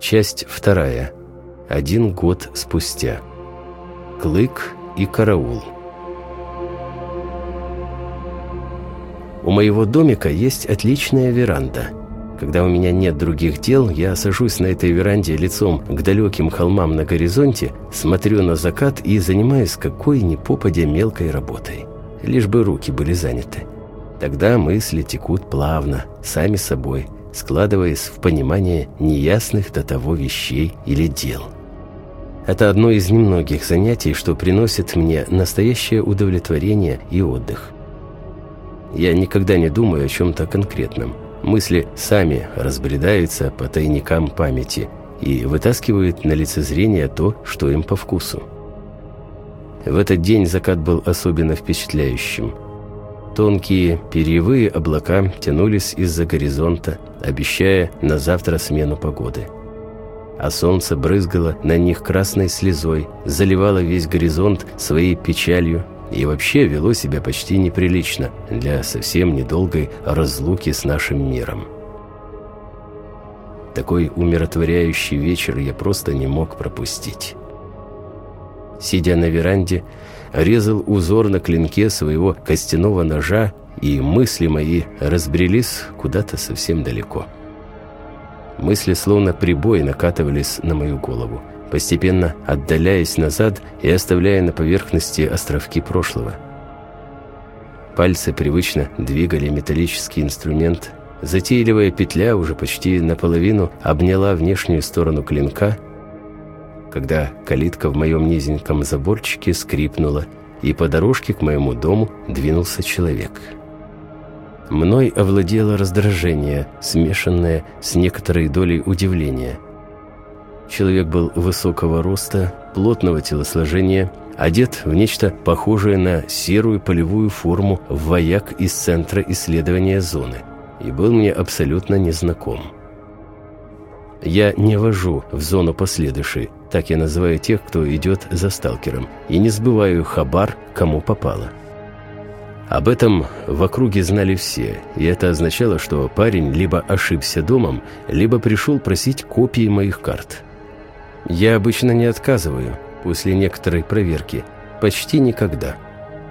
Часть вторая. Один год спустя. Клык и караул. У моего домика есть отличная веранда. Когда у меня нет других дел, я сажусь на этой веранде лицом к далеким холмам на горизонте, смотрю на закат и занимаюсь какой ни попадя мелкой работой. Лишь бы руки были заняты. Тогда мысли текут плавно, сами собой – складываясь в понимание неясных до того вещей или дел. Это одно из немногих занятий, что приносит мне настоящее удовлетворение и отдых. Я никогда не думаю о чем-то конкретном. Мысли сами разбредаются по тайникам памяти и вытаскивают на лицезрение то, что им по вкусу. В этот день закат был особенно впечатляющим – Тонкие перьевые облака тянулись из-за горизонта, обещая на завтра смену погоды. А солнце брызгало на них красной слезой, заливало весь горизонт своей печалью и вообще вело себя почти неприлично для совсем недолгой разлуки с нашим миром. Такой умиротворяющий вечер я просто не мог пропустить. Сидя на веранде, резал узор на клинке своего костяного ножа, и мысли мои разбрелись куда-то совсем далеко. Мысли словно прибой накатывались на мою голову, постепенно отдаляясь назад и оставляя на поверхности островки прошлого. Пальцы привычно двигали металлический инструмент. Затейливая петля уже почти наполовину обняла внешнюю сторону клинка – когда калитка в моем низеньком заборчике скрипнула, и по дорожке к моему дому двинулся человек. Мной овладело раздражение, смешанное с некоторой долей удивления. Человек был высокого роста, плотного телосложения, одет в нечто похожее на серую полевую форму вояк из Центра исследования зоны, и был мне абсолютно незнаком. Я не вожу в зону последующей, так я называю тех, кто идет за сталкером, и не сбываю хабар, кому попало. Об этом в округе знали все, и это означало, что парень либо ошибся домом, либо пришел просить копии моих карт. Я обычно не отказываю после некоторой проверки, почти никогда.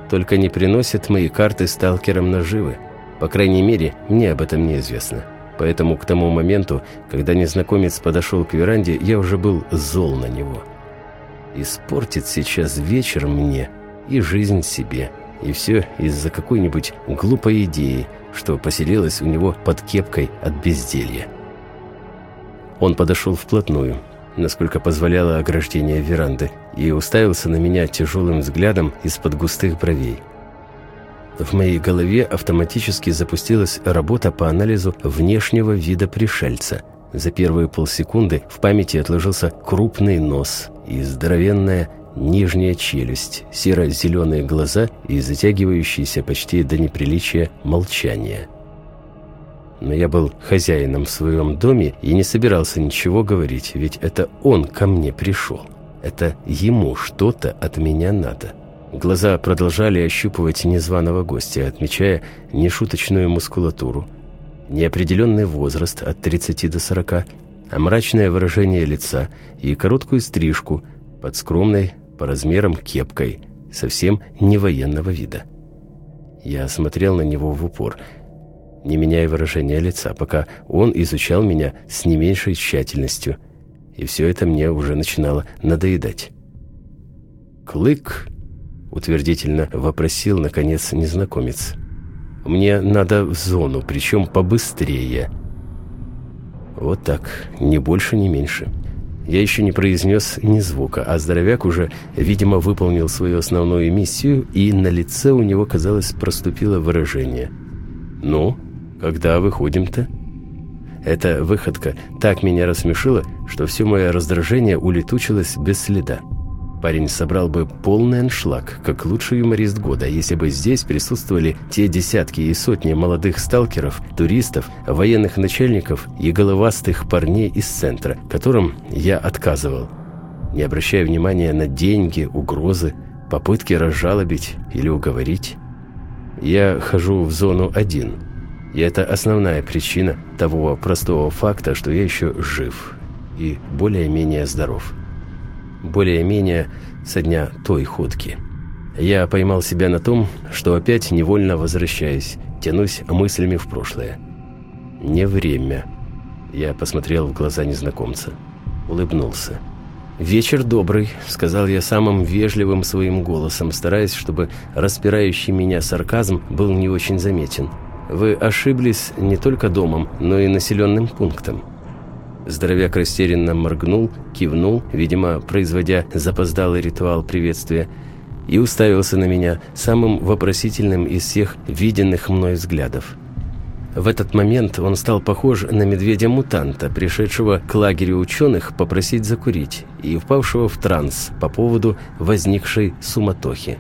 Только не приносят мои карты сталкерам наживы. По крайней мере, мне об этом неизвестно. Поэтому к тому моменту, когда незнакомец подошел к веранде, я уже был зол на него. Испортит сейчас вечер мне и жизнь себе. И все из-за какой-нибудь глупой идеи, что поселилась у него под кепкой от безделья. Он подошел вплотную, насколько позволяло ограждение веранды, и уставился на меня тяжелым взглядом из-под густых бровей. В моей голове автоматически запустилась работа по анализу внешнего вида пришельца. За первые полсекунды в памяти отложился крупный нос и здоровенная нижняя челюсть, серо-зеленые глаза и затягивающиеся почти до неприличия молчание. Но я был хозяином в своем доме и не собирался ничего говорить, ведь это он ко мне пришел. Это ему что-то от меня надо. Глаза продолжали ощупывать незваного гостя, отмечая нешуточную мускулатуру, неопределенный возраст от 30 до 40, а мрачное выражение лица и короткую стрижку под скромной по размерам кепкой, совсем не военного вида. Я смотрел на него в упор, не меняя выражения лица, пока он изучал меня с не меньшей тщательностью, и все это мне уже начинало надоедать. «Клык!» Утвердительно вопросил, наконец, незнакомец. «Мне надо в зону, причем побыстрее». Вот так, ни больше, ни меньше. Я еще не произнес ни звука, а здоровяк уже, видимо, выполнил свою основную миссию, и на лице у него, казалось, проступило выражение. «Ну, когда выходим-то?» Эта выходка так меня рассмешила, что все мое раздражение улетучилось без следа. Парень собрал бы полный аншлаг, как лучший юморист года, если бы здесь присутствовали те десятки и сотни молодых сталкеров, туристов, военных начальников и головастых парней из центра, которым я отказывал, не обращая внимания на деньги, угрозы, попытки разжалобить или уговорить. Я хожу в зону один, и это основная причина того простого факта, что я еще жив. и более-менее здоров. Более-менее со дня той ходки. Я поймал себя на том, что опять невольно возвращаясь, тянусь мыслями в прошлое. Не время. Я посмотрел в глаза незнакомца. Улыбнулся. «Вечер добрый», — сказал я самым вежливым своим голосом, стараясь, чтобы распирающий меня сарказм был не очень заметен. «Вы ошиблись не только домом, но и населенным пунктом». Здоровяк растерянно моргнул, кивнул, видимо, производя запоздалый ритуал приветствия, и уставился на меня самым вопросительным из всех виденных мной взглядов. В этот момент он стал похож на медведя-мутанта, пришедшего к лагерю ученых попросить закурить и впавшего в транс по поводу возникшей суматохи.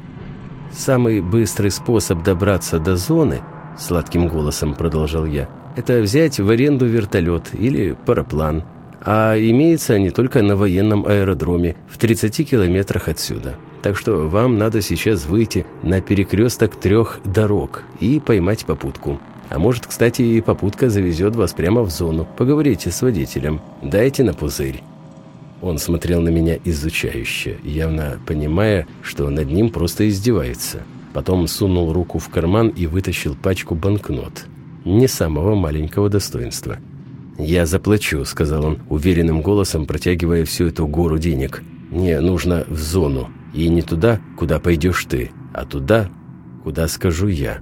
«Самый быстрый способ добраться до зоны», — сладким голосом продолжал я, — «это взять в аренду вертолет или параплан, а имеется они только на военном аэродроме в 30 километрах отсюда. Так что вам надо сейчас выйти на перекресток трех дорог и поймать попутку». А может, кстати, и попутка завезет вас прямо в зону. Поговорите с водителем. Дайте на пузырь». Он смотрел на меня изучающе, явно понимая, что над ним просто издевается. Потом сунул руку в карман и вытащил пачку банкнот. Не самого маленького достоинства. «Я заплачу», — сказал он уверенным голосом, протягивая всю эту гору денег. «Мне нужно в зону. И не туда, куда пойдешь ты, а туда, куда скажу я».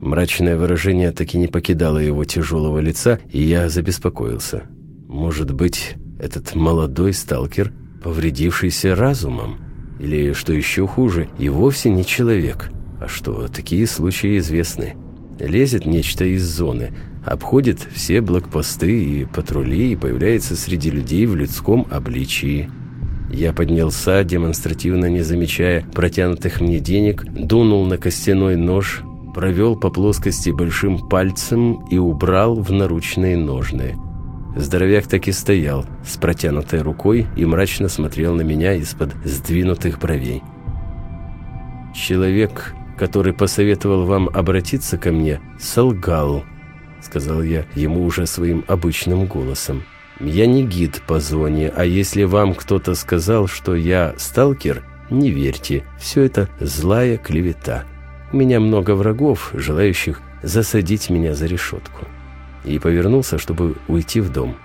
Мрачное выражение таки не покидало его тяжелого лица, и я забеспокоился. Может быть, этот молодой сталкер, повредившийся разумом? Или, что еще хуже, и вовсе не человек? А что, такие случаи известны. Лезет нечто из зоны, обходит все блокпосты и патрули и появляется среди людей в людском обличии. Я поднялся, демонстративно не замечая протянутых мне денег, дунул на костяной нож, провел по плоскости большим пальцем и убрал в наручные ножны. Здоровяк так и стоял, с протянутой рукой и мрачно смотрел на меня из-под сдвинутых бровей. «Человек, который посоветовал вам обратиться ко мне, солгал», — сказал я ему уже своим обычным голосом. «Я не гид по зоне, а если вам кто-то сказал, что я сталкер, не верьте, все это злая клевета». У меня много врагов, желающих засадить меня за решетку. И повернулся, чтобы уйти в дом.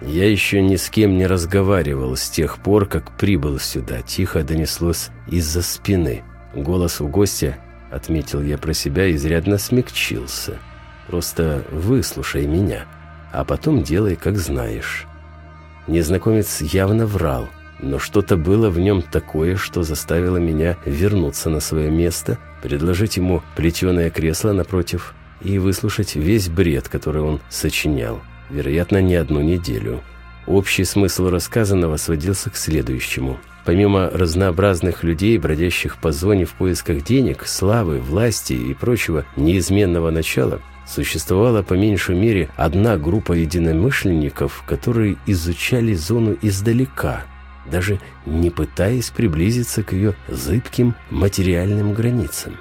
Я еще ни с кем не разговаривал с тех пор, как прибыл сюда. Тихо донеслось из-за спины. Голос у гостя, отметил я про себя, изрядно смягчился. Просто выслушай меня, а потом делай, как знаешь. Незнакомец явно врал – но что-то было в нем такое, что заставило меня вернуться на свое место, предложить ему плетеное кресло напротив и выслушать весь бред, который он сочинял, вероятно, не одну неделю. Общий смысл рассказанного сводился к следующему. Помимо разнообразных людей, бродящих по зоне в поисках денег, славы, власти и прочего неизменного начала, существовала по меньшей мере одна группа единомышленников, которые изучали зону издалека – даже не пытаясь приблизиться к ее зыбким материальным границам.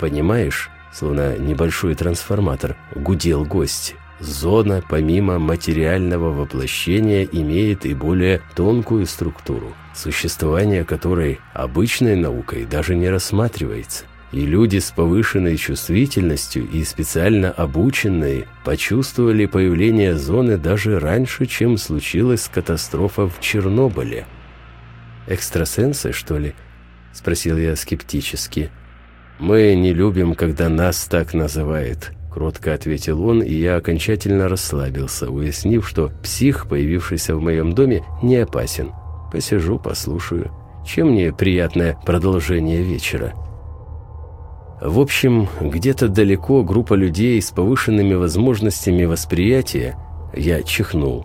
«Понимаешь?» словно небольшой трансформатор, гудел гость. Зона, помимо материального воплощения, имеет и более тонкую структуру, существование которой обычной наукой даже не рассматривается и люди с повышенной чувствительностью и специально обученные почувствовали появление зоны даже раньше, чем случилась катастрофа в Чернобыле. «Экстрасенсы, что ли?» – спросил я скептически. «Мы не любим, когда нас так называют», – кротко ответил он, и я окончательно расслабился, уяснив, что псих, появившийся в моем доме, не опасен. Посижу, послушаю. Чем мне приятное продолжение вечера?» В общем, где-то далеко группа людей с повышенными возможностями восприятия, я чихнул,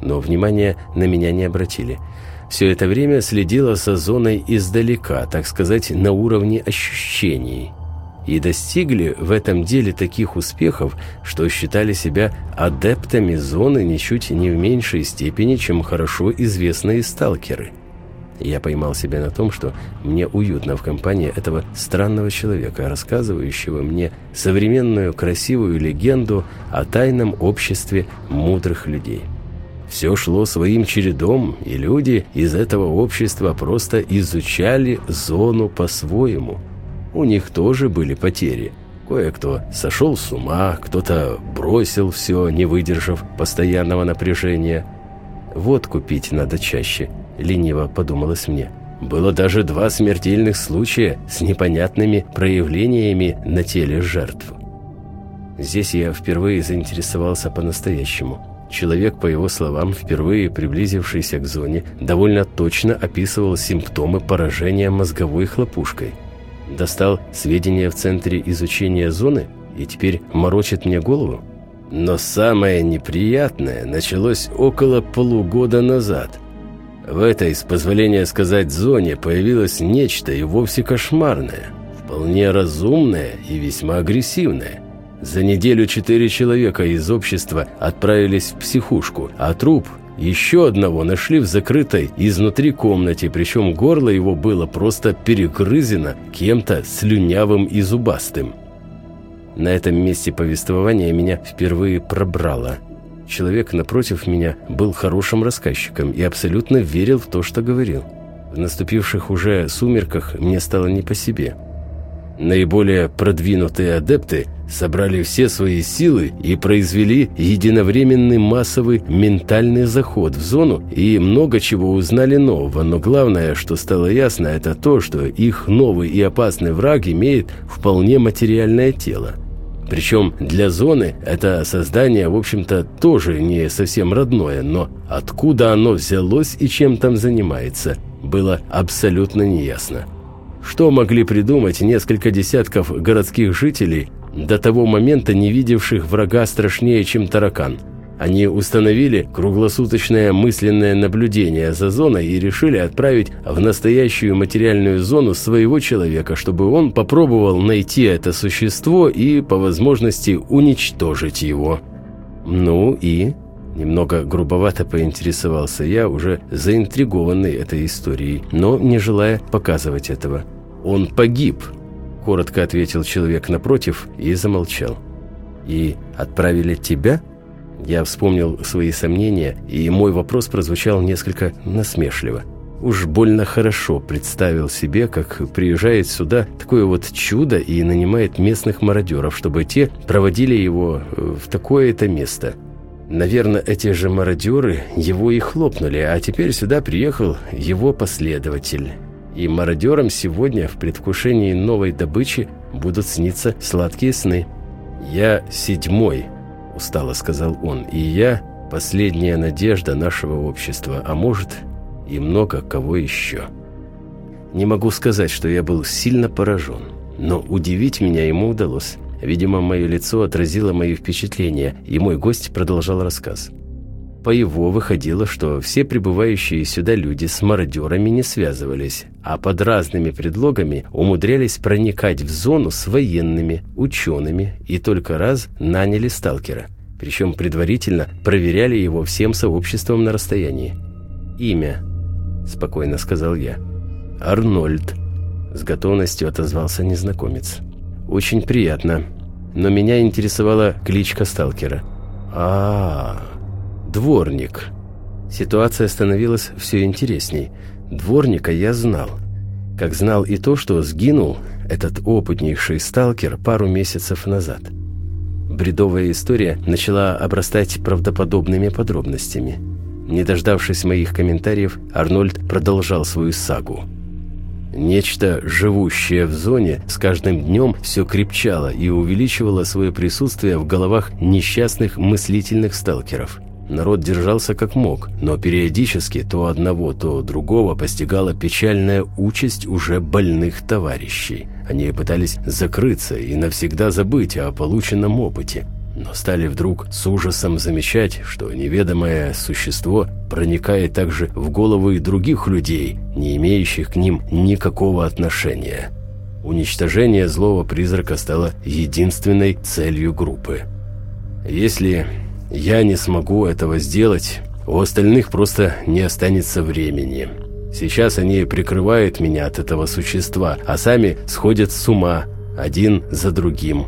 но внимания на меня не обратили. Все это время следила со зоной издалека, так сказать, на уровне ощущений. И достигли в этом деле таких успехов, что считали себя адептами зоны ничуть не в меньшей степени, чем хорошо известные сталкеры – Я поймал себя на том, что мне уютно в компании этого странного человека, рассказывающего мне современную красивую легенду о тайном обществе мудрых людей. Все шло своим чередом, и люди из этого общества просто изучали зону по-своему. У них тоже были потери. Кое-кто сошел с ума, кто-то бросил все, не выдержав постоянного напряжения. Вот купить надо чаще –— лениво подумалось мне. Было даже два смертельных случая с непонятными проявлениями на теле жертв. Здесь я впервые заинтересовался по-настоящему. Человек, по его словам, впервые приблизившийся к зоне, довольно точно описывал симптомы поражения мозговой хлопушкой. Достал сведения в Центре изучения зоны и теперь морочит мне голову? Но самое неприятное началось около полугода назад – в этой, с позволения сказать, зоне появилось нечто и вовсе кошмарное, вполне разумное и весьма агрессивное. За неделю четыре человека из общества отправились в психушку, а труп еще одного нашли в закрытой изнутри комнате, причем горло его было просто перегрызено кем-то слюнявым и зубастым. На этом месте повествования меня впервые пробрало – Человек напротив меня был хорошим рассказчиком и абсолютно верил в то, что говорил. В наступивших уже сумерках мне стало не по себе. Наиболее продвинутые адепты собрали все свои силы и произвели единовременный массовый ментальный заход в зону и много чего узнали нового, но главное, что стало ясно, это то, что их новый и опасный враг имеет вполне материальное тело – причем для зоны это создание, в общем-то, тоже не совсем родное, но откуда оно взялось и чем там занимается, было абсолютно неясно. Что могли придумать несколько десятков городских жителей, до того момента не видевших врага страшнее, чем таракан – они установили круглосуточное мысленное наблюдение за зоной и решили отправить в настоящую материальную зону своего человека, чтобы он попробовал найти это существо и, по возможности, уничтожить его. Ну и... Немного грубовато поинтересовался я, уже заинтригованный этой историей, но не желая показывать этого. «Он погиб», – коротко ответил человек напротив и замолчал. «И отправили тебя?» Я вспомнил свои сомнения, и мой вопрос прозвучал несколько насмешливо. Уж больно хорошо представил себе, как приезжает сюда такое вот чудо и нанимает местных мародеров, чтобы те проводили его э, в такое-то место. Наверное, эти же мародеры его и хлопнули, а теперь сюда приехал его последователь. И мародерам сегодня в предвкушении новой добычи будут сниться сладкие сны. «Я седьмой», устало сказал он, и я – последняя надежда нашего общества, а может и много кого еще. Не могу сказать, что я был сильно поражен, но удивить меня ему удалось. Видимо, мое лицо отразило мои впечатления, и мой гость продолжал рассказ. По его выходило, что все прибывающие сюда люди с мародерами не связывались, а под разными предлогами умудрялись проникать в зону с военными, учеными и только раз наняли сталкера. Причем предварительно проверяли его всем сообществом на расстоянии. «Имя», – спокойно сказал я. «Арнольд», – с готовностью отозвался незнакомец. «Очень приятно, но меня интересовала кличка сталкера». «А-а-а!» Дворник. Ситуация становилась все интересней. Дворника я знал. Как знал и то, что сгинул этот опытнейший сталкер пару месяцев назад. Бредовая история начала обрастать правдоподобными подробностями. Не дождавшись моих комментариев, Арнольд продолжал свою сагу. Нечто, живущее в зоне, с каждым днем все крепчало и увеличивало свое присутствие в головах несчастных мыслительных сталкеров – Народ держался как мог, но периодически то одного, то другого постигала печальная участь уже больных товарищей. Они пытались закрыться и навсегда забыть о полученном опыте, но стали вдруг с ужасом замечать, что неведомое существо проникает также в головы других людей, не имеющих к ним никакого отношения. Уничтожение злого призрака стало единственной целью группы. Если я не смогу этого сделать, у остальных просто не останется времени. Сейчас они прикрывают меня от этого существа, а сами сходят с ума, один за другим.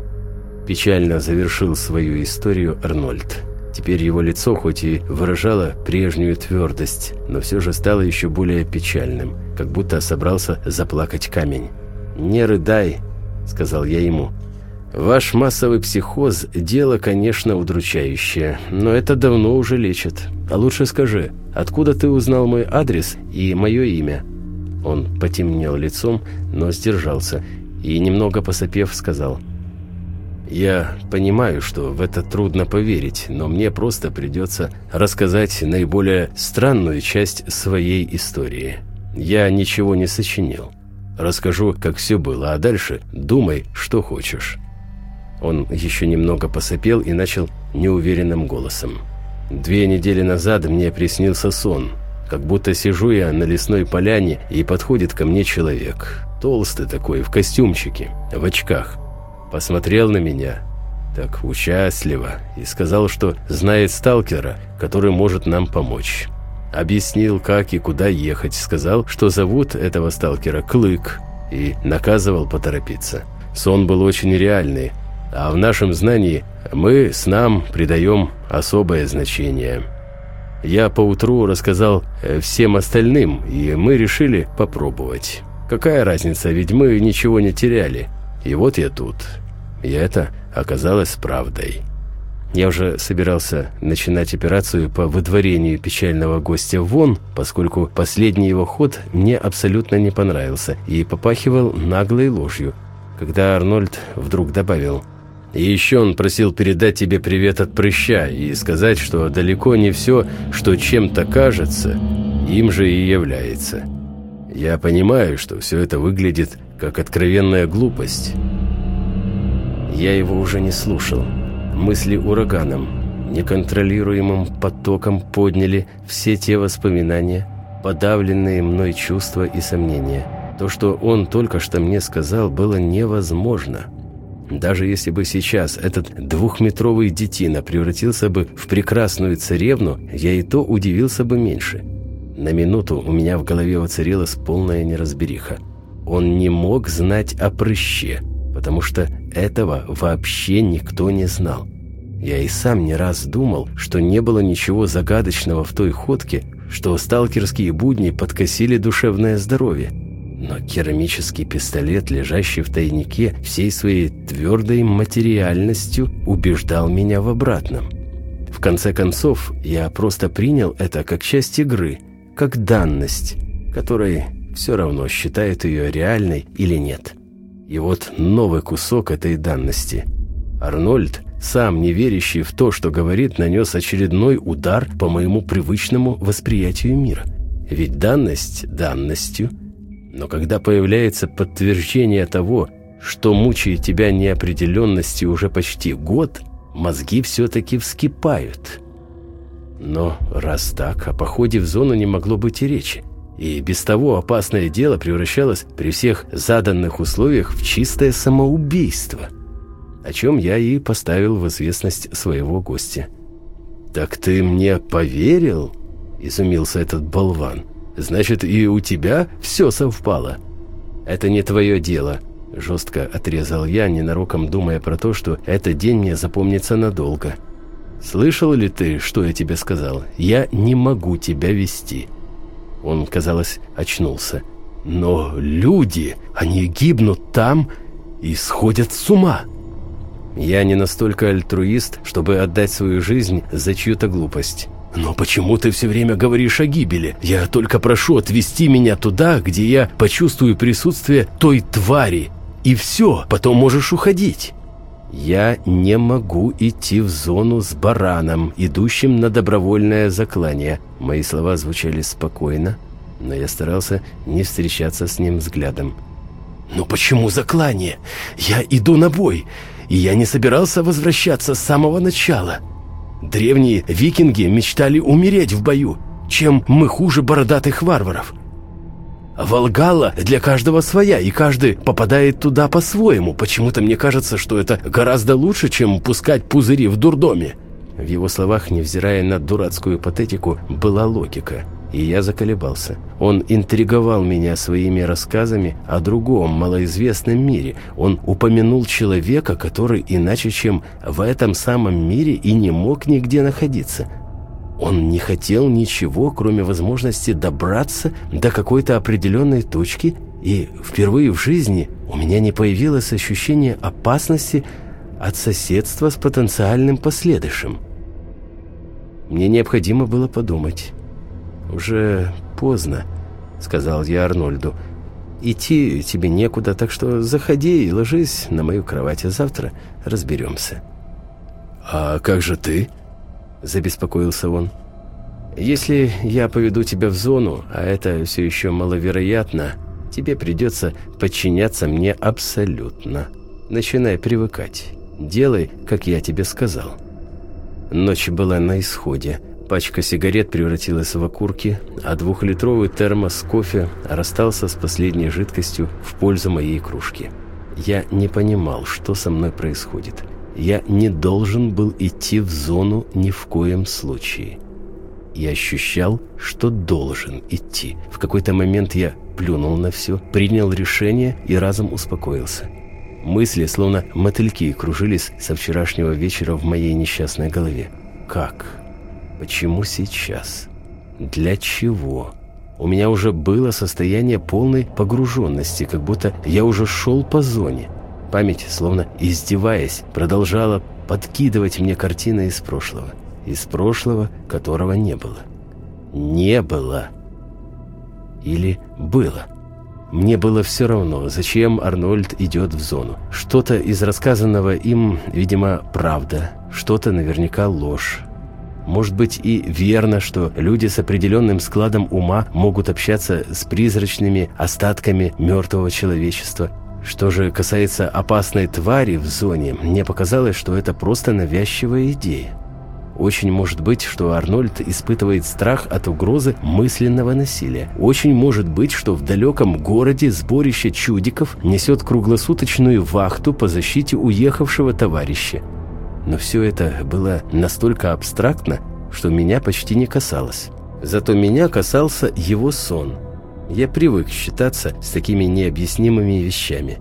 Печально завершил свою историю Арнольд. Теперь его лицо хоть и выражало прежнюю твердость, но все же стало еще более печальным, как будто собрался заплакать камень. «Не рыдай», — сказал я ему. «Ваш массовый психоз – дело, конечно, удручающее, но это давно уже лечат. А лучше скажи, откуда ты узнал мой адрес и мое имя?» Он потемнел лицом, но сдержался и, немного посопев, сказал – я понимаю, что в это трудно поверить, но мне просто придется рассказать наиболее странную часть своей истории. Я ничего не сочинил. Расскажу, как все было, а дальше думай, что хочешь». Он еще немного посопел и начал неуверенным голосом. «Две недели назад мне приснился сон, как будто сижу я на лесной поляне и подходит ко мне человек. Толстый такой, в костюмчике, в очках посмотрел на меня так участливо и сказал, что знает сталкера, который может нам помочь. Объяснил, как и куда ехать, сказал, что зовут этого сталкера Клык, и наказывал поторопиться. Сон был очень реальный, а в нашем знании мы с нам придаем особое значение. Я поутру рассказал э, всем остальным, и мы решили попробовать. Какая разница, ведь мы ничего не теряли. И вот я тут. И это оказалось правдой. Я уже собирался начинать операцию по выдворению печального гостя вон, поскольку последний его ход мне абсолютно не понравился и попахивал наглой ложью, когда Арнольд вдруг добавил «И еще он просил передать тебе привет от прыща и сказать, что далеко не все, что чем-то кажется, им же и является. Я понимаю, что все это выглядит как откровенная глупость». Я его уже не слушал. Мысли ураганом, неконтролируемым потоком подняли все те воспоминания, подавленные мной чувства и сомнения. То, что он только что мне сказал, было невозможно. Даже если бы сейчас этот двухметровый детина превратился бы в прекрасную царевну, я и то удивился бы меньше. На минуту у меня в голове воцарилась полная неразбериха. Он не мог знать о прыще – потому что этого вообще никто не знал. Я и сам не раз думал, что не было ничего загадочного в той ходке, что сталкерские будни подкосили душевное здоровье. Но керамический пистолет, лежащий в тайнике, всей своей твердой материальностью убеждал меня в обратном. В конце концов, я просто принял это как часть игры, как данность, которой все равно считают ее реальной или нет. И вот новый кусок этой данности. Арнольд, сам не верящий в то, что говорит, нанес очередной удар по моему привычному восприятию мира. Ведь данность данностью. Но когда появляется подтверждение того, что мучает тебя неопределенностью уже почти год, мозги все-таки вскипают. Но раз так, о походе в зону не могло быть и речи и без того опасное дело превращалось при всех заданных условиях в чистое самоубийство, о чем я и поставил в известность своего гостя. «Так ты мне поверил?» – изумился этот болван. «Значит, и у тебя все совпало?» «Это не твое дело», – жестко отрезал я, ненароком думая про то, что этот день мне запомнится надолго. «Слышал ли ты, что я тебе сказал? Я не могу тебя вести». Он, казалось, очнулся. «Но люди, они гибнут там и сходят с ума!» «Я не настолько альтруист, чтобы отдать свою жизнь за чью-то глупость». «Но почему ты все время говоришь о гибели? Я только прошу отвезти меня туда, где я почувствую присутствие той твари. И все, потом можешь уходить». «Я не могу идти в зону с бараном, идущим на добровольное заклание». Мои слова звучали спокойно, но я старался не встречаться с ним взглядом. «Но почему заклание? Я иду на бой, и я не собирался возвращаться с самого начала. Древние викинги мечтали умереть в бою, чем мы хуже бородатых варваров. Волгала для каждого своя, и каждый попадает туда по-своему. Почему-то мне кажется, что это гораздо лучше, чем пускать пузыри в дурдоме». В его словах, невзирая на дурацкую патетику, была логика. И я заколебался. Он интриговал меня своими рассказами о другом, малоизвестном мире. Он упомянул человека, который иначе, чем в этом самом мире, и не мог нигде находиться. Он не хотел ничего, кроме возможности добраться до какой-то определенной точки, и впервые в жизни у меня не появилось ощущение опасности от соседства с потенциальным последующим. Мне необходимо было подумать. «Уже поздно», — сказал я Арнольду. «Идти тебе некуда, так что заходи и ложись на мою кровать, а завтра разберемся». «А как же ты?» — забеспокоился он. «Если я поведу тебя в зону, а это все еще маловероятно, тебе придется подчиняться мне абсолютно. Начинай привыкать. Делай, как я тебе сказал». Ночь была на исходе. Пачка сигарет превратилась в окурки, а двухлитровый термос кофе расстался с последней жидкостью в пользу моей кружки. Я не понимал, что со мной происходит. Я не должен был идти в зону ни в коем случае. Я ощущал, что должен идти. В какой-то момент я плюнул на все, принял решение и разом успокоился. Мысли, словно мотыльки, кружились со вчерашнего вечера в моей несчастной голове. Как? Почему сейчас? Для чего? У меня уже было состояние полной погруженности, как будто я уже шел по зоне. Память, словно издеваясь, продолжала подкидывать мне картины из прошлого. Из прошлого, которого не было. Не было. Или было. Мне было все равно, зачем Арнольд идет в зону. Что-то из рассказанного им, видимо, правда, что-то наверняка ложь. Может быть и верно, что люди с определенным складом ума могут общаться с призрачными остатками мертвого человечества. Что же касается опасной твари в зоне, мне показалось, что это просто навязчивая идея. Очень может быть, что Арнольд испытывает страх от угрозы мысленного насилия. Очень может быть, что в далеком городе сборище чудиков несет круглосуточную вахту по защите уехавшего товарища. Но все это было настолько абстрактно, что меня почти не касалось. Зато меня касался его сон. Я привык считаться с такими необъяснимыми вещами.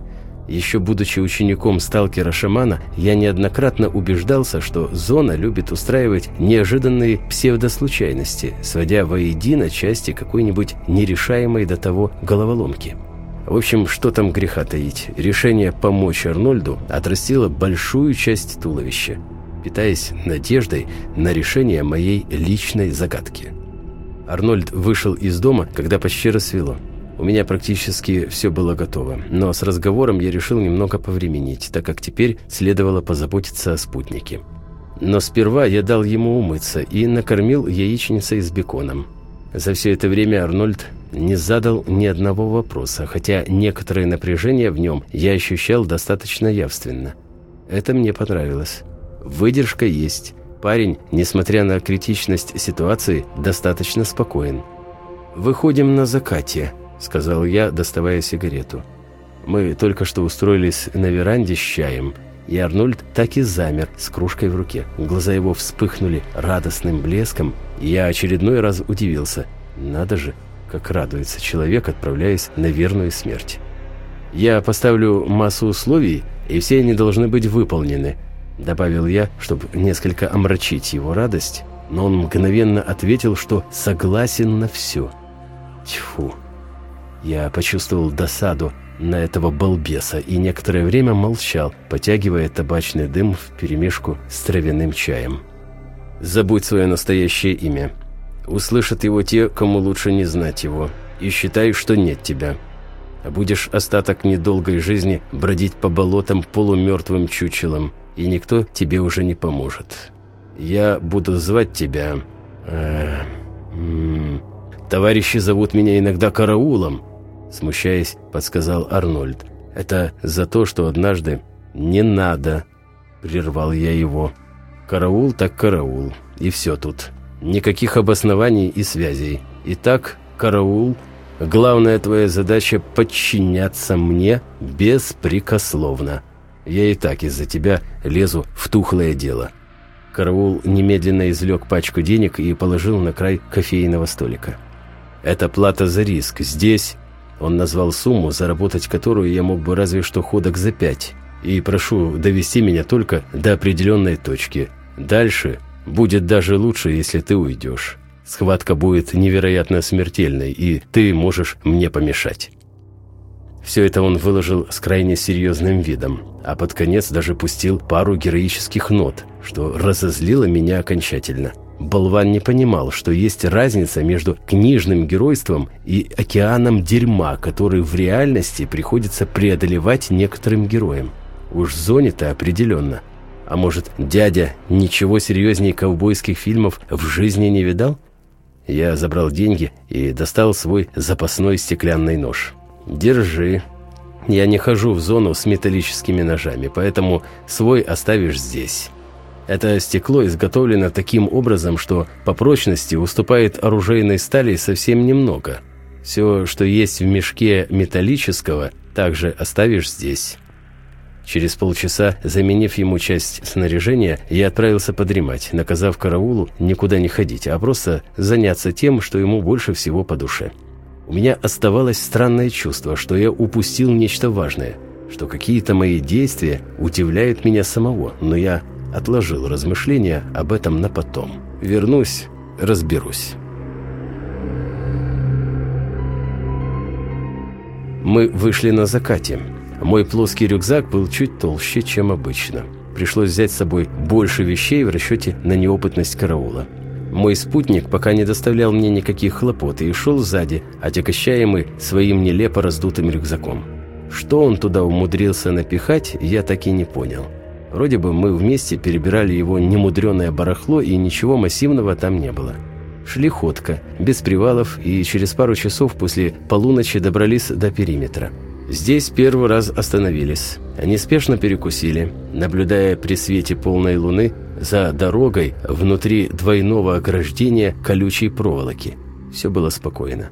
Еще будучи учеником сталкера-шамана, я неоднократно убеждался, что зона любит устраивать неожиданные псевдослучайности, сводя воедино части какой-нибудь нерешаемой до того головоломки. В общем, что там греха таить. Решение помочь Арнольду отрастило большую часть туловища, питаясь надеждой на решение моей личной загадки. Арнольд вышел из дома, когда почти рассвело. У меня практически все было готово, но с разговором я решил немного повременить, так как теперь следовало позаботиться о спутнике. Но сперва я дал ему умыться и накормил яичницей с беконом. За все это время Арнольд не задал ни одного вопроса, хотя некоторое напряжение в нем я ощущал достаточно явственно. Это мне понравилось. Выдержка есть. Парень, несмотря на критичность ситуации, достаточно спокоен. «Выходим на закате», — сказал я, доставая сигарету. Мы только что устроились на веранде с чаем, и Арнольд так и замер с кружкой в руке. Глаза его вспыхнули радостным блеском, и я очередной раз удивился. Надо же, как радуется человек, отправляясь на верную смерть. «Я поставлю массу условий, и все они должны быть выполнены», добавил я, чтобы несколько омрачить его радость, но он мгновенно ответил, что согласен на все. Тьфу. Я почувствовал досаду на этого балбеса и некоторое время молчал, потягивая табачный дым в перемешку с травяным чаем. «Забудь свое настоящее имя», Услышат его те, кому лучше не знать его, и считай, что нет тебя. Будешь остаток недолгой жизни бродить по болотам полумертвым чучелом, и никто тебе уже не поможет. Я буду звать тебя... Э, товарищи зовут меня иногда караулом, смущаясь, подсказал Арнольд. Это за то, что однажды не надо, прервал я его. Караул так караул, и все тут. Никаких обоснований и связей. Итак, караул, главная твоя задача – подчиняться мне беспрекословно. Я и так из-за тебя лезу в тухлое дело». Караул немедленно извлек пачку денег и положил на край кофейного столика. Это плата за риск. Здесь он назвал сумму, заработать которую я мог бы разве что ходок за пять. И прошу довести меня только до определенной точки. Дальше будет даже лучше, если ты уйдешь. Схватка будет невероятно смертельной, и ты можешь мне помешать». Все это он выложил с крайне серьезным видом, а под конец даже пустил пару героических нот, что разозлило меня окончательно. Болван не понимал, что есть разница между книжным геройством и океаном дерьма, который в реальности приходится преодолевать некоторым героям. Уж зоне-то определенно. А может, дядя ничего серьезнее ковбойских фильмов в жизни не видал? Я забрал деньги и достал свой запасной стеклянный нож. «Держи. Я не хожу в зону с металлическими ножами, поэтому свой оставишь здесь». Это стекло изготовлено таким образом, что по прочности уступает оружейной стали совсем немного. Все, что есть в мешке металлического, также оставишь здесь. Через полчаса, заменив ему часть снаряжения, я отправился подремать, наказав караулу никуда не ходить, а просто заняться тем, что ему больше всего по душе. У меня оставалось странное чувство, что я упустил нечто важное, что какие-то мои действия удивляют меня самого, но я отложил размышления об этом на потом. Вернусь, разберусь. Мы вышли на закате. Мой плоский рюкзак был чуть толще, чем обычно. Пришлось взять с собой больше вещей в расчете на неопытность караула. Мой спутник пока не доставлял мне никаких хлопот и шел сзади, отягощаемый своим нелепо раздутым рюкзаком. Что он туда умудрился напихать, я так и не понял. Вроде бы мы вместе перебирали его немудреное барахло, и ничего массивного там не было. Шли ходка, без привалов, и через пару часов после полуночи добрались до периметра. Здесь первый раз остановились. Они спешно перекусили, наблюдая при свете полной луны за дорогой внутри двойного ограждения колючей проволоки. Все было спокойно.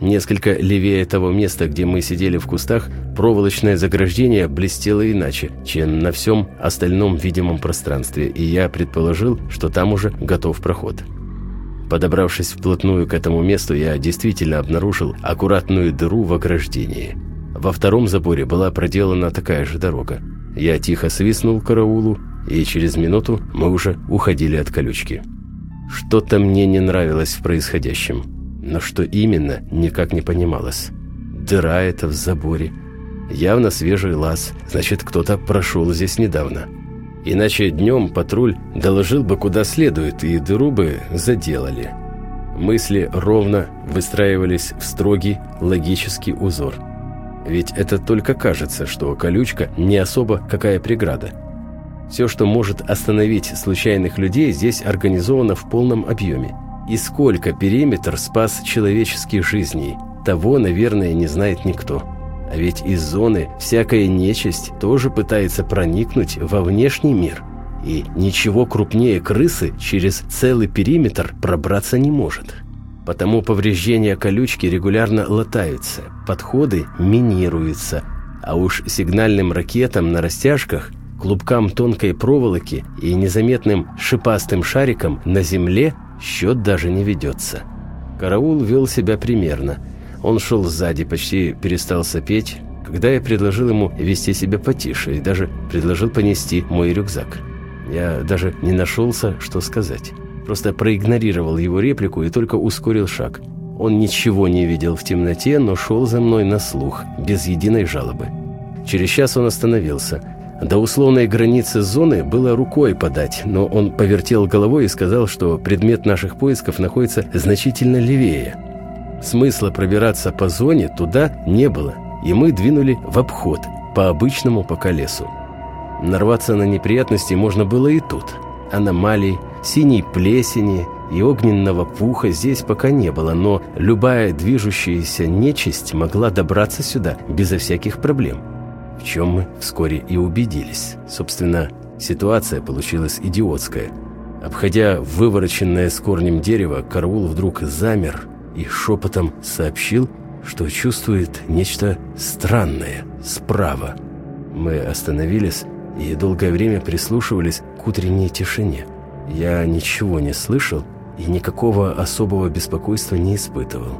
Несколько левее того места, где мы сидели в кустах, проволочное заграждение блестело иначе, чем на всем остальном видимом пространстве, и я предположил, что там уже готов проход. Подобравшись вплотную к этому месту, я действительно обнаружил аккуратную дыру в ограждении. Во втором заборе была проделана такая же дорога. Я тихо свистнул караулу, и через минуту мы уже уходили от колючки. Что-то мне не нравилось в происходящем но что именно, никак не понималось. Дыра это в заборе. Явно свежий лаз, значит, кто-то прошел здесь недавно. Иначе днем патруль доложил бы куда следует, и дыру бы заделали. Мысли ровно выстраивались в строгий логический узор. Ведь это только кажется, что колючка не особо какая преграда. Все, что может остановить случайных людей, здесь организовано в полном объеме. И сколько периметр спас человеческих жизней, того, наверное, не знает никто. А ведь из зоны всякая нечисть тоже пытается проникнуть во внешний мир. И ничего крупнее крысы через целый периметр пробраться не может. Потому повреждения колючки регулярно латаются, подходы минируются, а уж сигнальным ракетам на растяжках, клубкам тонкой проволоки и незаметным шипастым шарикам на земле Счет даже не ведется. Караул вел себя примерно. Он шел сзади, почти перестал сопеть, когда я предложил ему вести себя потише и даже предложил понести мой рюкзак. Я даже не нашелся, что сказать. Просто проигнорировал его реплику и только ускорил шаг. Он ничего не видел в темноте, но шел за мной на слух, без единой жалобы. Через час он остановился – до условной границы зоны было рукой подать, но он повертел головой и сказал, что предмет наших поисков находится значительно левее. Смысла пробираться по зоне туда не было, и мы двинули в обход, по обычному пока лесу. Нарваться на неприятности можно было и тут. Аномалий, синей плесени и огненного пуха здесь пока не было, но любая движущаяся нечисть могла добраться сюда безо всяких проблем в чем мы вскоре и убедились. Собственно, ситуация получилась идиотская. Обходя вывороченное с корнем дерево, Караул вдруг замер и шепотом сообщил, что чувствует нечто странное справа. Мы остановились и долгое время прислушивались к утренней тишине. Я ничего не слышал, и никакого особого беспокойства не испытывал.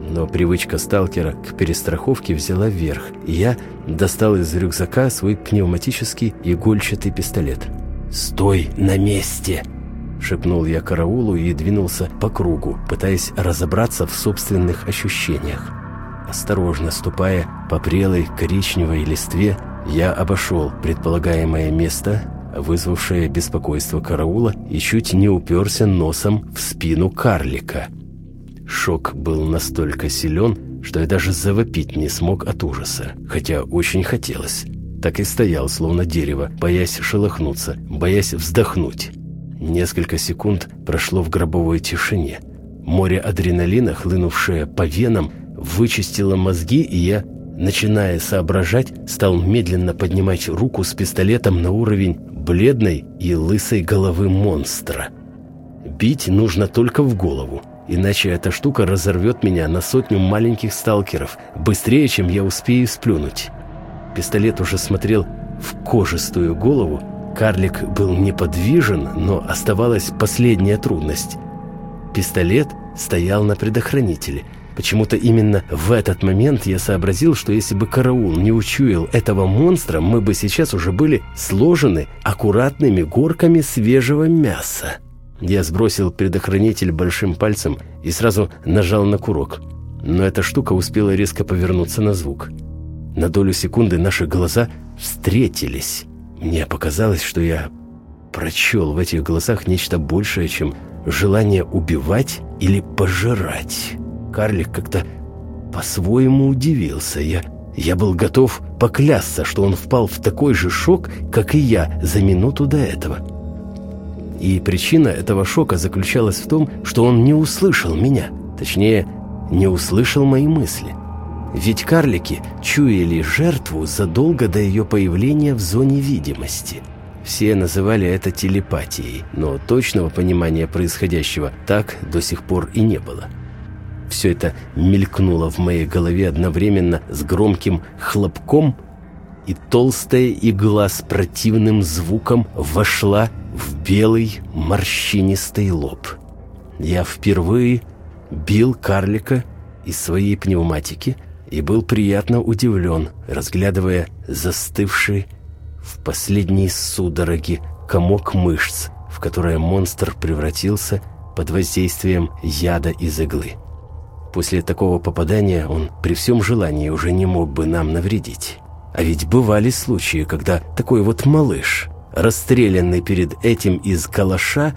Но привычка сталкера к перестраховке взяла вверх, и я достал из рюкзака свой пневматический игольчатый пистолет. «Стой на месте!» – шепнул я караулу и двинулся по кругу, пытаясь разобраться в собственных ощущениях. Осторожно ступая по прелой коричневой листве, я обошел предполагаемое место, вызвавшее беспокойство караула, и чуть не уперся носом в спину карлика – Шок был настолько силен, что я даже завопить не смог от ужаса, хотя очень хотелось. Так и стоял, словно дерево, боясь шелохнуться, боясь вздохнуть. Несколько секунд прошло в гробовой тишине. Море адреналина, хлынувшее по венам, вычистило мозги, и я, начиная соображать, стал медленно поднимать руку с пистолетом на уровень бледной и лысой головы монстра. Бить нужно только в голову, Иначе эта штука разорвет меня на сотню маленьких сталкеров, быстрее, чем я успею сплюнуть. Пистолет уже смотрел в кожистую голову. Карлик был неподвижен, но оставалась последняя трудность. Пистолет стоял на предохранителе. Почему-то именно в этот момент я сообразил, что если бы караул не учуял этого монстра, мы бы сейчас уже были сложены аккуратными горками свежего мяса. Я сбросил предохранитель большим пальцем и сразу нажал на курок. Но эта штука успела резко повернуться на звук. На долю секунды наши глаза встретились. Мне показалось, что я прочел в этих глазах нечто большее, чем желание убивать или пожирать. Карлик как-то по-своему удивился. Я, я был готов поклясться, что он впал в такой же шок, как и я за минуту до этого. И причина этого шока заключалась в том, что он не услышал меня, точнее, не услышал мои мысли. Ведь карлики чуяли жертву задолго до ее появления в зоне видимости. Все называли это телепатией, но точного понимания происходящего так до сих пор и не было. Все это мелькнуло в моей голове одновременно с громким хлопком, и толстая игла с противным звуком вошла в белый морщинистый лоб. Я впервые бил карлика из своей пневматики и был приятно удивлен, разглядывая застывший в последней судороге комок мышц, в которое монстр превратился под воздействием яда из иглы. После такого попадания он при всем желании уже не мог бы нам навредить. А ведь бывали случаи, когда такой вот малыш расстрелянный перед этим из калаша,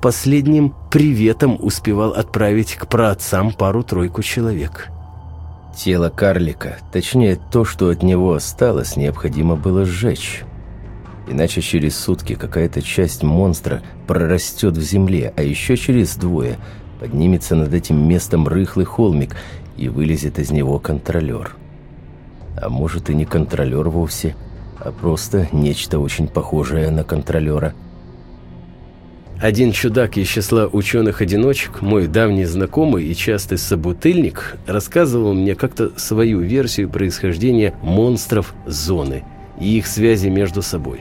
последним приветом успевал отправить к праотцам пару-тройку человек. Тело карлика, точнее то, что от него осталось, необходимо было сжечь. Иначе через сутки какая-то часть монстра прорастет в земле, а еще через двое поднимется над этим местом рыхлый холмик и вылезет из него контролер. А может и не контролер вовсе – а просто нечто очень похожее на контролера. Один чудак из числа ученых-одиночек, мой давний знакомый и частый собутыльник, рассказывал мне как-то свою версию происхождения монстров зоны и их связи между собой.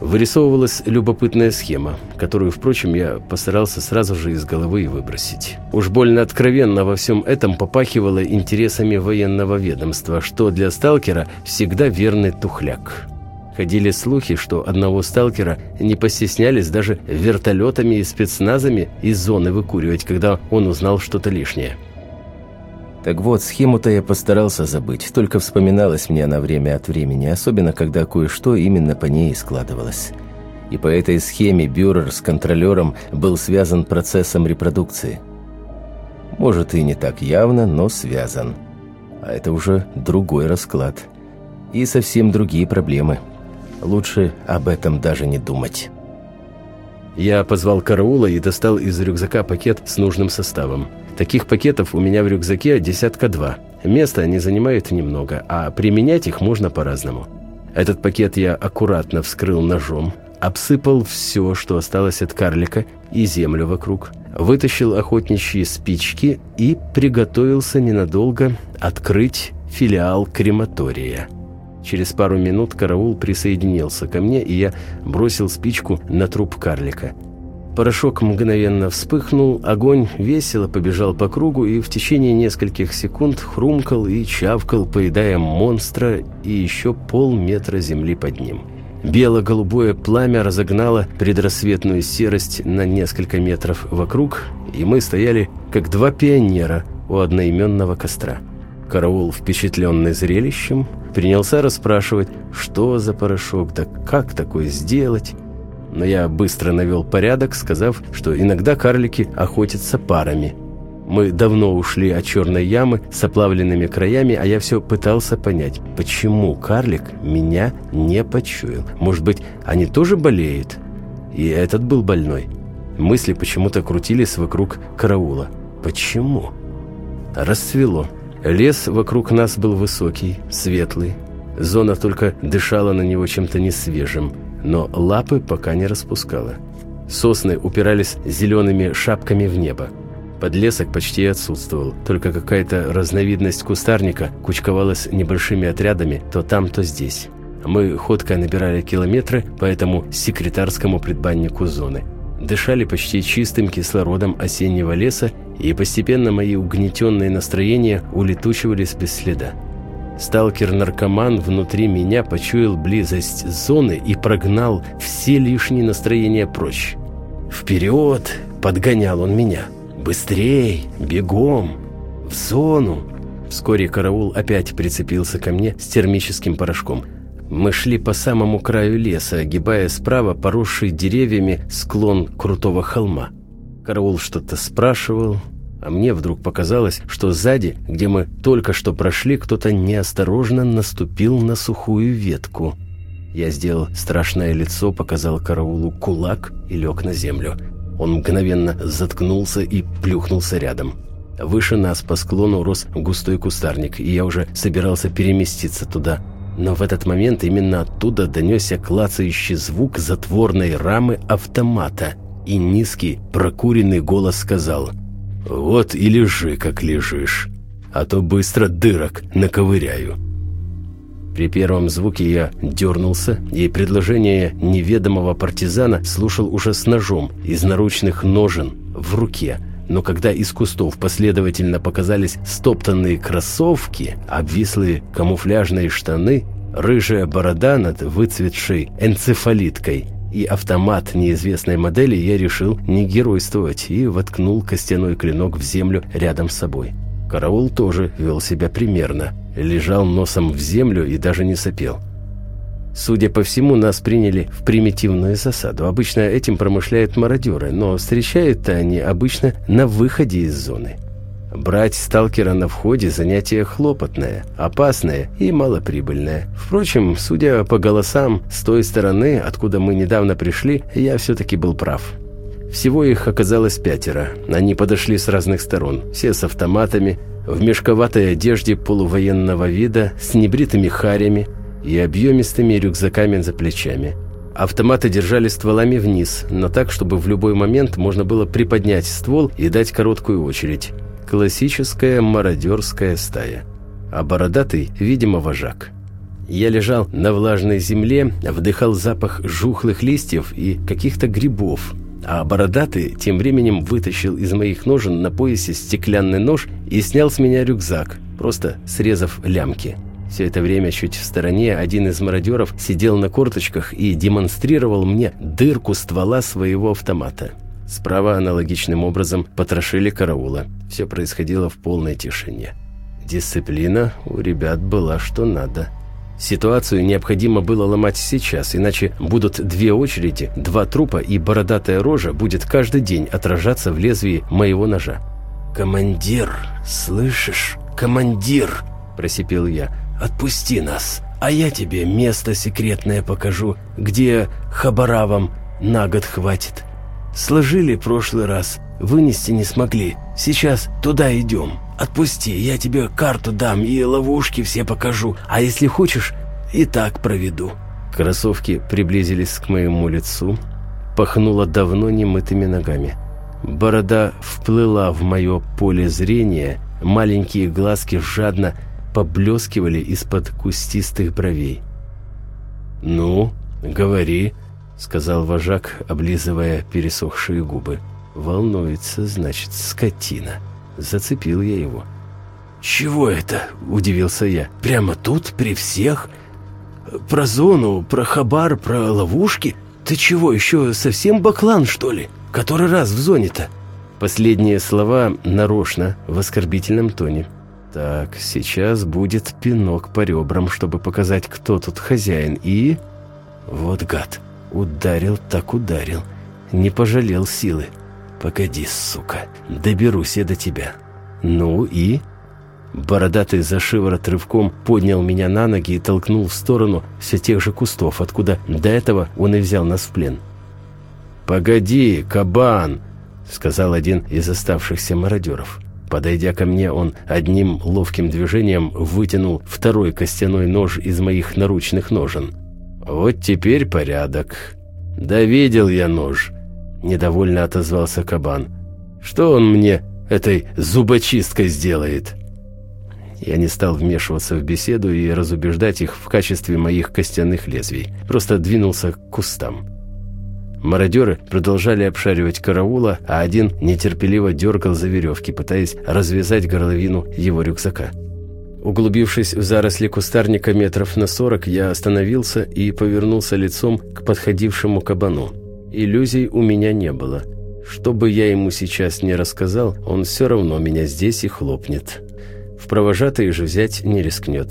Вырисовывалась любопытная схема, которую, впрочем, я постарался сразу же из головы выбросить. Уж больно откровенно во всем этом попахивало интересами военного ведомства, что для сталкера всегда верный тухляк. Ходили слухи, что одного сталкера не постеснялись даже вертолетами и спецназами из зоны выкуривать, когда он узнал что-то лишнее. Так вот, схему-то я постарался забыть, только вспоминалось мне она время от времени, особенно когда кое-что именно по ней складывалось. И по этой схеме Бюрер с контролером был связан процессом репродукции. Может и не так явно, но связан. А это уже другой расклад. И совсем другие проблемы – Лучше об этом даже не думать. Я позвал караула и достал из рюкзака пакет с нужным составом. Таких пакетов у меня в рюкзаке десятка два. Места они занимают немного, а применять их можно по-разному. Этот пакет я аккуратно вскрыл ножом, обсыпал все, что осталось от карлика, и землю вокруг, вытащил охотничьи спички и приготовился ненадолго открыть филиал крематория. Через пару минут караул присоединился ко мне, и я бросил спичку на труп карлика. Порошок мгновенно вспыхнул, огонь весело побежал по кругу и в течение нескольких секунд хрумкал и чавкал, поедая монстра и еще полметра земли под ним. Бело-голубое пламя разогнало предрассветную серость на несколько метров вокруг, и мы стояли, как два пионера у одноименного костра. Караул, впечатленный зрелищем, принялся расспрашивать, что за порошок, да как такое сделать. Но я быстро навел порядок, сказав, что иногда карлики охотятся парами. Мы давно ушли от черной ямы с оплавленными краями, а я все пытался понять, почему карлик меня не почуял. Может быть, они тоже болеют? И этот был больной. Мысли почему-то крутились вокруг караула. Почему? Расцвело. Лес вокруг нас был высокий, светлый. Зона только дышала на него чем-то несвежим, но лапы пока не распускала. Сосны упирались зелеными шапками в небо. Подлесок почти отсутствовал, только какая-то разновидность кустарника кучковалась небольшими отрядами то там, то здесь. Мы ходко набирали километры по этому секретарскому предбаннику зоны. Дышали почти чистым кислородом осеннего леса и постепенно мои угнетенные настроения улетучивались без следа. Сталкер-наркоман внутри меня почуял близость зоны и прогнал все лишние настроения прочь. «Вперед!» – подгонял он меня. «Быстрей! Бегом! В зону!» Вскоре караул опять прицепился ко мне с термическим порошком. Мы шли по самому краю леса, огибая справа поросший деревьями склон крутого холма. Караул что-то спрашивал, а мне вдруг показалось, что сзади, где мы только что прошли, кто-то неосторожно наступил на сухую ветку. Я сделал страшное лицо, показал караулу кулак и лег на землю. Он мгновенно заткнулся и плюхнулся рядом. Выше нас по склону рос густой кустарник, и я уже собирался переместиться туда. Но в этот момент именно оттуда донесся клацающий звук затворной рамы автомата – и низкий, прокуренный голос сказал «Вот и лежи, как лежишь, а то быстро дырок наковыряю». При первом звуке я дернулся, и предложение неведомого партизана слушал уже с ножом из наручных ножен в руке. Но когда из кустов последовательно показались стоптанные кроссовки, обвислые камуфляжные штаны, рыжая борода над выцветшей энцефалиткой и автомат неизвестной модели, я решил не геройствовать и воткнул костяной клинок в землю рядом с собой. Караул тоже вел себя примерно, лежал носом в землю и даже не сопел. Судя по всему, нас приняли в примитивную засаду. Обычно этим промышляют мародеры, но встречают они обычно на выходе из зоны. Брать сталкера на входе – занятие хлопотное, опасное и малоприбыльное. Впрочем, судя по голосам с той стороны, откуда мы недавно пришли, я все-таки был прав. Всего их оказалось пятеро. Они подошли с разных сторон, все с автоматами, в мешковатой одежде полувоенного вида, с небритыми харями и объемистыми рюкзаками за плечами. Автоматы держали стволами вниз, но так, чтобы в любой момент можно было приподнять ствол и дать короткую очередь. Классическая мародерская стая. А бородатый, видимо, вожак. Я лежал на влажной земле, вдыхал запах жухлых листьев и каких-то грибов. А бородатый тем временем вытащил из моих ножен на поясе стеклянный нож и снял с меня рюкзак, просто срезав лямки. Все это время чуть в стороне один из мародеров сидел на корточках и демонстрировал мне дырку ствола своего автомата. Справа аналогичным образом потрошили караула. Все происходило в полной тишине. Дисциплина у ребят была что надо. Ситуацию необходимо было ломать сейчас, иначе будут две очереди, два трупа и бородатая рожа будет каждый день отражаться в лезвии моего ножа. «Командир, слышишь? Командир!» – просипел я. «Отпусти нас, а я тебе место секретное покажу, где хабаравам на год хватит. Сложили прошлый раз, вынести не смогли. Сейчас туда идем. Отпусти, я тебе карту дам и ловушки все покажу. А если хочешь, и так проведу». Кроссовки приблизились к моему лицу. Пахнуло давно немытыми ногами. Борода вплыла в мое поле зрения. Маленькие глазки жадно поблескивали из-под кустистых бровей. «Ну, говори», — сказал вожак, облизывая пересохшие губы. «Волнуется, значит, скотина». Зацепил я его. «Чего это?» – удивился я. «Прямо тут, при всех? Про зону, про хабар, про ловушки? Ты чего, еще совсем баклан, что ли? Который раз в зоне-то?» Последние слова нарочно, в оскорбительном тоне. «Так, сейчас будет пинок по ребрам, чтобы показать, кто тут хозяин, и...» «Вот гад, ударил так ударил, не пожалел силы. Погоди, сука, доберусь я до тебя. Ну и...» Бородатый за шиворот рывком поднял меня на ноги и толкнул в сторону все тех же кустов, откуда до этого он и взял нас в плен. «Погоди, кабан!» — сказал один из оставшихся мародеров. Подойдя ко мне, он одним ловким движением вытянул второй костяной нож из моих наручных ножен. «Вот теперь порядок. Да видел я нож!» — недовольно отозвался кабан. «Что он мне этой зубочисткой сделает?» Я не стал вмешиваться в беседу и разубеждать их в качестве моих костяных лезвий. Просто двинулся к кустам. Мародеры продолжали обшаривать караула, а один нетерпеливо дергал за веревки, пытаясь развязать горловину его рюкзака. Углубившись в заросли кустарника метров на сорок, я остановился и повернулся лицом к подходившему кабану. Иллюзий у меня не было. Что бы я ему сейчас не рассказал, он все равно меня здесь и хлопнет. В провожатые же взять не рискнет.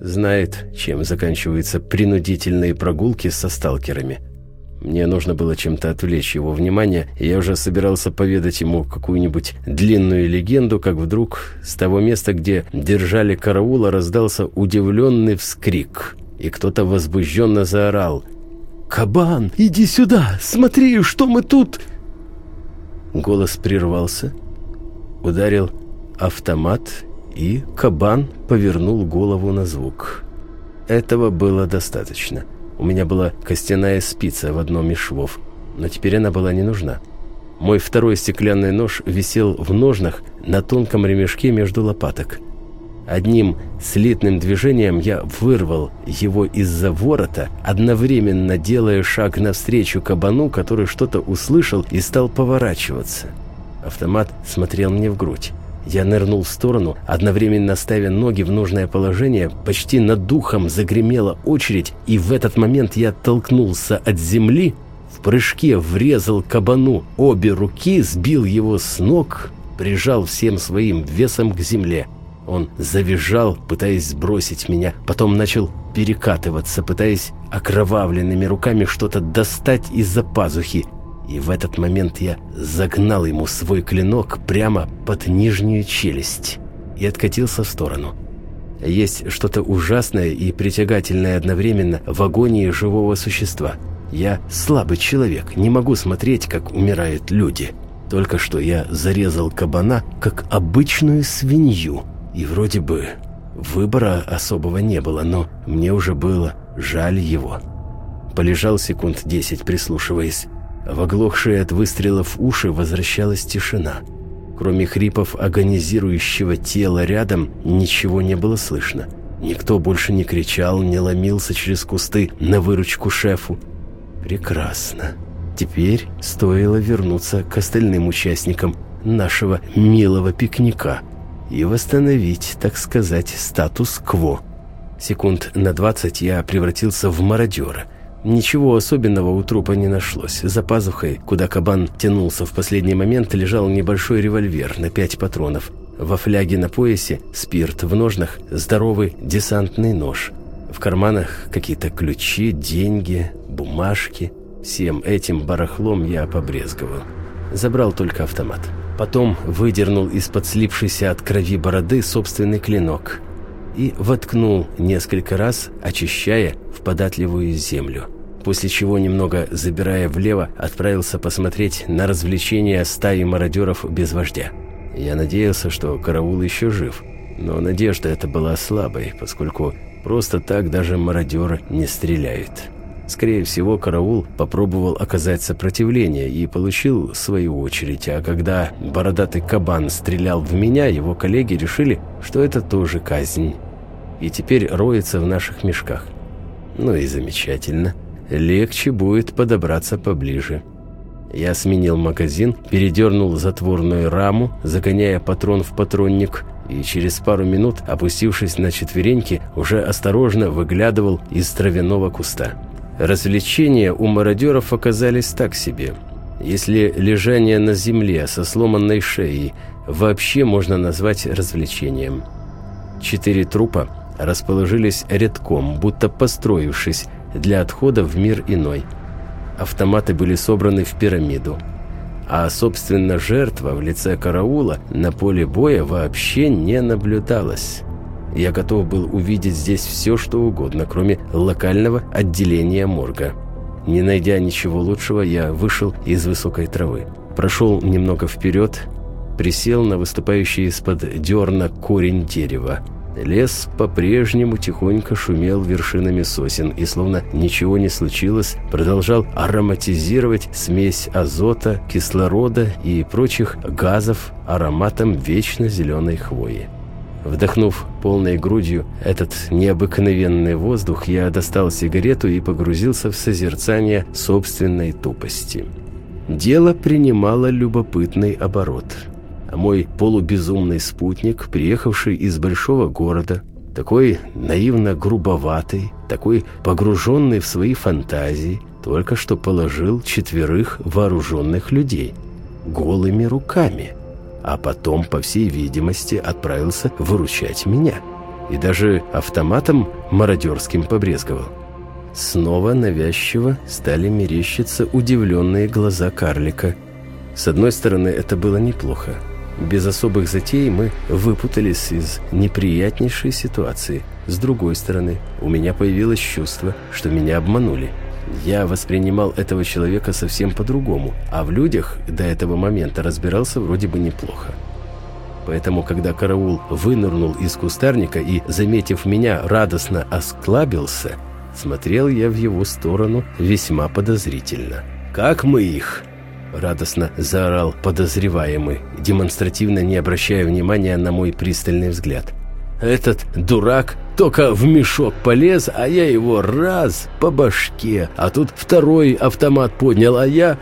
Знает, чем заканчиваются принудительные прогулки со сталкерами. Мне нужно было чем-то отвлечь его внимание, и я уже собирался поведать ему какую-нибудь длинную легенду, как вдруг с того места, где держали караула, раздался удивленный вскрик, и кто-то возбужденно заорал «Кабан, иди сюда! Смотри, что мы тут!» Голос прервался, ударил автомат, и кабан повернул голову на звук. Этого было достаточно. У меня была костяная спица в одном из швов, но теперь она была не нужна. Мой второй стеклянный нож висел в ножнах на тонком ремешке между лопаток. Одним слитным движением я вырвал его из-за ворота, одновременно делая шаг навстречу кабану, который что-то услышал и стал поворачиваться. Автомат смотрел мне в грудь. Я нырнул в сторону, одновременно ставя ноги в нужное положение, почти над духом загремела очередь, и в этот момент я оттолкнулся от земли, в прыжке врезал кабану обе руки, сбил его с ног, прижал всем своим весом к земле. Он завизжал, пытаясь сбросить меня, потом начал перекатываться, пытаясь окровавленными руками что-то достать из-за пазухи. И в этот момент я загнал ему свой клинок прямо под нижнюю челюсть и откатился в сторону. Есть что-то ужасное и притягательное одновременно в агонии живого существа. Я слабый человек, не могу смотреть, как умирают люди. Только что я зарезал кабана, как обычную свинью. И вроде бы выбора особого не было, но мне уже было жаль его. Полежал секунд десять, прислушиваясь. В оглохшие от выстрелов уши возвращалась тишина. Кроме хрипов агонизирующего тела рядом, ничего не было слышно. Никто больше не кричал, не ломился через кусты на выручку шефу. Прекрасно. Теперь стоило вернуться к остальным участникам нашего милого пикника и восстановить, так сказать, статус-кво. Секунд на двадцать я превратился в мародера – Ничего особенного у трупа не нашлось. За пазухой, куда кабан тянулся в последний момент, лежал небольшой револьвер на пять патронов. Во фляге на поясе спирт, в ножнах здоровый десантный нож. В карманах какие-то ключи, деньги, бумажки. Всем этим барахлом я побрезговал. Забрал только автомат. Потом выдернул из-под слипшейся от крови бороды собственный клинок и воткнул несколько раз, очищая в податливую землю после чего, немного забирая влево, отправился посмотреть на развлечения стаи мародеров без вождя. Я надеялся, что караул еще жив, но надежда эта была слабой, поскольку просто так даже мародеры не стреляют. Скорее всего, караул попробовал оказать сопротивление и получил свою очередь, а когда бородатый кабан стрелял в меня, его коллеги решили, что это тоже казнь. И теперь роется в наших мешках. Ну и замечательно. легче будет подобраться поближе. Я сменил магазин, передернул затворную раму, загоняя патрон в патронник, и через пару минут, опустившись на четвереньки, уже осторожно выглядывал из травяного куста. Развлечения у мародеров оказались так себе. Если лежание на земле со сломанной шеей вообще можно назвать развлечением. Четыре трупа расположились рядком, будто построившись для отхода в мир иной. Автоматы были собраны в пирамиду. А, собственно, жертва в лице караула на поле боя вообще не наблюдалась. Я готов был увидеть здесь все, что угодно, кроме локального отделения морга. Не найдя ничего лучшего, я вышел из высокой травы. Прошел немного вперед, присел на выступающий из-под дерна корень дерева. Лес по-прежнему тихонько шумел вершинами сосен и, словно ничего не случилось, продолжал ароматизировать смесь азота, кислорода и прочих газов ароматом вечно зеленой хвои. Вдохнув полной грудью этот необыкновенный воздух, я достал сигарету и погрузился в созерцание собственной тупости. Дело принимало любопытный оборот – мой полубезумный спутник, приехавший из большого города, такой наивно грубоватый, такой погруженный в свои фантазии, только что положил четверых вооруженных людей голыми руками, а потом, по всей видимости, отправился выручать меня. И даже автоматом мародерским побрезговал. Снова навязчиво стали мерещиться удивленные глаза карлика. С одной стороны, это было неплохо. Без особых затей мы выпутались из неприятнейшей ситуации. С другой стороны, у меня появилось чувство, что меня обманули. Я воспринимал этого человека совсем по-другому, а в людях до этого момента разбирался вроде бы неплохо. Поэтому, когда караул вынырнул из кустарника и, заметив меня, радостно осклабился, смотрел я в его сторону весьма подозрительно. «Как мы их?» Радостно заорал подозреваемый, демонстративно не обращая внимания на мой пристальный взгляд. «Этот дурак только в мешок полез, а я его раз по башке, а тут второй автомат поднял, а я...»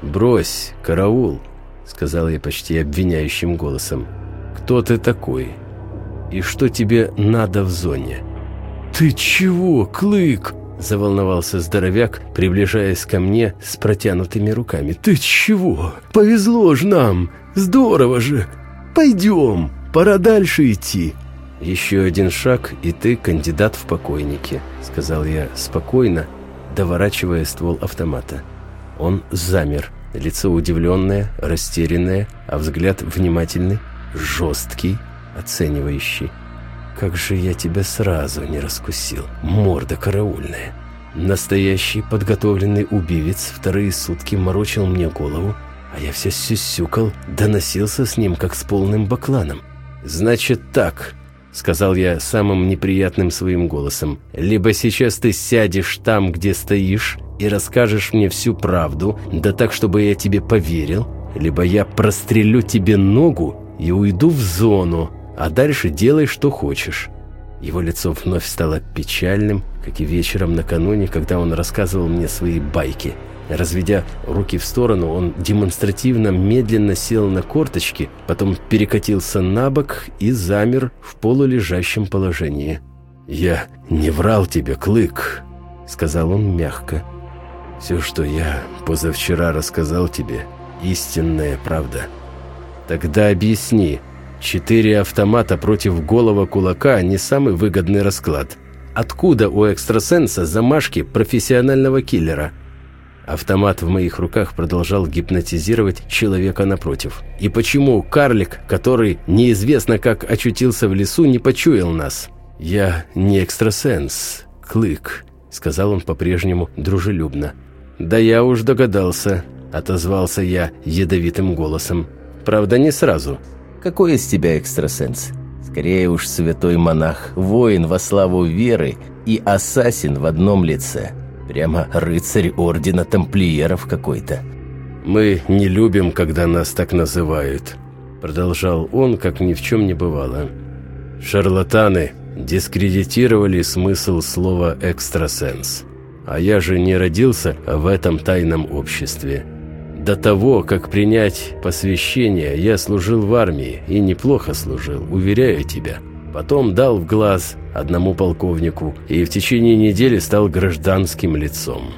«Брось, караул», — сказал я почти обвиняющим голосом. «Кто ты такой? И что тебе надо в зоне?» «Ты чего, Клык?» Заволновался здоровяк, приближаясь ко мне с протянутыми руками. «Ты чего? Повезло ж нам! Здорово же! Пойдем, пора дальше идти!» «Еще один шаг, и ты кандидат в покойники», — сказал я спокойно, доворачивая ствол автомата. Он замер, лицо удивленное, растерянное, а взгляд внимательный, жесткий, оценивающий. Как же я тебя сразу не раскусил, морда караульная. Настоящий подготовленный убивец вторые сутки морочил мне голову, а я все сюсюкал, доносился с ним, как с полным бакланом. «Значит так», — сказал я самым неприятным своим голосом, «либо сейчас ты сядешь там, где стоишь, и расскажешь мне всю правду, да так, чтобы я тебе поверил, либо я прострелю тебе ногу и уйду в зону, а дальше делай, что хочешь». Его лицо вновь стало печальным, как и вечером накануне, когда он рассказывал мне свои байки. Разведя руки в сторону, он демонстративно медленно сел на корточки, потом перекатился на бок и замер в полулежащем положении. «Я не врал тебе, Клык», — сказал он мягко. «Все, что я позавчера рассказал тебе, истинная правда. Тогда объясни, Четыре автомата против голого кулака – не самый выгодный расклад. Откуда у экстрасенса замашки профессионального киллера? Автомат в моих руках продолжал гипнотизировать человека напротив. И почему карлик, который неизвестно как очутился в лесу, не почуял нас? «Я не экстрасенс, Клык», – сказал он по-прежнему дружелюбно. «Да я уж догадался», – отозвался я ядовитым голосом. «Правда, не сразу». Какой из тебя экстрасенс? Скорее уж святой монах, воин во славу веры и ассасин в одном лице. Прямо рыцарь ордена тамплиеров какой-то. «Мы не любим, когда нас так называют», — продолжал он, как ни в чем не бывало. «Шарлатаны дискредитировали смысл слова «экстрасенс». А я же не родился в этом тайном обществе. До того, как принять посвящение, я служил в армии, и неплохо служил, уверяю тебя. Потом дал в глаз одному полковнику, и в течение недели стал гражданским лицом.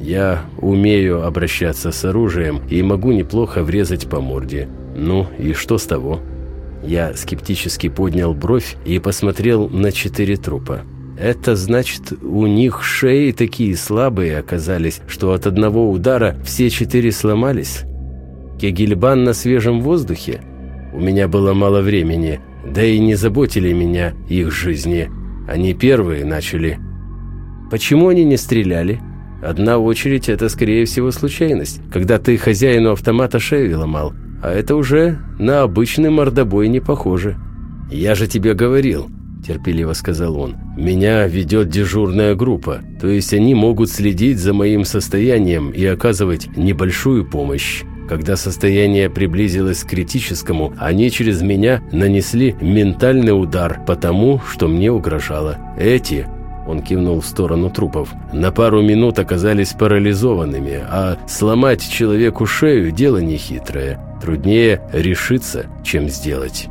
Я умею обращаться с оружием и могу неплохо врезать по морде. Ну и что с того? Я скептически поднял бровь и посмотрел на четыре трупа. Это значит, у них шеи такие слабые оказались, что от одного удара все четыре сломались? Кегельбан на свежем воздухе? У меня было мало времени, да и не заботили меня их жизни. Они первые начали. Почему они не стреляли? Одна очередь – это, скорее всего, случайность, когда ты хозяину автомата шею ломал, а это уже на обычный мордобой не похоже. «Я же тебе говорил», – терпеливо сказал он, – «меня ведет дежурная группа, то есть они могут следить за моим состоянием и оказывать небольшую помощь». Когда состояние приблизилось к критическому, они через меня нанесли ментальный удар по тому, что мне угрожало. Эти он кивнул в сторону трупов. На пару минут оказались парализованными, а сломать человеку шею – дело нехитрое. Труднее решиться, чем сделать.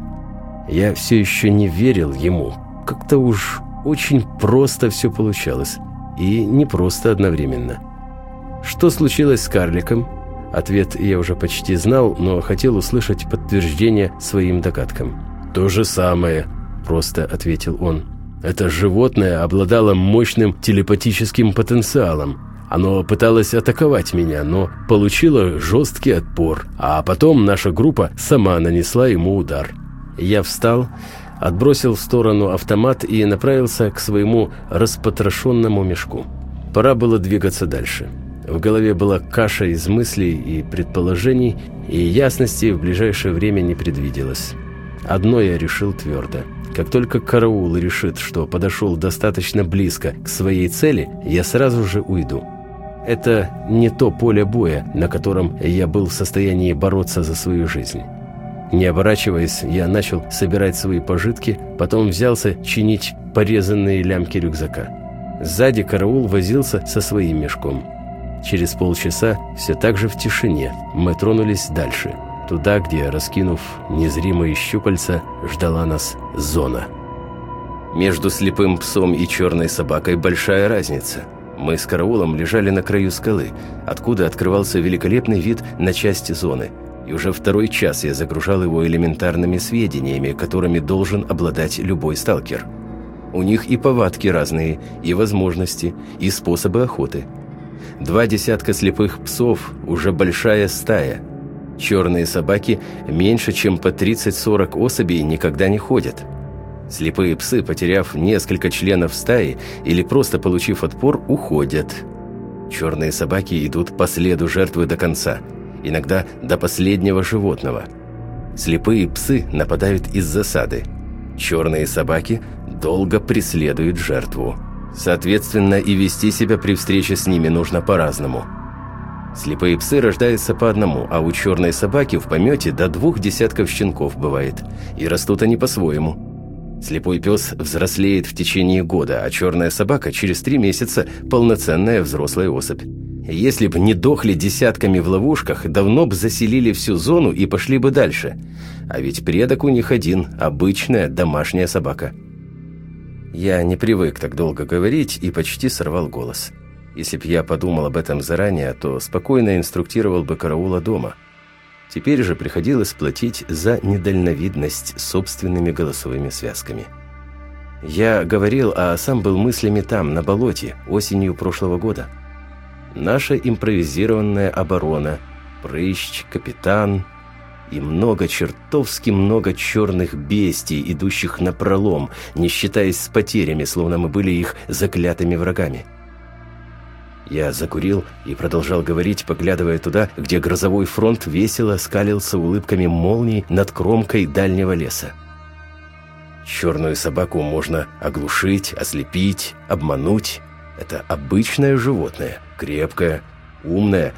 Я все еще не верил ему. Как-то уж очень просто все получалось. И не просто одновременно. Что случилось с карликом? Ответ я уже почти знал, но хотел услышать подтверждение своим догадкам. «То же самое», – просто ответил он. Это животное обладало мощным телепатическим потенциалом. Оно пыталось атаковать меня, но получило жесткий отпор, а потом наша группа сама нанесла ему удар. Я встал, отбросил в сторону автомат и направился к своему распотрошенному мешку. Пора было двигаться дальше. В голове была каша из мыслей и предположений, и ясности в ближайшее время не предвиделось. Одно я решил твердо – как только караул решит, что подошел достаточно близко к своей цели, я сразу же уйду. Это не то поле боя, на котором я был в состоянии бороться за свою жизнь. Не оборачиваясь, я начал собирать свои пожитки, потом взялся чинить порезанные лямки рюкзака. Сзади караул возился со своим мешком. Через полчаса, все так же в тишине, мы тронулись дальше – туда, где, раскинув незримые щупальца, ждала нас зона. Между слепым псом и черной собакой большая разница. Мы с караулом лежали на краю скалы, откуда открывался великолепный вид на части зоны. И уже второй час я загружал его элементарными сведениями, которыми должен обладать любой сталкер. У них и повадки разные, и возможности, и способы охоты. Два десятка слепых псов – уже большая стая – Черные собаки меньше, чем по 30-40 особей никогда не ходят. Слепые псы, потеряв несколько членов стаи или просто получив отпор, уходят. Черные собаки идут по следу жертвы до конца, иногда до последнего животного. Слепые псы нападают из засады. Черные собаки долго преследуют жертву. Соответственно, и вести себя при встрече с ними нужно по-разному – Слепые псы рождаются по одному, а у черной собаки в помете до двух десятков щенков бывает. И растут они по-своему. Слепой пес взрослеет в течение года, а черная собака через три месяца – полноценная взрослая особь. Если бы не дохли десятками в ловушках, давно бы заселили всю зону и пошли бы дальше. А ведь предок у них один – обычная домашняя собака. Я не привык так долго говорить и почти сорвал голос. Если б я подумал об этом заранее, то спокойно инструктировал бы караула дома. Теперь же приходилось платить за недальновидность собственными голосовыми связками. Я говорил, а сам был мыслями там, на болоте, осенью прошлого года. Наша импровизированная оборона, прыщ, капитан и много, чертовски много черных бестий, идущих на пролом, не считаясь с потерями, словно мы были их заклятыми врагами. Я закурил и продолжал говорить, поглядывая туда, где грозовой фронт весело скалился улыбками молний над кромкой дальнего леса. Черную собаку можно оглушить, ослепить, обмануть. Это обычное животное, крепкое, умное,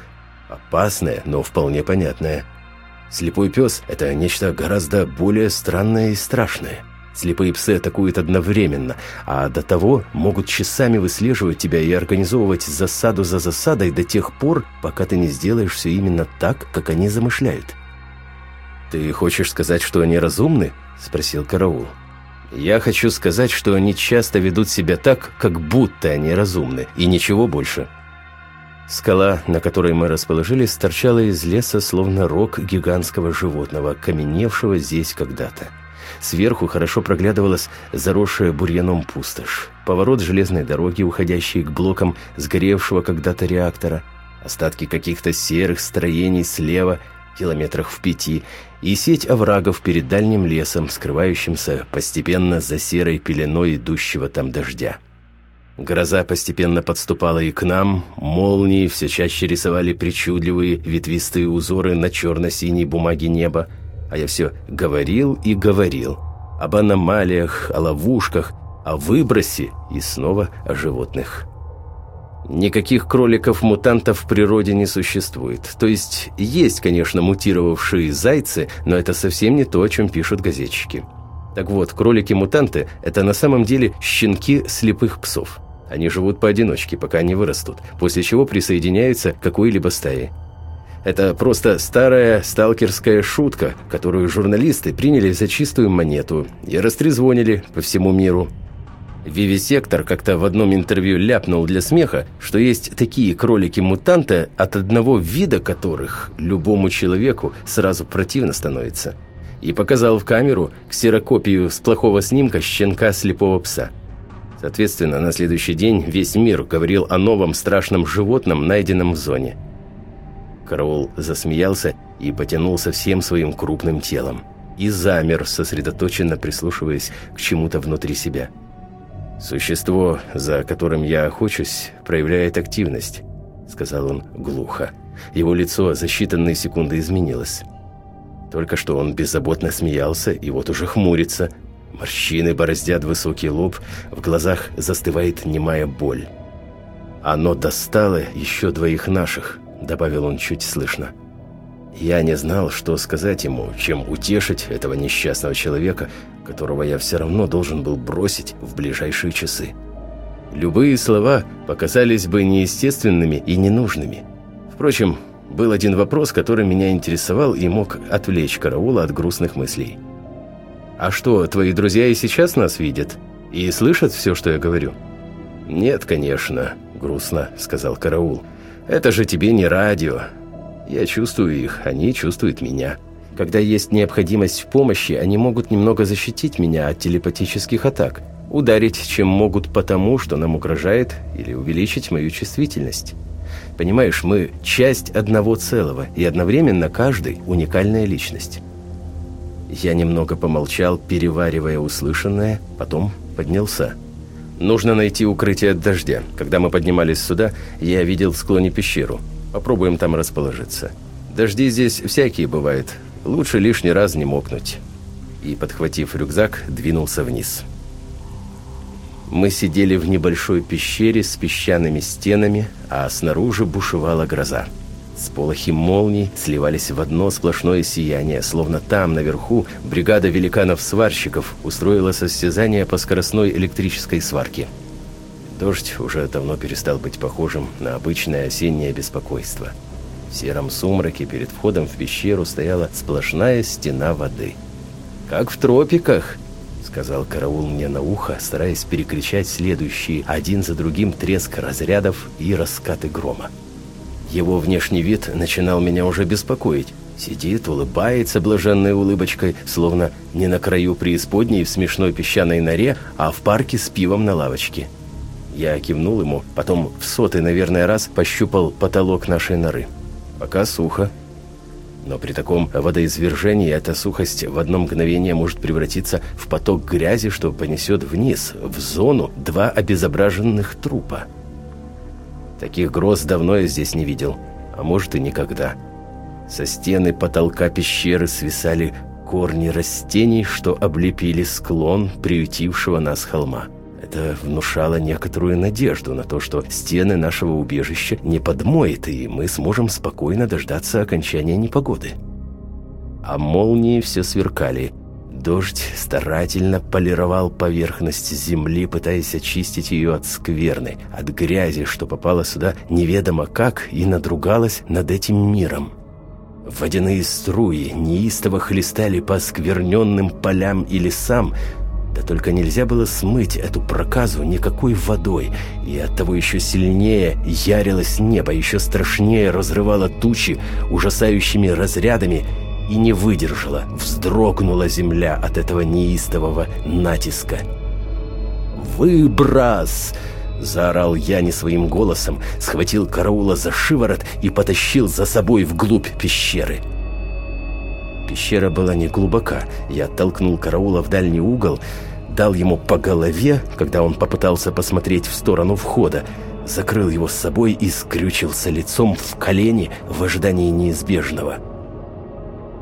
опасное, но вполне понятное. Слепой пес – это нечто гораздо более странное и страшное. Слепые псы атакуют одновременно, а до того могут часами выслеживать тебя и организовывать засаду за засадой до тех пор, пока ты не сделаешь все именно так, как они замышляют. «Ты хочешь сказать, что они разумны?» – спросил караул. «Я хочу сказать, что они часто ведут себя так, как будто они разумны, и ничего больше». Скала, на которой мы расположились, торчала из леса, словно рог гигантского животного, каменевшего здесь когда-то. Сверху хорошо проглядывалась заросшая бурьяном пустошь, поворот железной дороги, уходящий к блокам сгоревшего когда-то реактора, остатки каких-то серых строений слева, километрах в пяти, и сеть оврагов перед дальним лесом, скрывающимся постепенно за серой пеленой идущего там дождя. Гроза постепенно подступала и к нам, молнии все чаще рисовали причудливые ветвистые узоры на черно-синей бумаге неба, а я все говорил и говорил об аномалиях, о ловушках, о выбросе и снова о животных. Никаких кроликов-мутантов в природе не существует. То есть есть, конечно, мутировавшие зайцы, но это совсем не то, о чем пишут газетчики. Так вот, кролики-мутанты – это на самом деле щенки слепых псов. Они живут поодиночке, пока не вырастут, после чего присоединяются к какой-либо стае. Это просто старая сталкерская шутка, которую журналисты приняли за чистую монету и растрезвонили по всему миру. Вивисектор как-то в одном интервью ляпнул для смеха, что есть такие кролики-мутанты, от одного вида которых любому человеку сразу противно становится. И показал в камеру ксерокопию с плохого снимка щенка слепого пса – Соответственно, на следующий день весь мир говорил о новом страшном животном, найденном в зоне. Караул засмеялся и потянулся всем своим крупным телом. И замер, сосредоточенно прислушиваясь к чему-то внутри себя. «Существо, за которым я охочусь, проявляет активность», — сказал он глухо. Его лицо за считанные секунды изменилось. Только что он беззаботно смеялся и вот уже хмурится, Морщины бороздят высокий лоб, в глазах застывает немая боль. «Оно достало еще двоих наших», — добавил он чуть слышно. Я не знал, что сказать ему, чем утешить этого несчастного человека, которого я все равно должен был бросить в ближайшие часы. Любые слова показались бы неестественными и ненужными. Впрочем, был один вопрос, который меня интересовал и мог отвлечь караула от грустных мыслей. «А что, твои друзья и сейчас нас видят? И слышат все, что я говорю?» «Нет, конечно», — грустно сказал караул. «Это же тебе не радио. Я чувствую их, они чувствуют меня. Когда есть необходимость в помощи, они могут немного защитить меня от телепатических атак, ударить, чем могут потому, что нам угрожает, или увеличить мою чувствительность. Понимаешь, мы часть одного целого, и одновременно каждый уникальная личность». Я немного помолчал, переваривая услышанное, потом поднялся. «Нужно найти укрытие от дождя. Когда мы поднимались сюда, я видел в склоне пещеру. Попробуем там расположиться. Дожди здесь всякие бывают. Лучше лишний раз не мокнуть». И, подхватив рюкзак, двинулся вниз. Мы сидели в небольшой пещере с песчаными стенами, а снаружи бушевала гроза. Сполохи молний сливались в одно сплошное сияние, словно там, наверху, бригада великанов-сварщиков устроила состязание по скоростной электрической сварке. Дождь уже давно перестал быть похожим на обычное осеннее беспокойство. В сером сумраке перед входом в пещеру стояла сплошная стена воды. «Как в тропиках!» — сказал караул мне на ухо, стараясь перекричать следующие один за другим треск разрядов и раскаты грома. Его внешний вид начинал меня уже беспокоить. Сидит, улыбается блаженной улыбочкой, словно не на краю преисподней в смешной песчаной норе, а в парке с пивом на лавочке. Я кивнул ему, потом в сотый, наверное, раз пощупал потолок нашей норы. Пока сухо. Но при таком водоизвержении эта сухость в одно мгновение может превратиться в поток грязи, что понесет вниз, в зону, два обезображенных трупа. Таких гроз давно я здесь не видел, а может и никогда. Со стены потолка пещеры свисали корни растений, что облепили склон приютившего нас холма. Это внушало некоторую надежду на то, что стены нашего убежища не подмоет, и мы сможем спокойно дождаться окончания непогоды. А молнии все сверкали. Дождь старательно полировал поверхность земли, пытаясь очистить ее от скверны, от грязи, что попало сюда неведомо как и надругалась над этим миром. Водяные струи неистово хлестали по скверненным полям и лесам, да только нельзя было смыть эту проказу никакой водой, и оттого еще сильнее ярилось небо, еще страшнее разрывало тучи ужасающими разрядами, и не выдержала, вздрогнула земля от этого неистового натиска. «Выброс!» — заорал я не своим голосом, схватил караула за шиворот и потащил за собой вглубь пещеры. Пещера была не глубока. Я толкнул караула в дальний угол, дал ему по голове, когда он попытался посмотреть в сторону входа, закрыл его с собой и скрючился лицом в колени в ожидании неизбежного.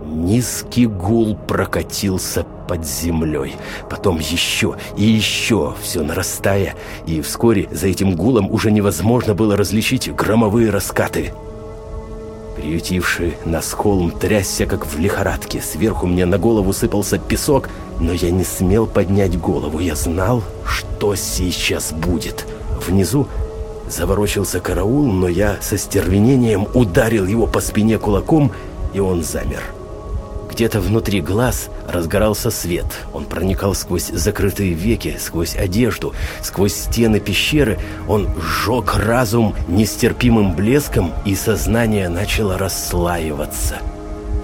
Низкий гул прокатился под землей, потом еще и еще, все нарастая, и вскоре за этим гулом уже невозможно было различить громовые раскаты. Приютивший нас холм трясся, как в лихорадке. Сверху мне на голову сыпался песок, но я не смел поднять голову. Я знал, что сейчас будет. Внизу заворочился караул, но я со стервенением ударил его по спине кулаком, и он замер. Где-то внутри глаз разгорался свет. Он проникал сквозь закрытые веки, сквозь одежду, сквозь стены пещеры. Он сжег разум нестерпимым блеском, и сознание начало расслаиваться.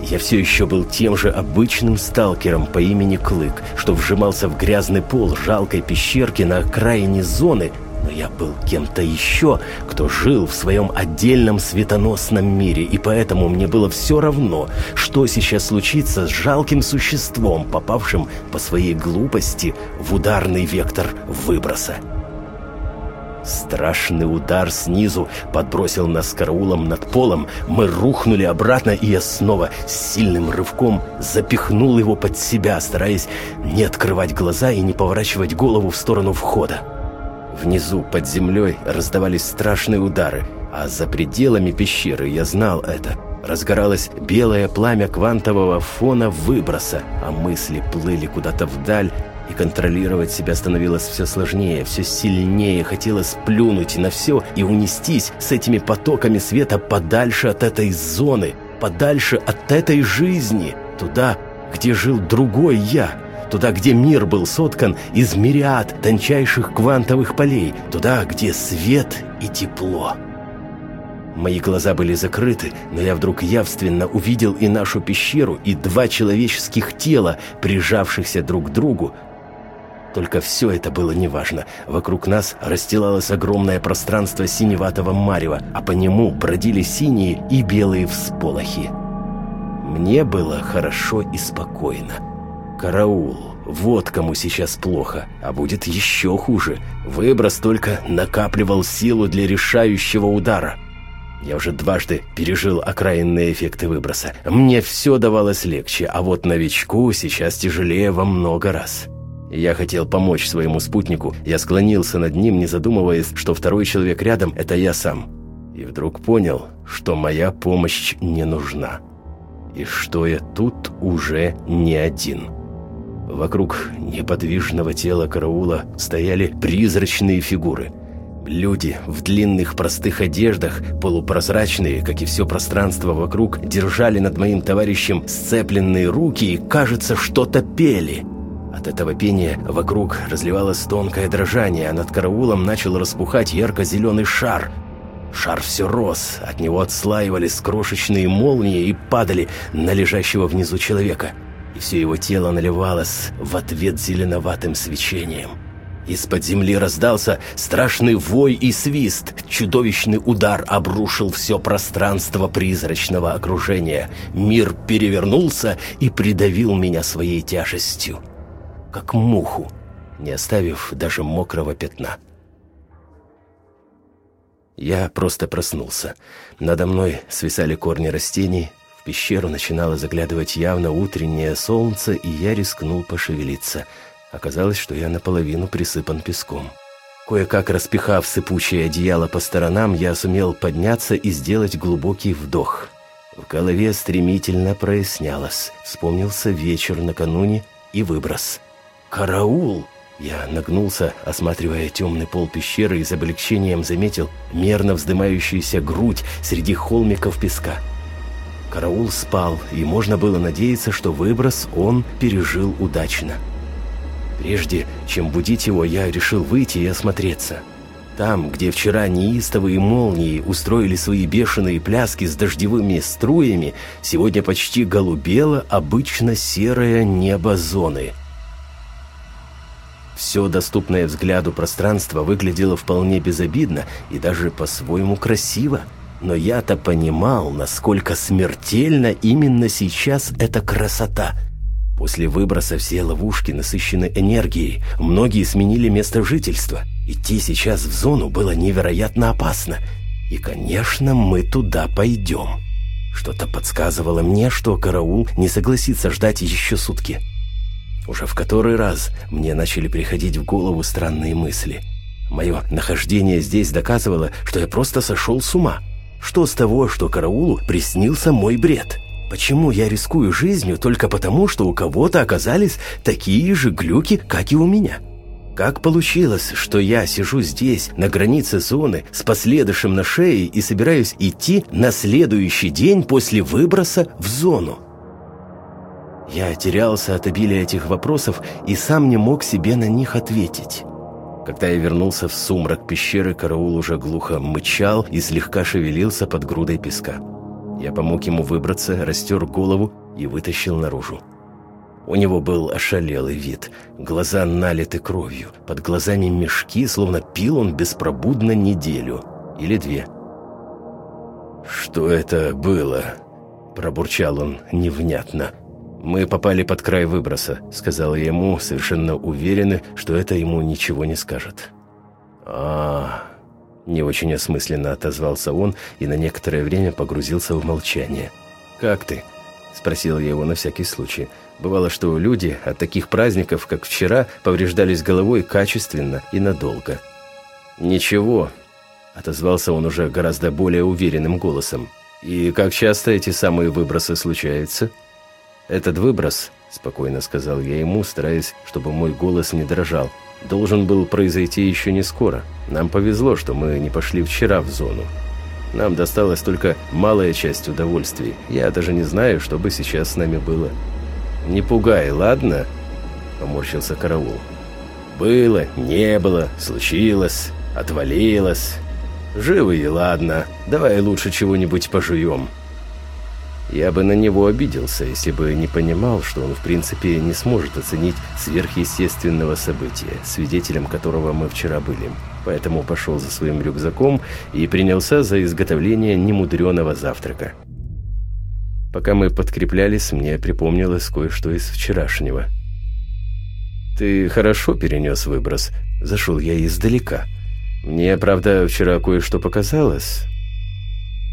Я все еще был тем же обычным сталкером по имени Клык, что вжимался в грязный пол жалкой пещерки на окраине зоны, но я был кем-то еще, кто жил в своем отдельном светоносном мире, и поэтому мне было все равно, что сейчас случится с жалким существом, попавшим по своей глупости в ударный вектор выброса. Страшный удар снизу подбросил нас караулом над полом. Мы рухнули обратно, и я снова с сильным рывком запихнул его под себя, стараясь не открывать глаза и не поворачивать голову в сторону входа. Внизу, под землей, раздавались страшные удары, а за пределами пещеры, я знал это, разгоралось белое пламя квантового фона выброса, а мысли плыли куда-то вдаль, и контролировать себя становилось все сложнее, все сильнее, хотелось плюнуть на все и унестись с этими потоками света подальше от этой зоны, подальше от этой жизни, туда, где жил другой я, туда, где мир был соткан из мириад тончайших квантовых полей, туда, где свет и тепло. Мои глаза были закрыты, но я вдруг явственно увидел и нашу пещеру, и два человеческих тела, прижавшихся друг к другу. Только все это было неважно. Вокруг нас расстилалось огромное пространство синеватого марева, а по нему бродили синие и белые всполохи. Мне было хорошо и спокойно. Караул. Вот кому сейчас плохо, а будет еще хуже. Выброс только накапливал силу для решающего удара. Я уже дважды пережил окраинные эффекты выброса. Мне все давалось легче, а вот новичку сейчас тяжелее во много раз. Я хотел помочь своему спутнику. Я склонился над ним, не задумываясь, что второй человек рядом – это я сам. И вдруг понял, что моя помощь не нужна. И что я тут уже не один. Вокруг неподвижного тела караула стояли призрачные фигуры. Люди в длинных простых одеждах, полупрозрачные, как и все пространство вокруг, держали над моим товарищем сцепленные руки и, кажется, что-то пели. От этого пения вокруг разливалось тонкое дрожание, а над караулом начал распухать ярко-зеленый шар. Шар все рос, от него отслаивались крошечные молнии и падали на лежащего внизу человека – все его тело наливалось в ответ зеленоватым свечением. Из-под земли раздался страшный вой и свист. Чудовищный удар обрушил все пространство призрачного окружения. Мир перевернулся и придавил меня своей тяжестью. Как муху, не оставив даже мокрого пятна. Я просто проснулся. Надо мной свисали корни растений, пещеру начинало заглядывать явно утреннее солнце, и я рискнул пошевелиться. Оказалось, что я наполовину присыпан песком. Кое-как распихав сыпучее одеяло по сторонам, я сумел подняться и сделать глубокий вдох. В голове стремительно прояснялось. Вспомнился вечер накануне, и выброс. «Караул!» Я нагнулся, осматривая темный пол пещеры и с облегчением заметил мерно вздымающуюся грудь среди холмиков песка. Караул спал, и можно было надеяться, что выброс он пережил удачно. Прежде чем будить его, я решил выйти и осмотреться. Там, где вчера неистовые молнии устроили свои бешеные пляски с дождевыми струями, сегодня почти голубело обычно серое небо зоны – все доступное взгляду пространство выглядело вполне безобидно и даже по-своему красиво. Но я-то понимал, насколько смертельно именно сейчас эта красота. После выброса все ловушки насыщены энергией, многие сменили место жительства. Идти сейчас в зону было невероятно опасно. И, конечно, мы туда пойдем. Что-то подсказывало мне, что караул не согласится ждать еще сутки. Уже в который раз мне начали приходить в голову странные мысли. Мое нахождение здесь доказывало, что я просто сошел с ума. Что с того, что караулу приснился мой бред? Почему я рискую жизнью только потому, что у кого-то оказались такие же глюки, как и у меня? Как получилось, что я сижу здесь, на границе зоны, с последующим на шее и собираюсь идти на следующий день после выброса в зону? Я терялся от обилия этих вопросов и сам не мог себе на них ответить. Когда я вернулся в сумрак пещеры, караул уже глухо мычал и слегка шевелился под грудой песка. Я помог ему выбраться, растер голову и вытащил наружу. У него был ошалелый вид, глаза налиты кровью, под глазами мешки, словно пил он беспробудно неделю или две. «Что это было?» – пробурчал он невнятно. «Мы попали под край выброса», — сказал я ему, совершенно уверенный, что это ему ничего не скажет. а Не очень осмысленно отозвался он и на некоторое время погрузился в молчание. «Как ты?» — спросил я его на всякий случай. Бывало, что люди от таких праздников, как вчера, повреждались головой качественно и надолго. «Ничего», — отозвался он уже гораздо более уверенным голосом. «И как часто эти самые выбросы случаются?» «Этот выброс», – спокойно сказал я ему, стараясь, чтобы мой голос не дрожал, должен был произойти еще не скоро. Нам повезло, что мы не пошли вчера в зону. Нам досталась только малая часть удовольствий. Я даже не знаю, что бы сейчас с нами было. «Не пугай, ладно?» – поморщился караул. «Было, не было, случилось, отвалилось. Живы и ладно. Давай лучше чего-нибудь пожуем». Я бы на него обиделся, если бы не понимал, что он в принципе не сможет оценить сверхъестественного события, свидетелем которого мы вчера были. Поэтому пошел за своим рюкзаком и принялся за изготовление немудреного завтрака. Пока мы подкреплялись, мне припомнилось кое-что из вчерашнего. «Ты хорошо перенес выброс?» Зашел я издалека. Мне, правда, вчера кое-что показалось,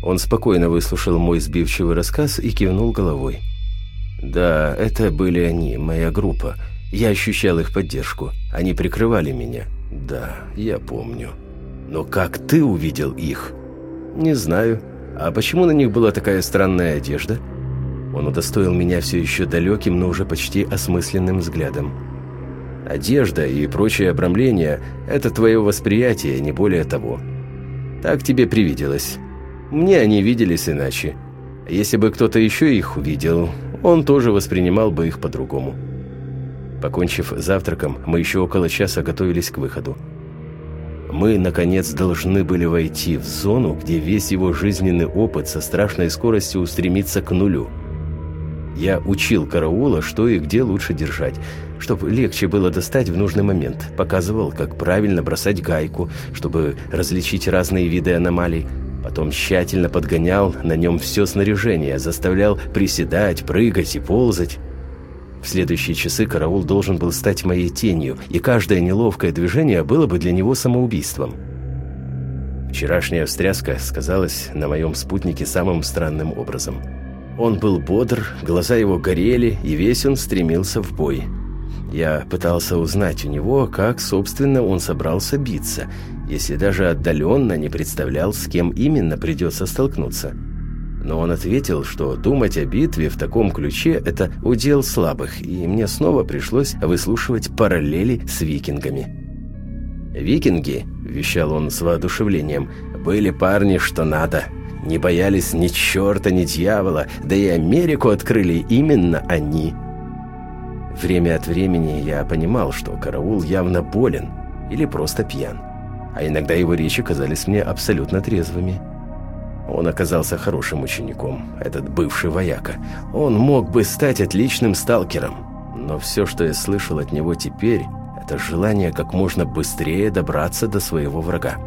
он спокойно выслушал мой сбивчивый рассказ и кивнул головой. «Да, это были они, моя группа. Я ощущал их поддержку. Они прикрывали меня. Да, я помню. Но как ты увидел их?» «Не знаю. А почему на них была такая странная одежда?» Он удостоил меня все еще далеким, но уже почти осмысленным взглядом. «Одежда и прочее обрамление – это твое восприятие, не более того. Так тебе привиделось». Мне они виделись иначе. Если бы кто-то еще их увидел, он тоже воспринимал бы их по-другому. Покончив завтраком, мы еще около часа готовились к выходу. Мы, наконец, должны были войти в зону, где весь его жизненный опыт со страшной скоростью устремится к нулю. Я учил караула, что и где лучше держать, чтобы легче было достать в нужный момент. Показывал, как правильно бросать гайку, чтобы различить разные виды аномалий – Потом тщательно подгонял на нем все снаряжение, заставлял приседать, прыгать и ползать. В следующие часы караул должен был стать моей тенью, и каждое неловкое движение было бы для него самоубийством. Вчерашняя встряска сказалась на моем спутнике самым странным образом. Он был бодр, глаза его горели, и весь он стремился в бой. Я пытался узнать у него, как, собственно, он собрался биться – если даже отдаленно не представлял, с кем именно придется столкнуться. но он ответил, что думать о битве в таком ключе – это удел слабых, и мне снова пришлось выслушивать параллели с викингами. «Викинги», – вещал он с воодушевлением, – «были парни, что надо. Не боялись ни черта, ни дьявола, да и Америку открыли именно они». Время от времени я понимал, что караул явно болен или просто пьян, а иногда его речи казались мне абсолютно трезвыми. Он оказался хорошим учеником, этот бывший вояка. Он мог бы стать отличным сталкером, но все, что я слышал от него теперь, это желание как можно быстрее добраться до своего врага.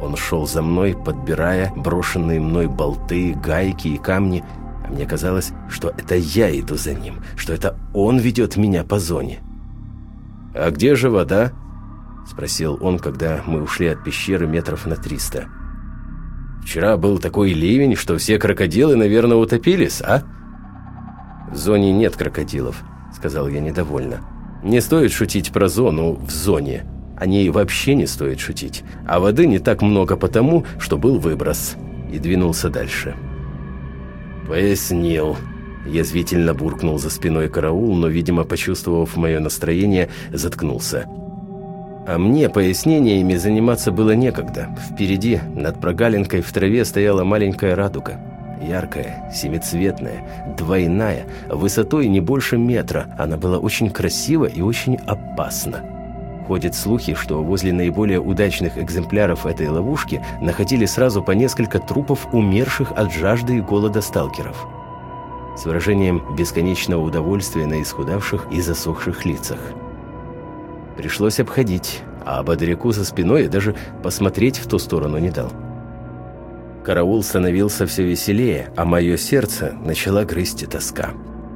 Он шел за мной, подбирая брошенные мной болты, гайки и камни, мне казалось, что это я иду за ним, что это он ведет меня по зоне. «А где же вода?» – спросил он, когда мы ушли от пещеры метров на триста. «Вчера был такой ливень, что все крокодилы, наверное, утопились, а?» «В зоне нет крокодилов», – сказал я недовольно. Не стоит шутить про зону в зоне. О ней вообще не стоит шутить. А воды не так много потому, что был выброс. И двинулся дальше. «Пояснил», – язвительно буркнул за спиной караул, но, видимо, почувствовав мое настроение, заткнулся. А мне пояснениями заниматься было некогда. Впереди, над прогалинкой в траве, стояла маленькая радуга – яркая, семицветная, двойная, высотой не больше метра. Она была очень красива и очень опасна. Ходят слухи, что возле наиболее удачных экземпляров этой ловушки находили сразу по несколько трупов умерших от жажды и голода сталкеров. С выражением бесконечного удовольствия на исхудавших и засохших лицах. Пришлось обходить, а Бодряку за спиной даже посмотреть в ту сторону не дал. Караул становился все веселее, а мое сердце начала грызть тоска.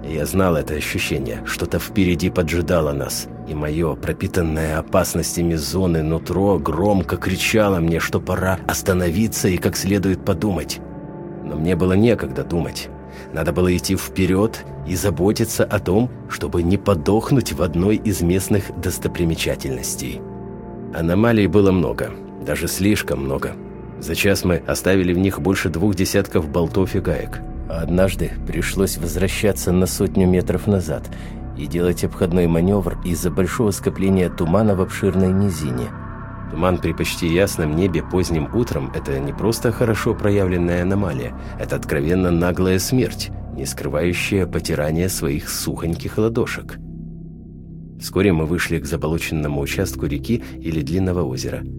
Я знал это ощущение, что-то впереди поджидало нас, и мое, пропитанное опасностями зоны нутро, громко кричало мне, что пора остановиться и как следует подумать. Но мне было некогда думать. Надо было идти вперед и заботиться о том, чтобы не подохнуть в одной из местных достопримечательностей. Аномалий было много, даже слишком много. За час мы оставили в них больше двух десятков болтов и гаек. А однажды пришлось возвращаться на сотню метров назад и делать обходной маневр из-за большого скопления тумана в обширной низине. Туман при почти ясном небе поздним утром – это не просто хорошо проявленная аномалия, это откровенно наглая смерть, не скрывающая потирание своих сухоньких ладошек. Вскоре мы вышли к заболоченному участку реки или длинного озера –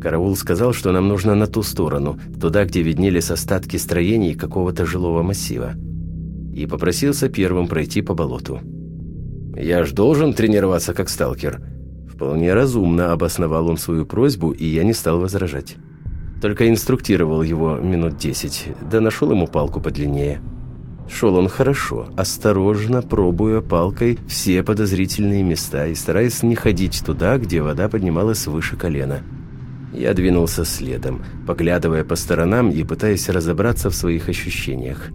Караул сказал, что нам нужно на ту сторону, туда, где виднелись остатки строений какого-то жилого массива. И попросился первым пройти по болоту. «Я ж должен тренироваться как сталкер». Вполне разумно обосновал он свою просьбу, и я не стал возражать. Только инструктировал его минут десять, да нашел ему палку подлиннее. Шел он хорошо, осторожно, пробуя палкой все подозрительные места и стараясь не ходить туда, где вода поднималась выше колена. Я двинулся следом, поглядывая по сторонам и пытаясь разобраться в своих ощущениях.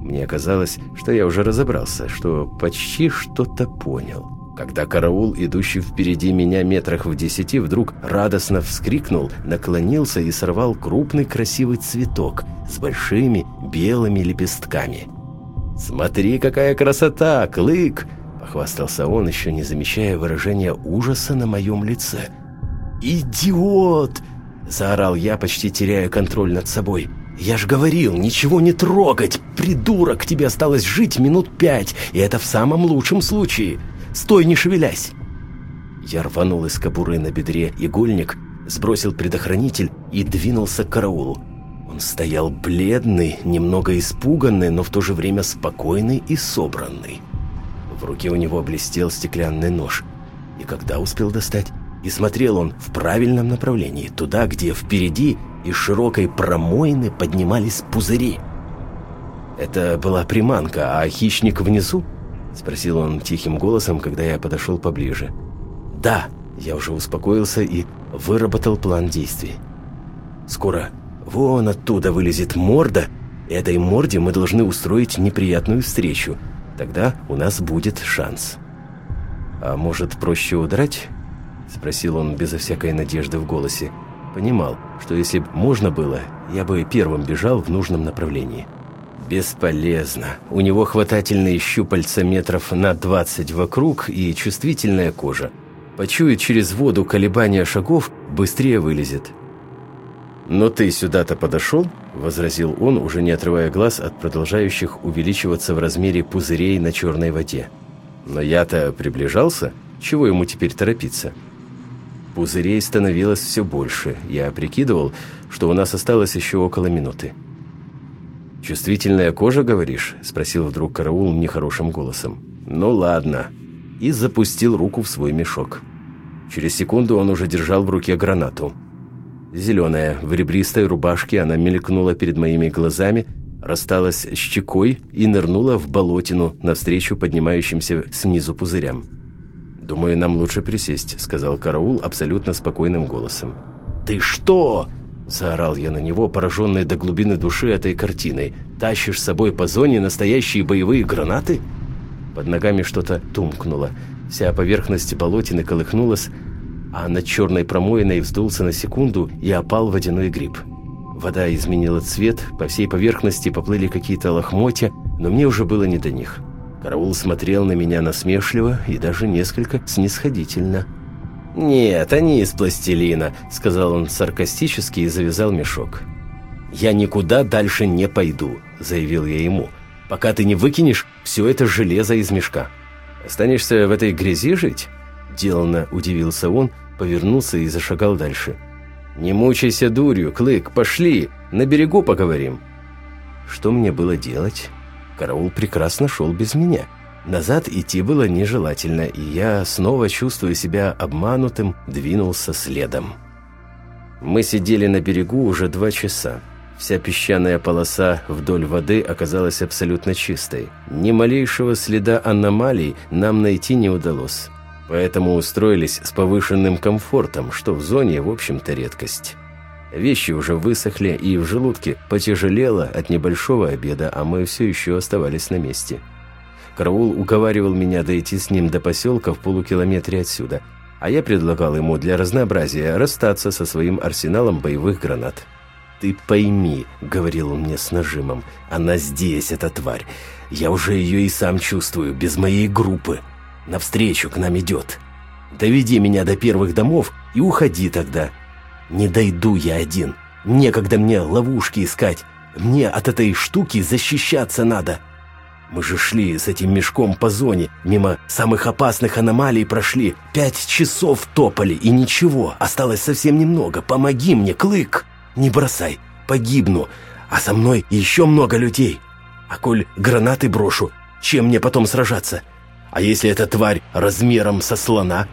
Мне казалось, что я уже разобрался, что почти что-то понял. Когда караул, идущий впереди меня метрах в десяти, вдруг радостно вскрикнул, наклонился и сорвал крупный красивый цветок с большими белыми лепестками. «Смотри, какая красота, Клык!» – похвастался он, еще не замечая выражения ужаса на моем лице – «Идиот!» – заорал я, почти теряя контроль над собой. «Я ж говорил, ничего не трогать! Придурок, тебе осталось жить минут пять, и это в самом лучшем случае! Стой, не шевелясь!» Я рванул из кобуры на бедре игольник, сбросил предохранитель и двинулся к караулу. Он стоял бледный, немного испуганный, но в то же время спокойный и собранный. В руке у него блестел стеклянный нож. И когда успел достать? И смотрел он в правильном направлении, туда, где впереди из широкой промоины поднимались пузыри. «Это была приманка, а хищник внизу?» – спросил он тихим голосом, когда я подошел поближе. «Да!» – я уже успокоился и выработал план действий. «Скоро вон оттуда вылезет морда, и этой морде мы должны устроить неприятную встречу. Тогда у нас будет шанс. А может, проще удрать?» Спросил он безо всякой надежды в голосе. Понимал, что если б можно было, я бы первым бежал в нужном направлении. Бесполезно. У него хватательные щупальца метров на 20 вокруг и чувствительная кожа. Почует через воду колебания шагов, быстрее вылезет. «Но ты сюда-то подошел?» – возразил он, уже не отрывая глаз от продолжающих увеличиваться в размере пузырей на черной воде. «Но я-то приближался? Чего ему теперь торопиться?» Пузырей становилось все больше. Я прикидывал, что у нас осталось еще около минуты. «Чувствительная кожа, говоришь?» – спросил вдруг караул нехорошим голосом. «Ну ладно». И запустил руку в свой мешок. Через секунду он уже держал в руке гранату – Зеленая, в ребристой рубашке, она мелькнула перед моими глазами, рассталась щекой и нырнула в болотину навстречу поднимающимся снизу пузырям. «Думаю, нам лучше присесть», — сказал караул абсолютно спокойным голосом. «Ты что?» — заорал я на него, пораженный до глубины души этой картиной. «Тащишь с собой по зоне настоящие боевые гранаты?» Под ногами что-то тумкнуло. Вся поверхность болотины колыхнулась, а над черной промоиной вздулся на секунду и опал водяной гриб. Вода изменила цвет, по всей поверхности поплыли какие-то лохмотья, но мне уже было не до них. Караул смотрел на меня насмешливо и даже несколько снисходительно. «Нет, они из пластилина», — сказал он саркастически и завязал мешок. «Я никуда дальше не пойду», — заявил я ему, «пока ты не выкинешь все это железо из мешка. Останешься в этой грязи жить?» Деланно удивился он, повернулся и зашагал дальше. «Не мучайся дурью, Клык, пошли, на берегу поговорим». Что мне было делать? Караул прекрасно шел без меня. Назад идти было нежелательно, и я, снова чувствуя себя обманутым, двинулся следом. Мы сидели на берегу уже два часа. Вся песчаная полоса вдоль воды оказалась абсолютно чистой. Ни малейшего следа аномалий нам найти не удалось. Поэтому устроились с повышенным комфортом, что в зоне, в общем-то, редкость. Вещи уже высохли, и в желудке потяжелело от небольшого обеда, а мы все еще оставались на месте. Караул уговаривал меня дойти с ним до поселка в полукилометре отсюда, а я предлагал ему для разнообразия расстаться со своим арсеналом боевых гранат. «Ты пойми», — говорил он мне с нажимом, — «она здесь, эта тварь. Я уже ее и сам чувствую, без моей группы навстречу к нам идет. Доведи меня до первых домов и уходи тогда. Не дойду я один. Некогда мне ловушки искать. Мне от этой штуки защищаться надо. Мы же шли с этим мешком по зоне, мимо самых опасных аномалий прошли. Пять часов топали, и ничего, осталось совсем немного. Помоги мне, Клык! Не бросай, погибну, а со мной еще много людей. А коль гранаты брошу, чем мне потом сражаться? А если эта тварь размером со слона?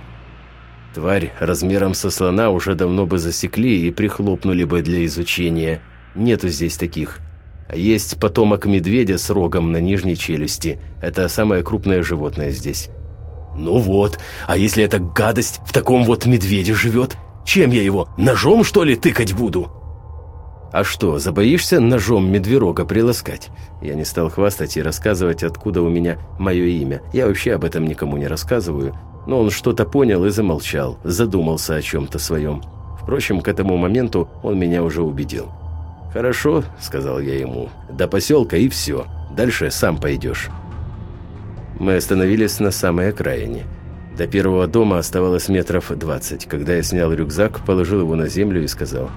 Тварь размером со слона уже давно бы засекли и прихлопнули бы для изучения. Нету здесь таких. А есть потомок медведя с рогом на нижней челюсти. Это самое крупное животное здесь. Ну вот, а если эта гадость в таком вот медведе живет? Чем я его, ножом что ли тыкать буду?» «А что, забоишься ножом медверога приласкать?» Я не стал хвастать и рассказывать, откуда у меня мое имя. Я вообще об этом никому не рассказываю. Но он что-то понял и замолчал, задумался о чем-то своем. Впрочем, к этому моменту он меня уже убедил. «Хорошо», — сказал я ему, — «до поселка и все. Дальше сам пойдешь». Мы остановились на самой окраине. До первого дома оставалось метров двадцать. Когда я снял рюкзак, положил его на землю и сказал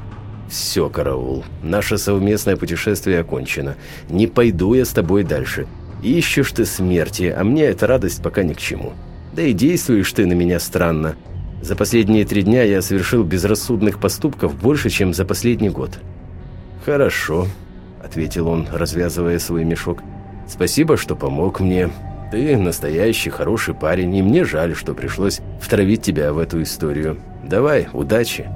«Все, караул, наше совместное путешествие окончено. Не пойду я с тобой дальше. Ищешь ты смерти, а мне эта радость пока ни к чему. Да и действуешь ты на меня странно. За последние три дня я совершил безрассудных поступков больше, чем за последний год». «Хорошо», — ответил он, развязывая свой мешок. «Спасибо, что помог мне. Ты настоящий хороший парень, и мне жаль, что пришлось втравить тебя в эту историю. Давай, удачи!»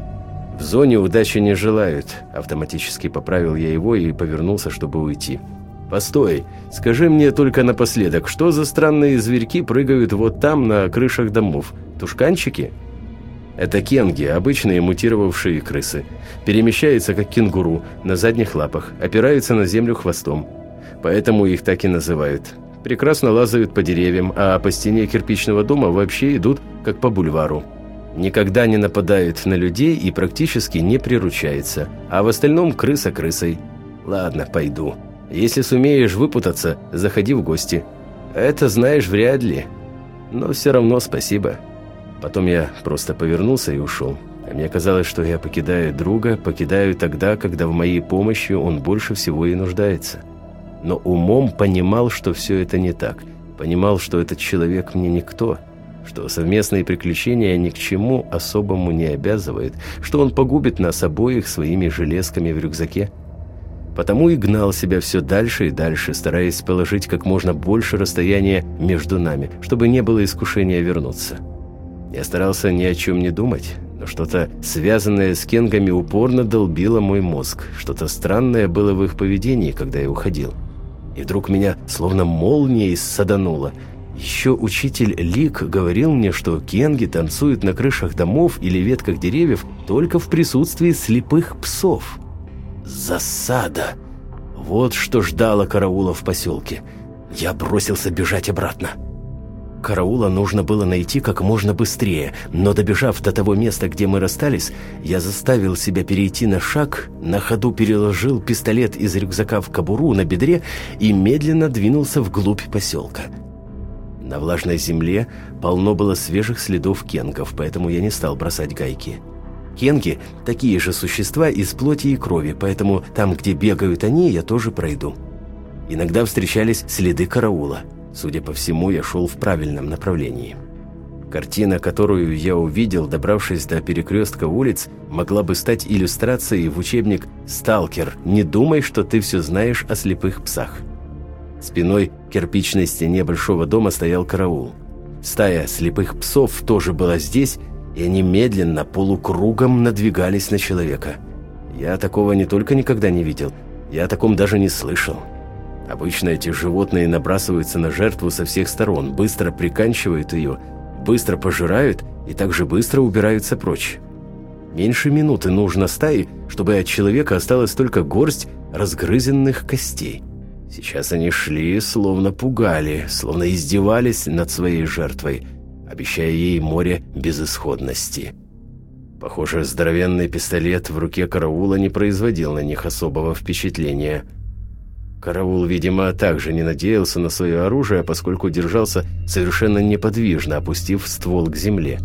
«В зоне удачи не желают», – автоматически поправил я его и повернулся, чтобы уйти. «Постой, скажи мне только напоследок, что за странные зверьки прыгают вот там, на крышах домов? Тушканчики?» «Это кенги, обычные мутировавшие крысы. Перемещаются, как кенгуру, на задних лапах, опираются на землю хвостом. Поэтому их так и называют. Прекрасно лазают по деревьям, а по стене кирпичного дома вообще идут, как по бульвару». Никогда не нападает на людей и практически не приручается. А в остальном крыса крысой. Ладно, пойду. Если сумеешь выпутаться, заходи в гости. Это знаешь вряд ли. Но все равно спасибо. Потом я просто повернулся и ушел. А мне казалось, что я покидаю друга, покидаю тогда, когда в моей помощи он больше всего и нуждается. Но умом понимал, что все это не так. Понимал, что этот человек мне никто – что совместные приключения ни к чему особому не обязывают, что он погубит нас обоих своими железками в рюкзаке. Потому и гнал себя все дальше и дальше, стараясь положить как можно больше расстояния между нами, чтобы не было искушения вернуться. Я старался ни о чем не думать, но что-то связанное с кенгами упорно долбило мой мозг, что-то странное было в их поведении, когда я уходил. И вдруг меня словно молнией садануло – еще учитель Лик говорил мне, что кенги танцуют на крышах домов или ветках деревьев только в присутствии слепых псов. Засада! Вот что ждало караула в поселке. Я бросился бежать обратно. Караула нужно было найти как можно быстрее, но добежав до того места, где мы расстались, я заставил себя перейти на шаг, на ходу переложил пистолет из рюкзака в кобуру на бедре и медленно двинулся вглубь поселка. На влажной земле полно было свежих следов кенгов, поэтому я не стал бросать гайки. Кенги – такие же существа из плоти и крови, поэтому там, где бегают они, я тоже пройду. Иногда встречались следы караула. Судя по всему, я шел в правильном направлении. Картина, которую я увидел, добравшись до перекрестка улиц, могла бы стать иллюстрацией в учебник «Сталкер. Не думай, что ты все знаешь о слепых псах». Спиной к кирпичной стене большого дома стоял караул. Стая слепых псов тоже была здесь, и они медленно, полукругом надвигались на человека. Я такого не только никогда не видел, я о таком даже не слышал. Обычно эти животные набрасываются на жертву со всех сторон, быстро приканчивают ее, быстро пожирают и также быстро убираются прочь. Меньше минуты нужно стае, чтобы от человека осталась только горсть разгрызенных костей. Сейчас они шли, словно пугали, словно издевались над своей жертвой, обещая ей море безысходности. Похоже, здоровенный пистолет в руке караула не производил на них особого впечатления. Караул, видимо, также не надеялся на свое оружие, поскольку держался совершенно неподвижно, опустив ствол к земле.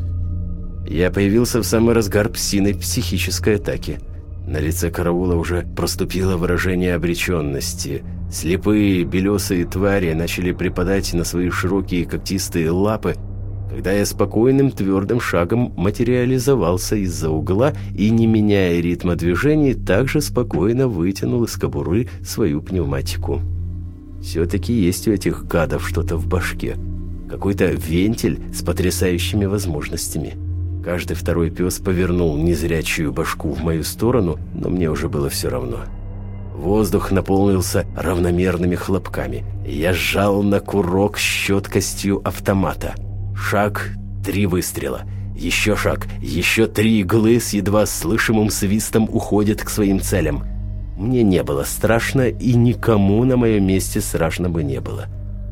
Я появился в самый разгар псиной психической атаки. На лице караула уже проступило выражение обреченности – Слепые белесые твари начали припадать на свои широкие когтистые лапы, когда я спокойным твердым шагом материализовался из-за угла и, не меняя ритма движений, также спокойно вытянул из кобуры свою пневматику. Все-таки есть у этих гадов что-то в башке. Какой-то вентиль с потрясающими возможностями. Каждый второй пес повернул незрячую башку в мою сторону, но мне уже было все равно. Воздух наполнился равномерными хлопками. Я сжал на курок щеткостью автомата. Шаг, три выстрела. Еще шаг, еще три иглы с едва слышимым свистом уходят к своим целям. Мне не было страшно, и никому на моем месте страшно бы не было.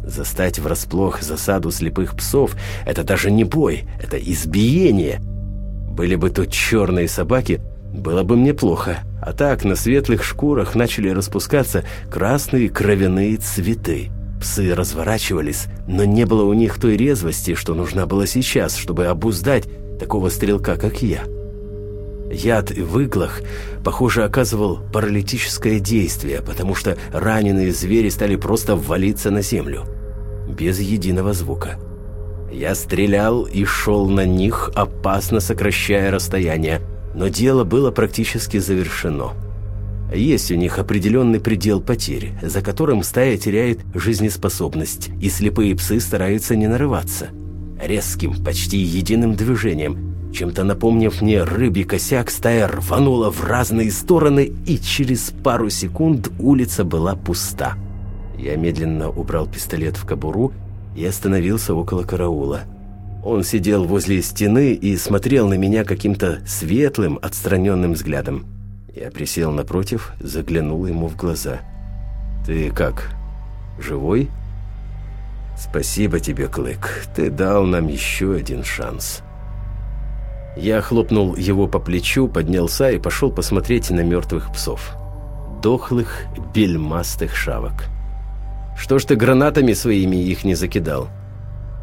Застать врасплох засаду слепых псов – это даже не бой, это избиение. Были бы тут черные собаки, было бы мне плохо. А так на светлых шкурах начали распускаться красные кровяные цветы. Псы разворачивались, но не было у них той резвости, что нужна была сейчас, чтобы обуздать такого стрелка, как я. Яд в иглах, похоже, оказывал паралитическое действие, потому что раненые звери стали просто ввалиться на землю. Без единого звука. Я стрелял и шел на них, опасно сокращая расстояние, но дело было практически завершено. Есть у них определенный предел потерь, за которым стая теряет жизнеспособность, и слепые псы стараются не нарываться. Резким, почти единым движением, чем-то напомнив мне рыбий косяк, стая рванула в разные стороны, и через пару секунд улица была пуста. Я медленно убрал пистолет в кобуру и остановился около караула. Он сидел возле стены и смотрел на меня каким-то светлым, отстраненным взглядом. Я присел напротив, заглянул ему в глаза. «Ты как, живой?» «Спасибо тебе, Клык. Ты дал нам еще один шанс». Я хлопнул его по плечу, поднялся и пошел посмотреть на мертвых псов. Дохлых, бельмастых шавок. Что ж ты гранатами своими их не закидал?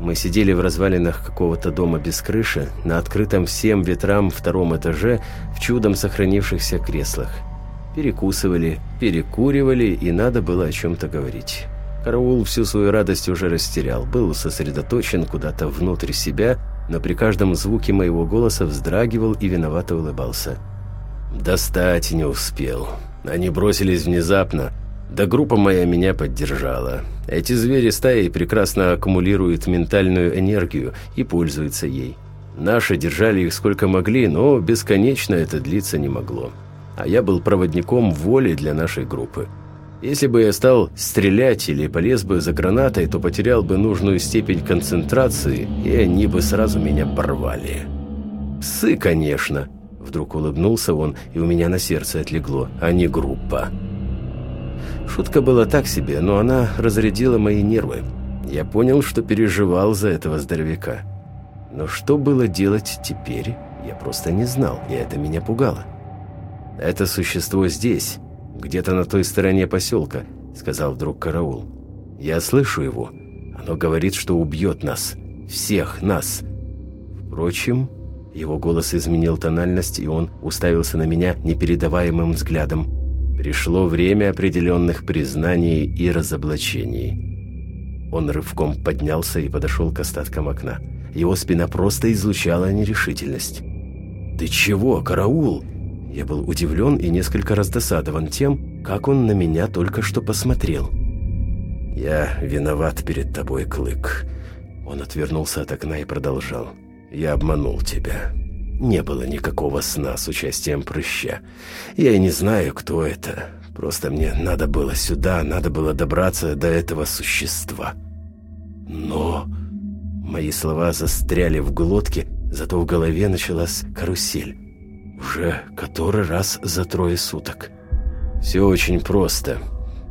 Мы сидели в развалинах какого-то дома без крыши, на открытом всем ветрам втором этаже, в чудом сохранившихся креслах. Перекусывали, перекуривали, и надо было о чем-то говорить. Караул всю свою радость уже растерял, был сосредоточен куда-то внутрь себя, но при каждом звуке моего голоса вздрагивал и виновато улыбался. «Достать не успел. Они бросились внезапно, да группа моя меня поддержала. Эти звери стаи прекрасно аккумулируют ментальную энергию и пользуются ей. Наши держали их сколько могли, но бесконечно это длиться не могло. А я был проводником воли для нашей группы. Если бы я стал стрелять или полез бы за гранатой, то потерял бы нужную степень концентрации, и они бы сразу меня порвали. «Псы, конечно!» Вдруг улыбнулся он, и у меня на сердце отлегло, а не группа. Шутка была так себе, но она разрядила мои нервы. Я понял, что переживал за этого здоровяка. Но что было делать теперь, я просто не знал, и это меня пугало. «Это существо здесь, где-то на той стороне поселка», — сказал вдруг караул. «Я слышу его. Оно говорит, что убьет нас. Всех нас». Впрочем, его голос изменил тональность, и он уставился на меня непередаваемым взглядом. Пришло время определенных признаний и разоблачений. Он рывком поднялся и подошел к остаткам окна. Его спина просто излучала нерешительность. «Ты чего, караул?» Я был удивлен и несколько раздосадован тем, как он на меня только что посмотрел. «Я виноват перед тобой, Клык». Он отвернулся от окна и продолжал. «Я обманул тебя. Не было никакого сна с участием прыща. Я и не знаю, кто это. Просто мне надо было сюда, надо было добраться до этого существа. Но... Мои слова застряли в глотке, зато в голове началась карусель. Уже который раз за трое суток. Все очень просто.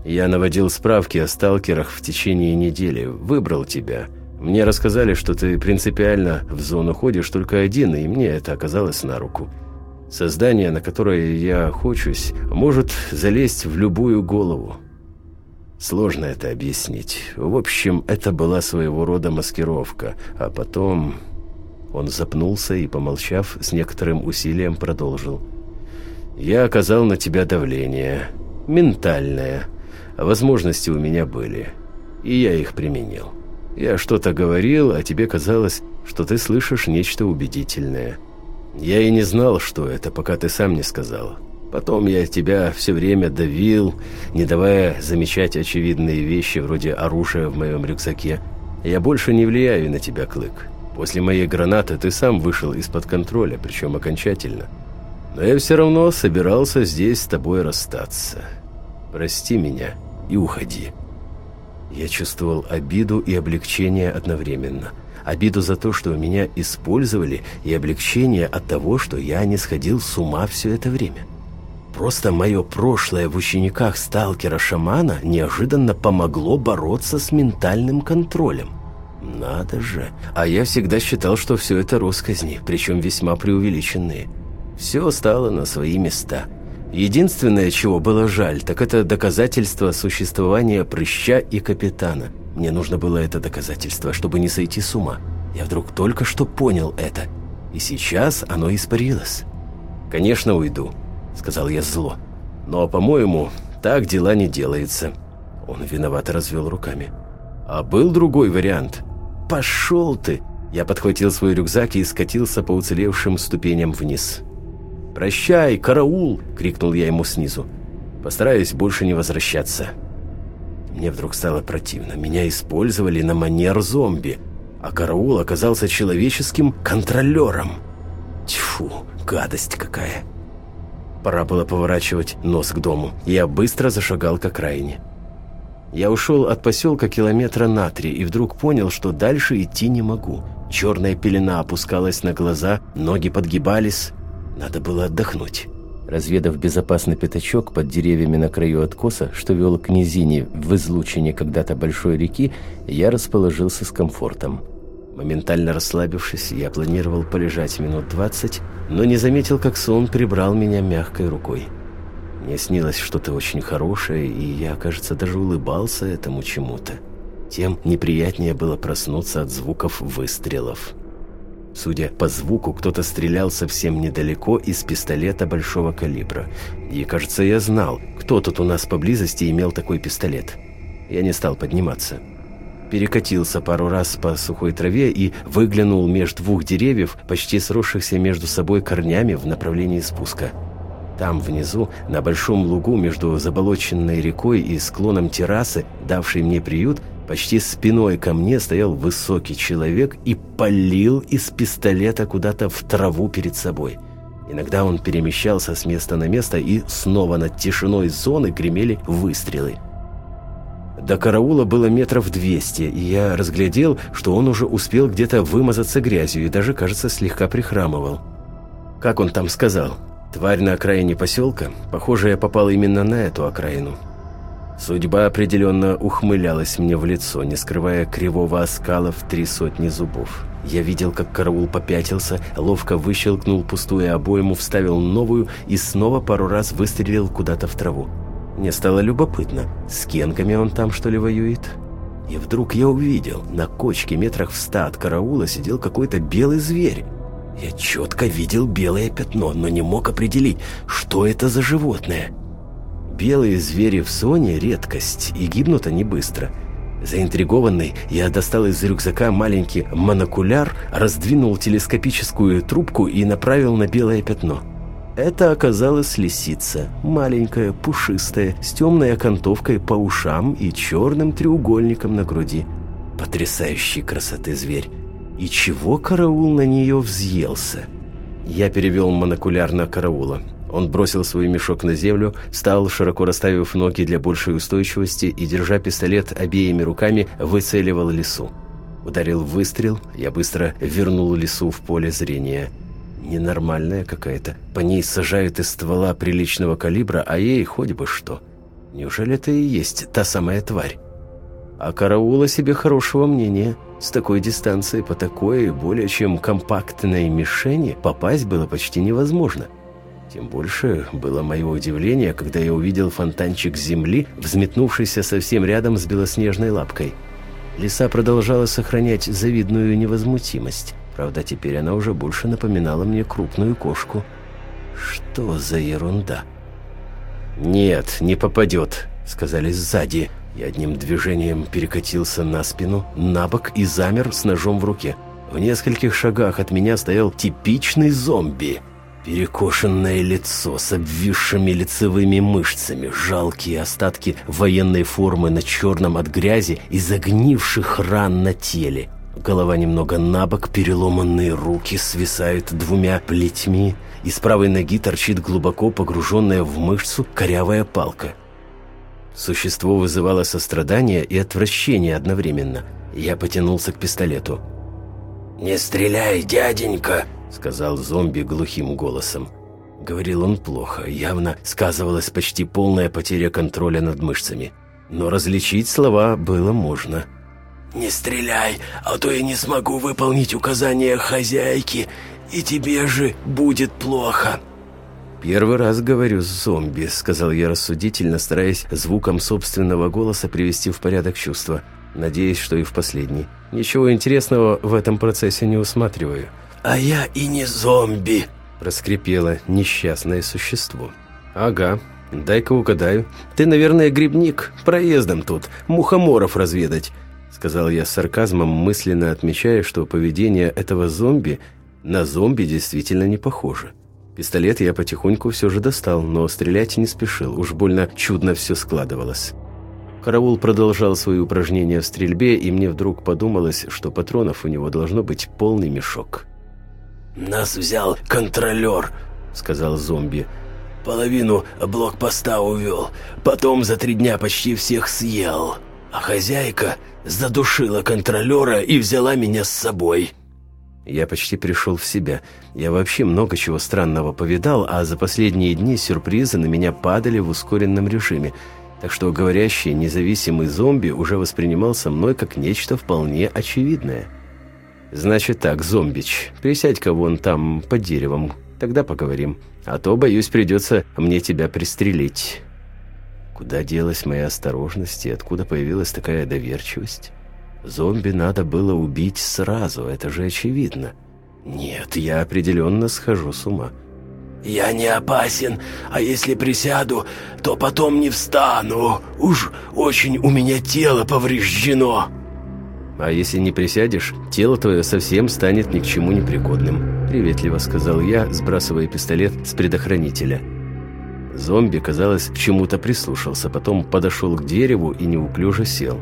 Я наводил справки о сталкерах в течение недели, выбрал тебя — мне рассказали, что ты принципиально в зону ходишь только один, и мне это оказалось на руку. Создание, на которое я охочусь, может залезть в любую голову. Сложно это объяснить. В общем, это была своего рода маскировка. А потом... Он запнулся и, помолчав, с некоторым усилием продолжил. «Я оказал на тебя давление. Ментальное. Возможности у меня были. И я их применил». Я что-то говорил, а тебе казалось, что ты слышишь нечто убедительное. Я и не знал, что это, пока ты сам не сказал. Потом я тебя все время давил, не давая замечать очевидные вещи, вроде оружия в моем рюкзаке. Я больше не влияю на тебя, Клык. После моей гранаты ты сам вышел из-под контроля, причем окончательно. Но я все равно собирался здесь с тобой расстаться. Прости меня и уходи». Я чувствовал обиду и облегчение одновременно. Обиду за то, что меня использовали, и облегчение от того, что я не сходил с ума все это время. Просто мое прошлое в учениках сталкера-шамана неожиданно помогло бороться с ментальным контролем. Надо же. А я всегда считал, что все это росказни, причем весьма преувеличенные. Все стало на свои места – Единственное, чего было жаль, так это доказательство существования прыща и капитана. Мне нужно было это доказательство, чтобы не сойти с ума. Я вдруг только что понял это. И сейчас оно испарилось. «Конечно, уйду», — сказал я зло. «Но, по-моему, так дела не делается». Он виновато развел руками. «А был другой вариант?» «Пошел ты!» Я подхватил свой рюкзак и скатился по уцелевшим ступеням вниз. «Прощай, караул!» — крикнул я ему снизу. «Постараюсь больше не возвращаться». Мне вдруг стало противно. Меня использовали на манер зомби, а караул оказался человеческим контролером. Тьфу, гадость какая. Пора было поворачивать нос к дому. Я быстро зашагал к окраине. Я ушел от поселка километра на три и вдруг понял, что дальше идти не могу. Черная пелена опускалась на глаза, ноги подгибались, надо было отдохнуть. Разведав безопасный пятачок под деревьями на краю откоса, что вел к низине в излучине когда-то большой реки, я расположился с комфортом. Моментально расслабившись, я планировал полежать минут двадцать, но не заметил, как сон прибрал меня мягкой рукой. Мне снилось что-то очень хорошее, и я, кажется, даже улыбался этому чему-то. Тем неприятнее было проснуться от звуков выстрелов. Судя по звуку, кто-то стрелял совсем недалеко из пистолета большого калибра. И, кажется, я знал, кто тут у нас поблизости имел такой пистолет. Я не стал подниматься перекатился пару раз по сухой траве и выглянул между двух деревьев, почти сросшихся между собой корнями в направлении спуска. Там, внизу, на большом лугу между заболоченной рекой и склоном террасы, давшей мне приют, почти спиной ко мне стоял высокий человек и полил из пистолета куда-то в траву перед собой. Иногда он перемещался с места на место, и снова над тишиной зоны гремели выстрелы. До караула было метров двести, и я разглядел, что он уже успел где-то вымазаться грязью и даже, кажется, слегка прихрамывал. Как он там сказал? Тварь на окраине поселка? Похоже, я попал именно на эту окраину. Судьба определенно ухмылялась мне в лицо, не скрывая кривого оскала в три сотни зубов. Я видел, как караул попятился, ловко выщелкнул пустую обойму, вставил новую и снова пару раз выстрелил куда-то в траву. Мне стало любопытно, с кенками он там что ли воюет? И вдруг я увидел, на кочке метрах в ста от караула сидел какой-то белый зверь. Я четко видел белое пятно, но не мог определить, что это за животное. Белые звери в зоне – редкость, и гибнут они быстро. Заинтригованный, я достал из рюкзака маленький монокуляр, раздвинул телескопическую трубку и направил на белое пятно – это оказалась лисица, маленькая, пушистая, с темной окантовкой по ушам и черным треугольником на груди. Потрясающей красоты зверь. И чего караул на нее взъелся? Я перевел монокуляр на караула. Он бросил свой мешок на землю, встал, широко расставив ноги для большей устойчивости и, держа пистолет обеими руками, выцеливал лесу. Ударил выстрел, я быстро вернул лесу в поле зрения – Ненормальная какая-то. По ней сажают из ствола приличного калибра, а ей хоть бы что. Неужели это и есть та самая тварь? А караула себе хорошего мнения. С такой дистанции по такой, более чем компактной мишени попасть было почти невозможно. Тем больше было мое удивление, когда я увидел фонтанчик земли, взметнувшийся совсем рядом с белоснежной лапкой. Лиса продолжала сохранять завидную невозмутимость. Правда, теперь она уже больше напоминала мне крупную кошку. Что за ерунда? «Нет, не попадет», — сказали сзади. Я одним движением перекатился на спину, на бок и замер с ножом в руке. В нескольких шагах от меня стоял типичный зомби. Перекошенное лицо с обвисшими лицевыми мышцами, жалкие остатки военной формы на черном от грязи и загнивших ран на теле. Голова немного набок, переломанные руки свисают двумя плетьми, из правой ноги торчит глубоко погруженная в мышцу корявая палка. Существо вызывало сострадание и отвращение одновременно. Я потянулся к пистолету. «Не стреляй, дяденька!» — сказал зомби глухим голосом. Говорил он плохо, явно сказывалась почти полная потеря контроля над мышцами. Но различить слова было можно. «Не стреляй, а то я не смогу выполнить указания хозяйки, и тебе же будет плохо». «Первый раз говорю с зомби», — сказал я рассудительно, стараясь звуком собственного голоса привести в порядок чувства. Надеюсь, что и в последний. Ничего интересного в этом процессе не усматриваю. «А я и не зомби», — проскрипело несчастное существо. «Ага, дай-ка угадаю. Ты, наверное, грибник, проездом тут, мухоморов разведать сказал я с сарказмом, мысленно отмечая, что поведение этого зомби на зомби действительно не похоже. Пистолет я потихоньку все же достал, но стрелять не спешил, уж больно чудно все складывалось. Караул продолжал свои упражнения в стрельбе, и мне вдруг подумалось, что патронов у него должно быть полный мешок. «Нас взял контролер», — сказал зомби. «Половину блокпоста увел, потом за три дня почти всех съел, а хозяйка задушила контролера и взяла меня с собой». Я почти пришел в себя. Я вообще много чего странного повидал, а за последние дни сюрпризы на меня падали в ускоренном режиме. Так что говорящий независимый зомби уже воспринимался мной как нечто вполне очевидное. «Значит так, зомбич, присядь-ка вон там под деревом, тогда поговорим. А то, боюсь, придется мне тебя пристрелить». Куда делась моя осторожность и откуда появилась такая доверчивость? Зомби надо было убить сразу, это же очевидно. Нет, я определенно схожу с ума. «Я не опасен, а если присяду, то потом не встану. Уж очень у меня тело повреждено». «А если не присядешь, тело твое совсем станет ни к чему непригодным», — приветливо сказал я, сбрасывая пистолет с предохранителя. Зомби, казалось, к чему-то прислушался, потом подошел к дереву и неуклюже сел.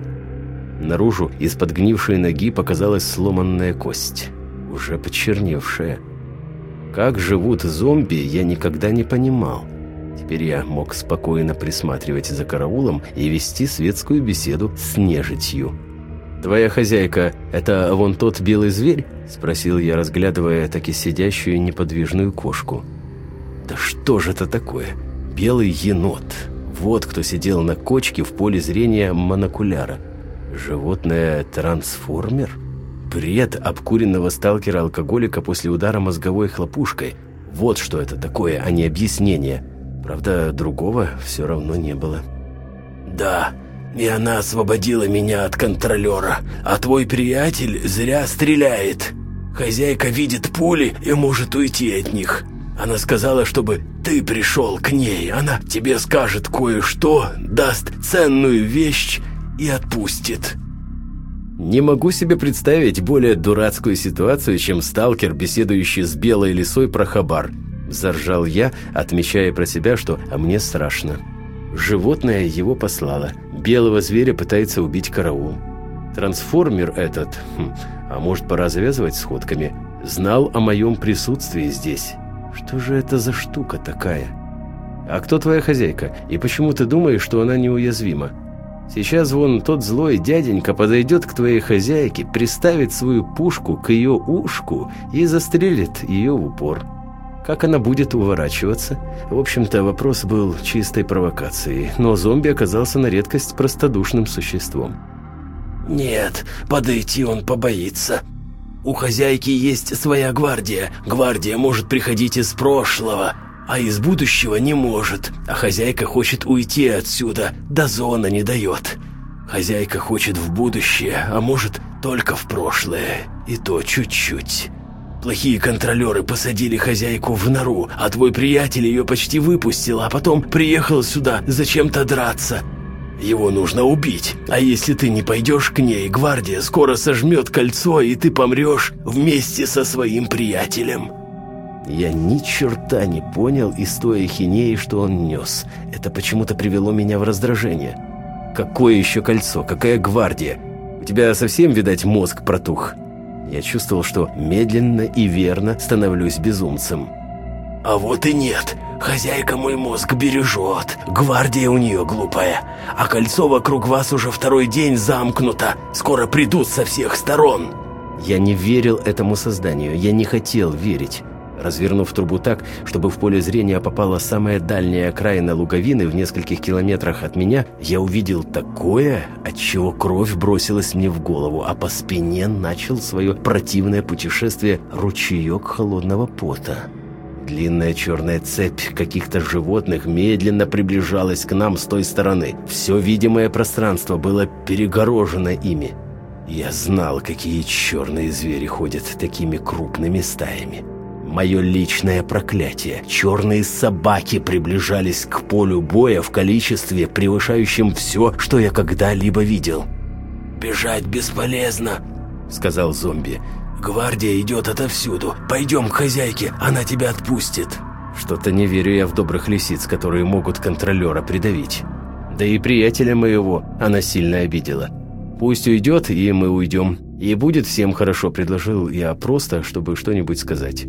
Наружу из-под гнившей ноги показалась сломанная кость, уже почерневшая. Как живут зомби, я никогда не понимал. Теперь я мог спокойно присматривать за караулом и вести светскую беседу с нежитью. «Твоя хозяйка – это вон тот белый зверь?» – спросил я, разглядывая таки сидящую неподвижную кошку. «Да что же это такое? Белый енот. Вот кто сидел на кочке в поле зрения монокуляра. Животное трансформер? Бред обкуренного сталкера-алкоголика после удара мозговой хлопушкой. Вот что это такое, а не объяснение. Правда, другого все равно не было. «Да, и она освободила меня от контролера, а твой приятель зря стреляет. Хозяйка видит пули и может уйти от них. Она сказала, чтобы ты пришел к ней. Она тебе скажет кое-что, даст ценную вещь и отпустит». Не могу себе представить более дурацкую ситуацию, чем сталкер, беседующий с белой лисой про хабар. Заржал я, отмечая про себя, что «а мне страшно». Животное его послало. Белого зверя пытается убить караул. Трансформер этот, хм, а может пора завязывать сходками, знал о моем присутствии здесь. Что же это за штука такая? А кто твоя хозяйка? И почему ты думаешь, что она неуязвима? Сейчас вон тот злой дяденька подойдет к твоей хозяйке, приставит свою пушку к ее ушку и застрелит ее в упор. Как она будет уворачиваться? В общем-то, вопрос был чистой провокацией, но зомби оказался на редкость простодушным существом. «Нет, подойти он побоится. У хозяйки есть своя гвардия. Гвардия может приходить из прошлого, а из будущего не может. А хозяйка хочет уйти отсюда, до зона не дает. Хозяйка хочет в будущее, а может только в прошлое, и то чуть-чуть». Плохие контролеры посадили хозяйку в нору, а твой приятель ее почти выпустил, а потом приехал сюда зачем-то драться. Его нужно убить, а если ты не пойдешь к ней, гвардия скоро сожмет кольцо, и ты помрешь вместе со своим приятелем». Я ни черта не понял из той ахинеи, что он нес. Это почему-то привело меня в раздражение. Какое еще кольцо? Какая гвардия? У тебя совсем, видать, мозг протух. Я чувствовал, что медленно и верно становлюсь безумцем. «А вот и нет. Хозяйка мой мозг бережет. Гвардия у нее глупая. А кольцо вокруг вас уже второй день замкнуто. Скоро придут со всех сторон». Я не верил этому созданию. Я не хотел верить. Развернув трубу так, чтобы в поле зрения попала самая дальняя окраина луговины в нескольких километрах от меня, я увидел такое, от чего кровь бросилась мне в голову, а по спине начал свое противное путешествие ручеек холодного пота. Длинная черная цепь каких-то животных медленно приближалась к нам с той стороны. Все видимое пространство было перегорожено ими. Я знал, какие черные звери ходят такими крупными стаями. Мое личное проклятие. Черные собаки приближались к полю боя в количестве, превышающем все, что я когда-либо видел. «Бежать бесполезно», — сказал зомби. «Гвардия идет отовсюду. Пойдем к хозяйке, она тебя отпустит». Что-то не верю я в добрых лисиц, которые могут контролера придавить. Да и приятеля моего она сильно обидела. Пусть уйдет, и мы уйдем. И будет всем хорошо, предложил я просто, чтобы что-нибудь сказать.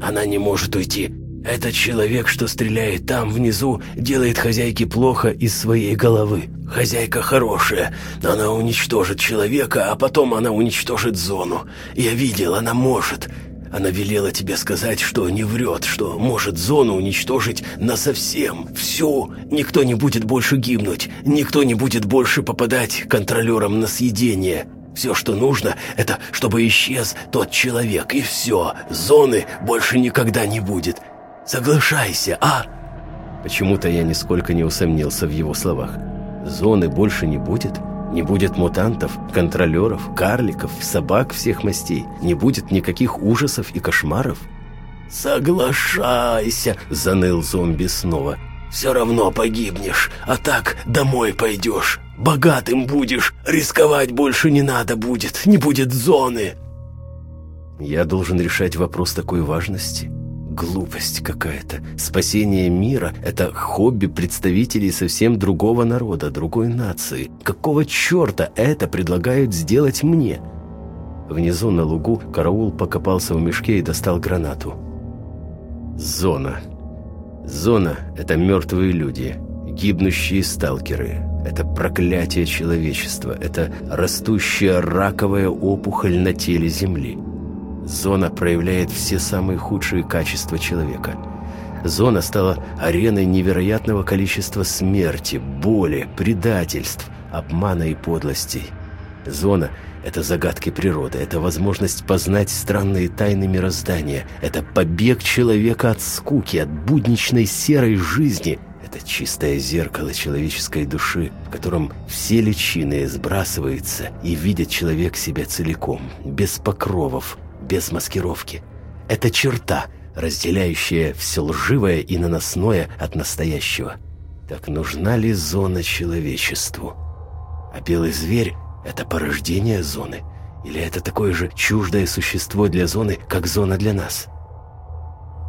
Она не может уйти. Этот человек, что стреляет там внизу, делает хозяйке плохо из своей головы. Хозяйка хорошая, но она уничтожит человека, а потом она уничтожит зону. Я видел, она может. Она велела тебе сказать, что не врет, что может зону уничтожить насовсем. Всю. Никто не будет больше гибнуть. Никто не будет больше попадать контролерам на съедение. Все, что нужно, это чтобы исчез тот человек, и все. Зоны больше никогда не будет. Соглашайся, а?» Почему-то я нисколько не усомнился в его словах. «Зоны больше не будет?» Не будет мутантов, контролеров, карликов, собак всех мастей. Не будет никаких ужасов и кошмаров. «Соглашайся!» – заныл зомби снова. «Все равно погибнешь, а так домой пойдешь. Богатым будешь, рисковать больше не надо будет, не будет зоны!» Я должен решать вопрос такой важности. Глупость какая-то. Спасение мира – это хобби представителей совсем другого народа, другой нации. Какого черта это предлагают сделать мне? Внизу на лугу караул покопался в мешке и достал гранату. Зона. Зона – это мертвые люди, гибнущие сталкеры. Это проклятие человечества, это растущая раковая опухоль на теле Земли. Зона проявляет все самые худшие качества человека. Зона стала ареной невероятного количества смерти, боли, предательств, обмана и подлостей. Зона – это загадки природы, это возможность познать странные тайны мироздания, это побег человека от скуки, от будничной серой жизни, это чистое зеркало человеческой души, в котором все личины сбрасываются и видит человек себя целиком, без покровов, без маскировки. Это черта, разделяющая все лживое и наносное от настоящего. Так нужна ли зона человечеству? А белый зверь — это порождение зоны? Или это такое же чуждое существо для зоны, как зона для нас?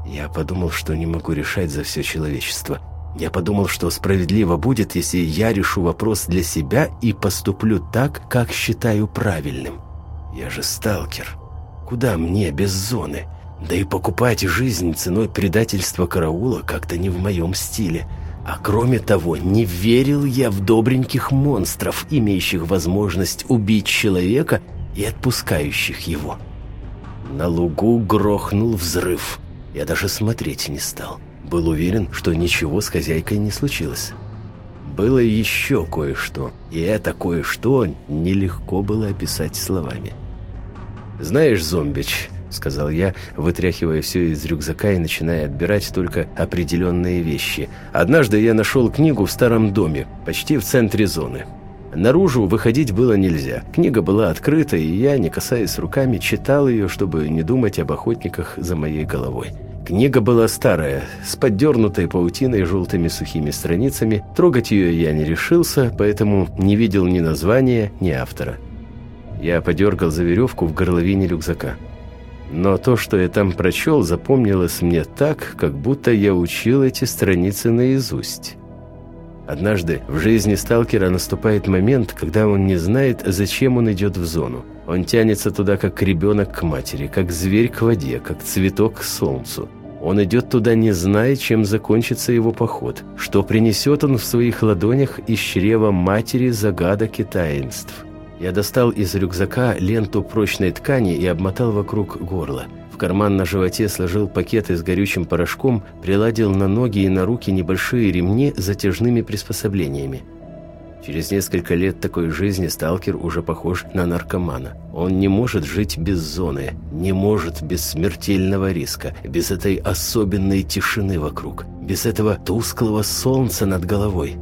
Я подумал, что не могу решать за все человечество. Я подумал, что справедливо будет, если я решу вопрос для себя и поступлю так, как считаю правильным. Я же сталкер. Куда мне без зоны? Да и покупать жизнь ценой предательства караула как-то не в моем стиле. А кроме того, не верил я в добреньких монстров, имеющих возможность убить человека и отпускающих его. На лугу грохнул взрыв. Я даже смотреть не стал. Был уверен, что ничего с хозяйкой не случилось. Было еще кое-что, и это кое-что нелегко было описать словами. «Знаешь, зомбич», — сказал я, вытряхивая все из рюкзака и начиная отбирать только определенные вещи. «Однажды я нашел книгу в старом доме, почти в центре зоны. Наружу выходить было нельзя. Книга была открыта, и я, не касаясь руками, читал ее, чтобы не думать об охотниках за моей головой. Книга была старая, с поддернутой паутиной желтыми сухими страницами. Трогать ее я не решился, поэтому не видел ни названия, ни автора. Я подергал за веревку в горловине рюкзака. Но то, что я там прочел, запомнилось мне так, как будто я учил эти страницы наизусть. Однажды в жизни сталкера наступает момент, когда он не знает, зачем он идет в зону. Он тянется туда, как ребенок к матери, как зверь к воде, как цветок к солнцу. Он идет туда, не зная, чем закончится его поход, что принесет он в своих ладонях из чрева матери загадок и таинств. Я достал из рюкзака ленту прочной ткани и обмотал вокруг горла. В карман на животе сложил пакеты с горючим порошком, приладил на ноги и на руки небольшие ремни с затяжными приспособлениями. Через несколько лет такой жизни сталкер уже похож на наркомана. Он не может жить без зоны, не может без смертельного риска, без этой особенной тишины вокруг, без этого тусклого солнца над головой.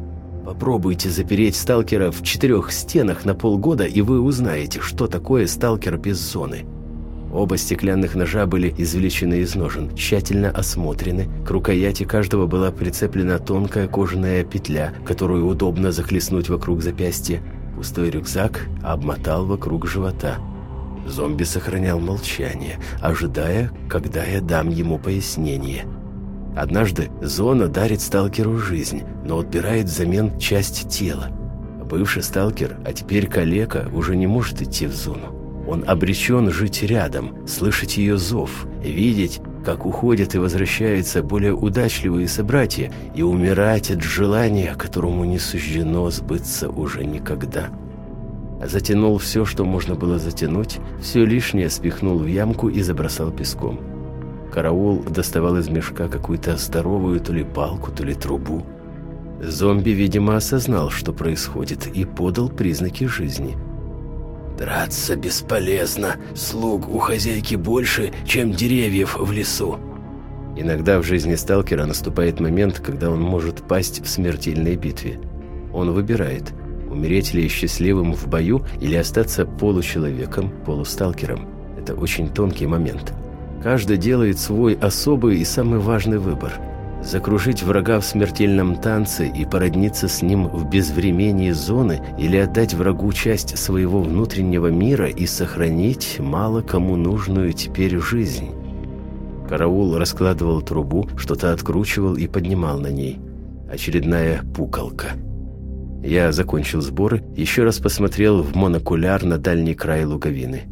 Попробуйте запереть сталкера в четырех стенах на полгода, и вы узнаете, что такое сталкер без зоны. Оба стеклянных ножа были извлечены из ножен, тщательно осмотрены. К рукояти каждого была прицеплена тонкая кожаная петля, которую удобно захлестнуть вокруг запястья. Пустой рюкзак обмотал вокруг живота. Зомби сохранял молчание, ожидая, когда я дам ему пояснение – Однажды зона дарит сталкеру жизнь, но отбирает взамен часть тела. Бывший сталкер, а теперь калека, уже не может идти в зону. Он обречен жить рядом, слышать ее зов, видеть, как уходят и возвращаются более удачливые собратья, и умирать от желания, которому не суждено сбыться уже никогда. Затянул все, что можно было затянуть, все лишнее спихнул в ямку и забросал песком. Караул доставал из мешка какую-то здоровую то ли палку, то ли трубу. Зомби, видимо, осознал, что происходит, и подал признаки жизни. «Драться бесполезно. Слуг у хозяйки больше, чем деревьев в лесу». Иногда в жизни сталкера наступает момент, когда он может пасть в смертельной битве. Он выбирает, умереть ли счастливым в бою или остаться получеловеком, полусталкером. Это очень тонкий момент. Каждый делает свой особый и самый важный выбор. Закружить врага в смертельном танце и породниться с ним в безвремении зоны или отдать врагу часть своего внутреннего мира и сохранить мало кому нужную теперь жизнь. Караул раскладывал трубу, что-то откручивал и поднимал на ней. Очередная пукалка. Я закончил сборы, еще раз посмотрел в монокуляр на дальний край луговины.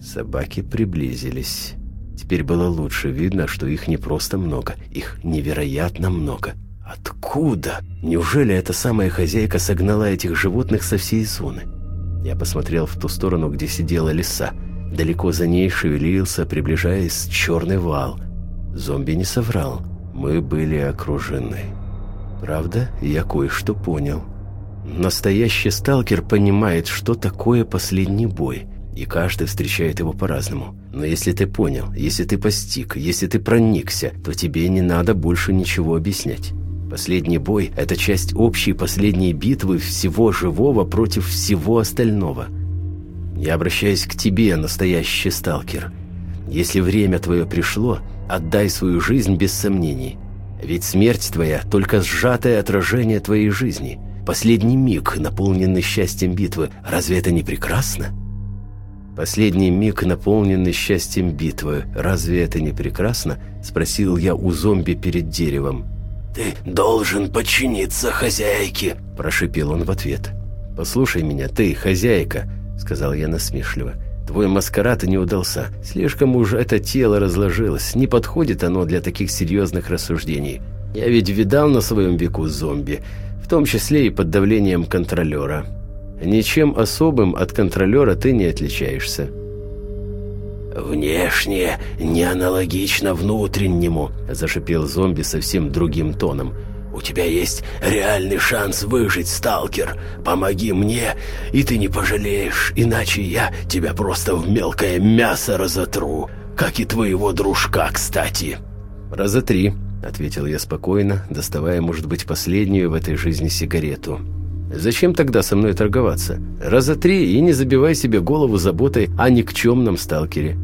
Собаки приблизились. Теперь было лучше видно, что их не просто много, их невероятно много. Откуда? Неужели эта самая хозяйка согнала этих животных со всей зоны? Я посмотрел в ту сторону, где сидела лиса. Далеко за ней шевелился, приближаясь, черный вал. Зомби не соврал. Мы были окружены. Правда, я кое-что понял. Настоящий сталкер понимает, что такое последний бой, и каждый встречает его по-разному. Но если ты понял, если ты постиг, если ты проникся, то тебе не надо больше ничего объяснять. Последний бой – это часть общей последней битвы всего живого против всего остального – я обращаюсь к тебе, настоящий сталкер. Если время твое пришло, отдай свою жизнь без сомнений. Ведь смерть твоя – только сжатое отражение твоей жизни. Последний миг, наполненный счастьем битвы. Разве это не прекрасно? Последний миг, наполненный счастьем битвы. Разве это не прекрасно? Спросил я у зомби перед деревом. «Ты должен подчиниться хозяйке», – прошипел он в ответ. «Послушай меня, ты, хозяйка», — сказал я насмешливо. «Твой маскарад не удался. Слишком уж это тело разложилось. Не подходит оно для таких серьезных рассуждений. Я ведь видал на своем веку зомби, в том числе и под давлением контролера. Ничем особым от контролера ты не отличаешься». «Внешне не аналогично внутреннему», – зашипел зомби совсем другим тоном – у тебя есть реальный шанс выжить, сталкер. Помоги мне, и ты не пожалеешь, иначе я тебя просто в мелкое мясо разотру, как и твоего дружка, кстати». «Разотри», — ответил я спокойно, доставая, может быть, последнюю в этой жизни сигарету. «Зачем тогда со мной торговаться? Разотри и не забивай себе голову заботой о никчемном сталкере».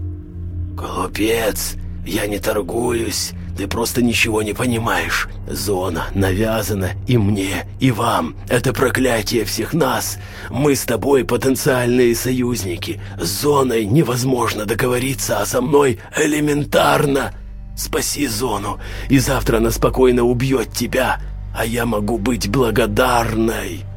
«Глупец, я не торгуюсь. Ты просто ничего не понимаешь. Зона навязана и мне, и вам. Это проклятие всех нас. Мы с тобой потенциальные союзники. С зоной невозможно договориться, а со мной элементарно. Спаси зону, и завтра она спокойно убьет тебя, а я могу быть благодарной».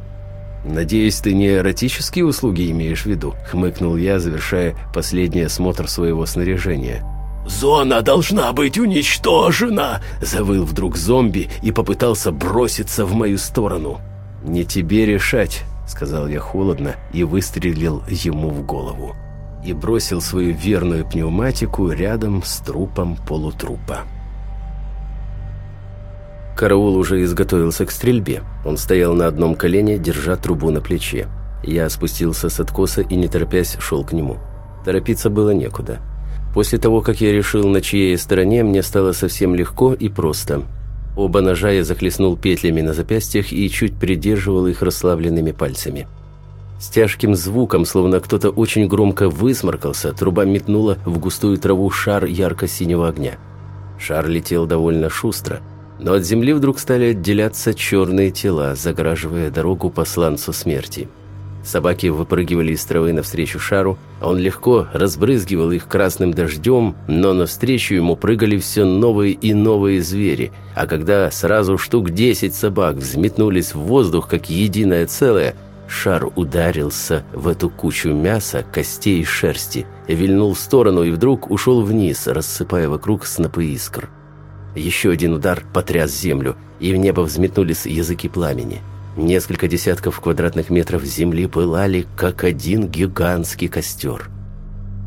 «Надеюсь, ты не эротические услуги имеешь в виду?» — хмыкнул я, завершая последний осмотр своего снаряжения. «Зона должна быть уничтожена!» – завыл вдруг зомби и попытался броситься в мою сторону. «Не тебе решать», – сказал я холодно и выстрелил ему в голову. И бросил свою верную пневматику рядом с трупом полутрупа. Караул уже изготовился к стрельбе. Он стоял на одном колене, держа трубу на плече. Я спустился с откоса и, не торопясь, шел к нему. Торопиться было некуда. После того, как я решил, на чьей стороне, мне стало совсем легко и просто. Оба ножа я захлестнул петлями на запястьях и чуть придерживал их расслабленными пальцами. С тяжким звуком, словно кто-то очень громко высморкался, труба метнула в густую траву шар ярко-синего огня. Шар летел довольно шустро, но от земли вдруг стали отделяться черные тела, загораживая дорогу посланцу смерти. Собаки выпрыгивали из травы навстречу шару, а он легко разбрызгивал их красным дождем, но навстречу ему прыгали все новые и новые звери, а когда сразу штук десять собак взметнулись в воздух, как единое целое, шар ударился в эту кучу мяса, костей и шерсти, вильнул в сторону и вдруг ушел вниз, рассыпая вокруг снопы искр. Еще один удар потряс землю, и в небо взметнулись языки пламени – Несколько десятков квадратных метров земли пылали, как один гигантский костер.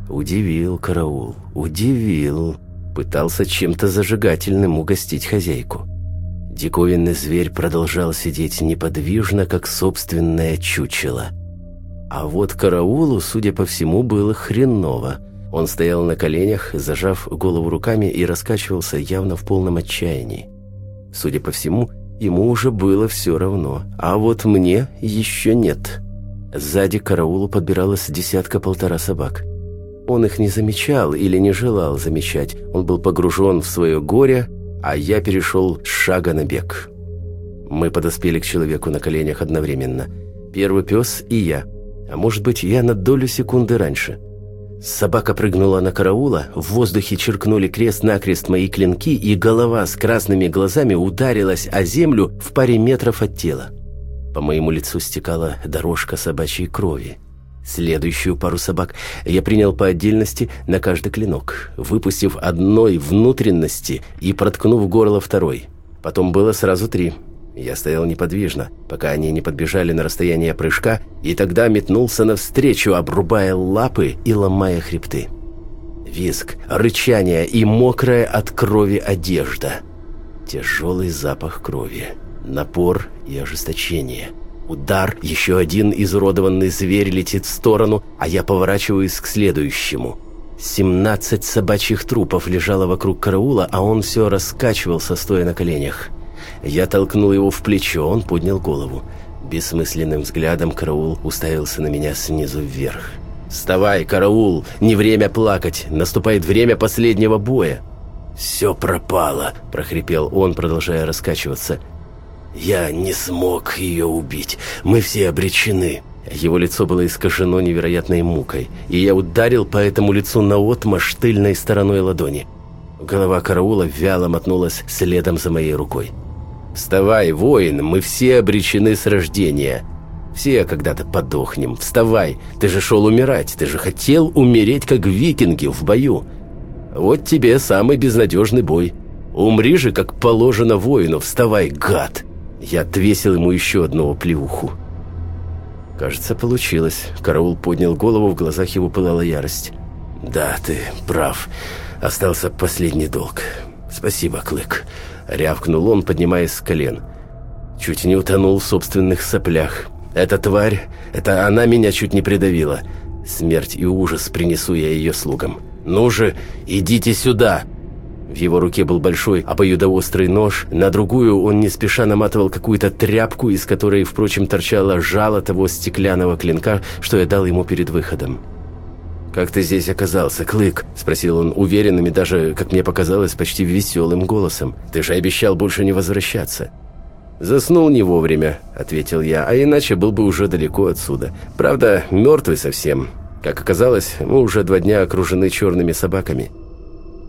Удивил караул, удивил. Пытался чем-то зажигательным угостить хозяйку. Диковинный зверь продолжал сидеть неподвижно, как собственное чучело. А вот караулу, судя по всему, было хреново. Он стоял на коленях, зажав голову руками и раскачивался явно в полном отчаянии. Судя по всему, ему уже было все равно, а вот мне еще нет. Сзади к караулу подбиралось десятка-полтора собак. Он их не замечал или не желал замечать, он был погружен в свое горе, а я перешел с шага на бег. Мы подоспели к человеку на коленях одновременно. Первый пес и я. А может быть, я на долю секунды раньше. Собака прыгнула на караула, в воздухе черкнули крест-накрест мои клинки, и голова с красными глазами ударилась о землю в паре метров от тела. По моему лицу стекала дорожка собачьей крови. Следующую пару собак я принял по отдельности на каждый клинок, выпустив одной внутренности и проткнув горло второй. Потом было сразу три. Я стоял неподвижно, пока они не подбежали на расстояние прыжка, и тогда метнулся навстречу, обрубая лапы и ломая хребты. Виск, рычание и мокрая от крови одежда. Тяжелый запах крови, напор и ожесточение – Удар, еще один изуродованный зверь летит в сторону, а я поворачиваюсь к следующему. Семнадцать собачьих трупов лежало вокруг караула, а он все раскачивался, стоя на коленях. Я толкнул его в плечо, он поднял голову. Бессмысленным взглядом караул уставился на меня снизу вверх. «Вставай, караул! Не время плакать! Наступает время последнего боя!» «Все пропало!» – прохрипел он, продолжая раскачиваться. «Я не смог ее убить. Мы все обречены». Его лицо было искажено невероятной мукой, и я ударил по этому лицу наотмашь тыльной стороной ладони. Голова караула вяло мотнулась следом за моей рукой. «Вставай, воин, мы все обречены с рождения. Все когда-то подохнем. Вставай, ты же шел умирать, ты же хотел умереть, как викинги в бою. Вот тебе самый безнадежный бой. Умри же, как положено воину, вставай, гад!» Я отвесил ему еще одного плеуху. Кажется, получилось. Караул поднял голову, в глазах его пылала ярость. «Да, ты прав. Остался последний долг. Спасибо, Клык», — рявкнул он, поднимаясь с колен. Чуть не утонул в собственных соплях. «Эта тварь, это она меня чуть не придавила. Смерть и ужас принесу я ее слугам. Ну же, идите сюда!» В его руке был большой обоюдоострый нож, на другую он не спеша наматывал какую-то тряпку, из которой, впрочем, торчало жало того стеклянного клинка, что я дал ему перед выходом. «Как ты здесь оказался, Клык?» – спросил он уверенным и даже, как мне показалось, почти веселым голосом. «Ты же обещал больше не возвращаться». «Заснул не вовремя», – ответил я, «а иначе был бы уже далеко отсюда. Правда, мертвый совсем. Как оказалось, мы уже два дня окружены черными собаками».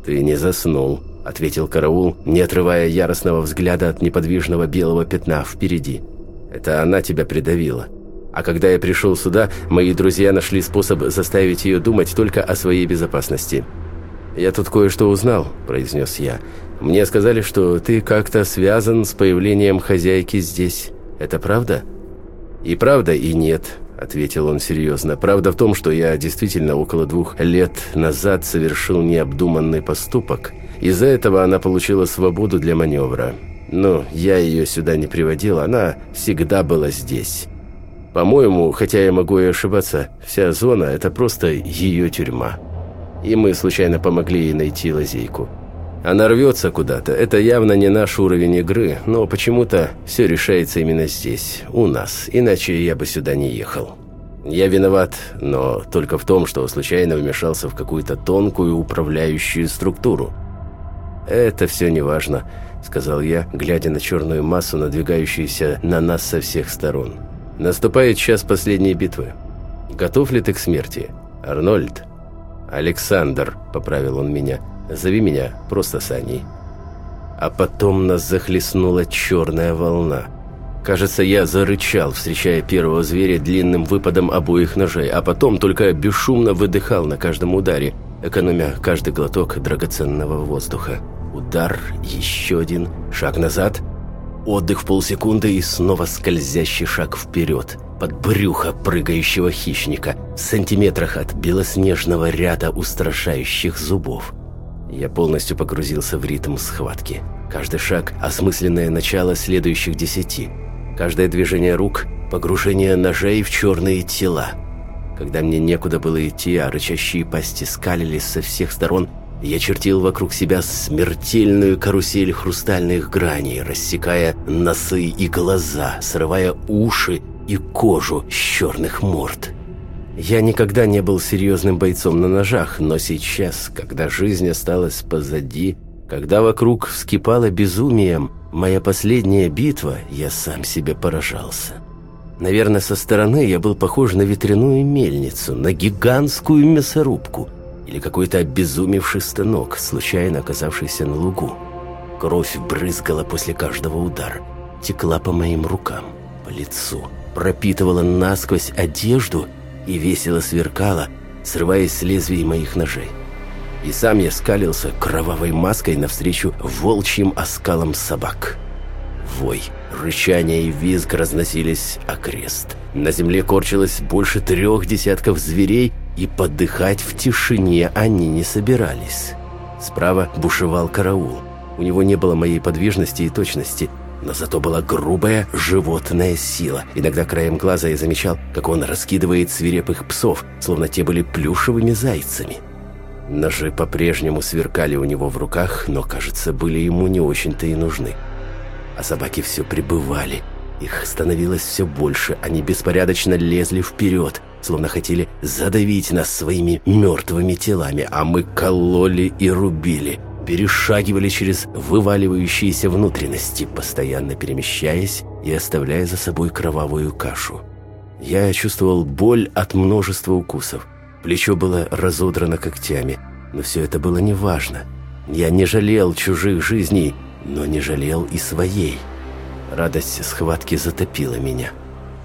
«Ты не заснул», — ответил караул, не отрывая яростного взгляда от неподвижного белого пятна впереди. «Это она тебя придавила. А когда я пришел сюда, мои друзья нашли способ заставить ее думать только о своей безопасности». «Я тут кое-что узнал», – произнес я. «Мне сказали, что ты как-то связан с появлением хозяйки здесь. Это правда?» «И правда, и нет», – ответил он серьезно. «Правда в том, что я действительно около двух лет назад совершил необдуманный поступок. Из-за этого она получила свободу для маневра. Но я ее сюда не приводил, она всегда была здесь. По-моему, хотя я могу и ошибаться, вся зона – это просто ее тюрьма. И мы случайно помогли ей найти лазейку». Она рвется куда-то. Это явно не наш уровень игры, но почему-то все решается именно здесь, у нас. Иначе я бы сюда не ехал. Я виноват, но только в том, что случайно вмешался в какую-то тонкую управляющую структуру. «Это все не важно», — сказал я, глядя на черную массу, надвигающуюся на нас со всех сторон. «Наступает час последней битвы. Готов ли ты к смерти, Арнольд?» «Александр», — поправил он меня, — Зови меня просто Саней». А потом нас захлестнула черная волна. Кажется, я зарычал, встречая первого зверя длинным выпадом обоих ножей, а потом только бесшумно выдыхал на каждом ударе, экономя каждый глоток драгоценного воздуха. Удар, еще один, шаг назад, отдых в полсекунды и снова скользящий шаг вперед, под брюхо прыгающего хищника, в сантиметрах от белоснежного ряда устрашающих зубов. Я полностью погрузился в ритм схватки. Каждый шаг – осмысленное начало следующих десяти. Каждое движение рук – погружение ножей в черные тела. Когда мне некуда было идти, а рычащие пасти скалились со всех сторон, я чертил вокруг себя смертельную карусель хрустальных граней, рассекая носы и глаза, срывая уши и кожу с черных морд. Я никогда не был серьезным бойцом на ножах, но сейчас, когда жизнь осталась позади, когда вокруг вскипало безумием, моя последняя битва, я сам себе поражался. Наверное, со стороны я был похож на ветряную мельницу, на гигантскую мясорубку или какой-то обезумевший станок, случайно оказавшийся на лугу. Кровь брызгала после каждого удара, текла по моим рукам, по лицу, пропитывала насквозь одежду и весело сверкала, срываясь с лезвий моих ножей. И сам я скалился кровавой маской навстречу волчьим оскалам собак. Вой, рычание и визг разносились окрест. На земле корчилось больше трех десятков зверей, и подыхать в тишине они не собирались. Справа бушевал караул. У него не было моей подвижности и точности – но зато была грубая животная сила. Иногда краем глаза я замечал, как он раскидывает свирепых псов, словно те были плюшевыми зайцами. Ножи по-прежнему сверкали у него в руках, но, кажется, были ему не очень-то и нужны. А собаки все прибывали. Их становилось все больше, они беспорядочно лезли вперед, словно хотели задавить нас своими мертвыми телами, а мы кололи и рубили – перешагивали через вываливающиеся внутренности, постоянно перемещаясь и оставляя за собой кровавую кашу. Я чувствовал боль от множества укусов. Плечо было разодрано когтями, но все это было неважно. Я не жалел чужих жизней, но не жалел и своей. Радость схватки затопила меня.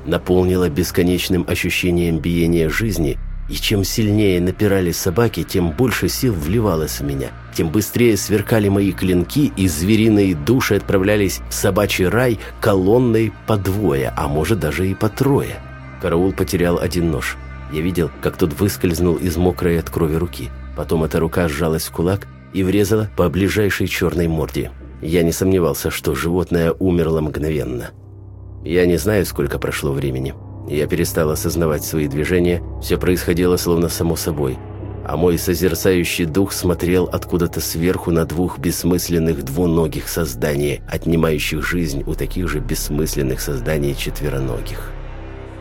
Наполнила бесконечным ощущением биения жизни – и чем сильнее напирали собаки, тем больше сил вливалось в меня. Тем быстрее сверкали мои клинки, и звериные души отправлялись в собачий рай колонной по двое, а может даже и по трое. Караул потерял один нож. Я видел, как тот выскользнул из мокрой от крови руки. Потом эта рука сжалась в кулак и врезала по ближайшей черной морде. Я не сомневался, что животное умерло мгновенно. Я не знаю, сколько прошло времени. Я перестал осознавать свои движения, все происходило словно само собой. А мой созерцающий дух смотрел откуда-то сверху на двух бессмысленных двуногих созданий, отнимающих жизнь у таких же бессмысленных созданий четвероногих.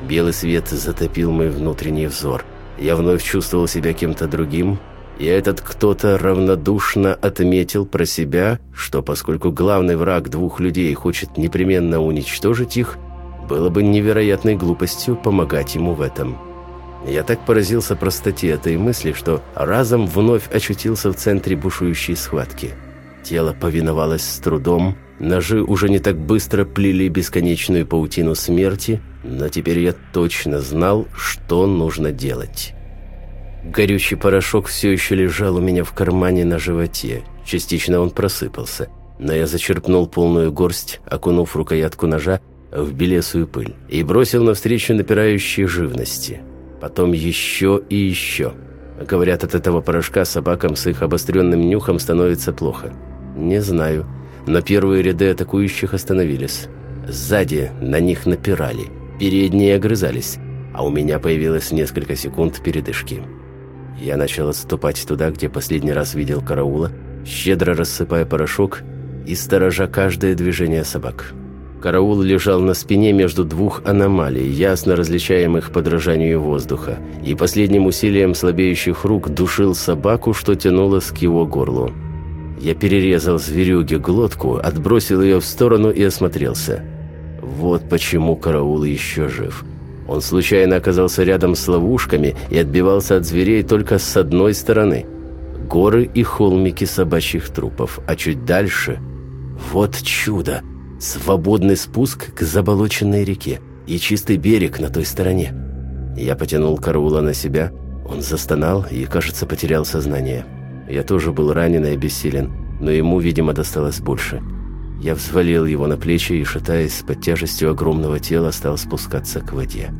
Белый свет затопил мой внутренний взор. Я вновь чувствовал себя кем-то другим, и этот кто-то равнодушно отметил про себя, что поскольку главный враг двух людей хочет непременно уничтожить их – было бы невероятной глупостью помогать ему в этом. Я так поразился простоте этой мысли, что разом вновь очутился в центре бушующей схватки. Тело повиновалось с трудом, ножи уже не так быстро плели бесконечную паутину смерти, но теперь я точно знал, что нужно делать. Горючий порошок все еще лежал у меня в кармане на животе. Частично он просыпался, но я зачерпнул полную горсть, окунув рукоятку ножа в белесую пыль и бросил навстречу напирающей живности. Потом еще и еще. Говорят, от этого порошка собакам с их обостренным нюхом становится плохо. Не знаю, но первые ряды атакующих остановились. Сзади на них напирали, передние огрызались, а у меня появилось несколько секунд передышки. Я начал отступать туда, где последний раз видел караула, щедро рассыпая порошок и сторожа каждое движение собак. Караул лежал на спине между двух аномалий, ясно различаемых по дрожанию воздуха, и последним усилием слабеющих рук душил собаку, что тянулось к его горлу. Я перерезал зверюге глотку, отбросил ее в сторону и осмотрелся. Вот почему караул еще жив. Он случайно оказался рядом с ловушками и отбивался от зверей только с одной стороны. Горы и холмики собачьих трупов, а чуть дальше... Вот чудо! Свободный спуск к заболоченной реке и чистый берег на той стороне. Я потянул караула на себя. Он застонал и, кажется, потерял сознание. Я тоже был ранен и обессилен, но ему, видимо, досталось больше. Я взвалил его на плечи и, шатаясь под тяжестью огромного тела, стал спускаться к воде.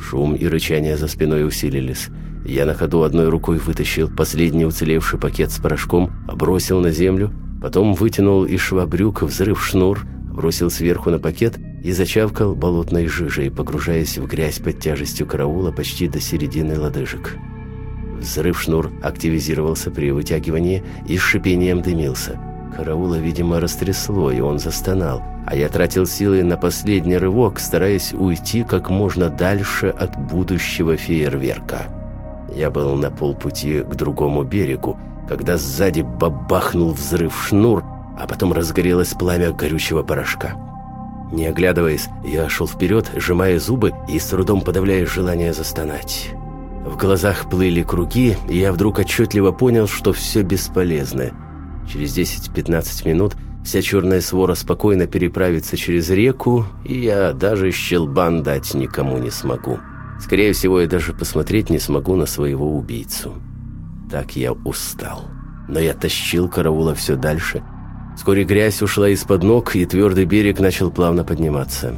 Шум и рычание за спиной усилились. Я на ходу одной рукой вытащил последний уцелевший пакет с порошком, бросил на землю, потом вытянул из швабрюк взрыв шнур, бросил сверху на пакет и зачавкал болотной жижей, погружаясь в грязь под тяжестью караула почти до середины лодыжек. Взрыв шнур активизировался при вытягивании и с шипением дымился. Караула, видимо, растрясло, и он застонал, а я тратил силы на последний рывок, стараясь уйти как можно дальше от будущего фейерверка. Я был на полпути к другому берегу, когда сзади бабахнул взрыв шнур, а потом разгорелось пламя горючего порошка. Не оглядываясь, я шел вперед, сжимая зубы и с трудом подавляя желание застонать. В глазах плыли круги, и я вдруг отчетливо понял, что все бесполезно. Через 10-15 минут вся черная свора спокойно переправится через реку, и я даже щелбан дать никому не смогу. Скорее всего, я даже посмотреть не смогу на своего убийцу. Так я устал. Но я тащил караула все дальше. Вскоре грязь ушла из-под ног, и твердый берег начал плавно подниматься.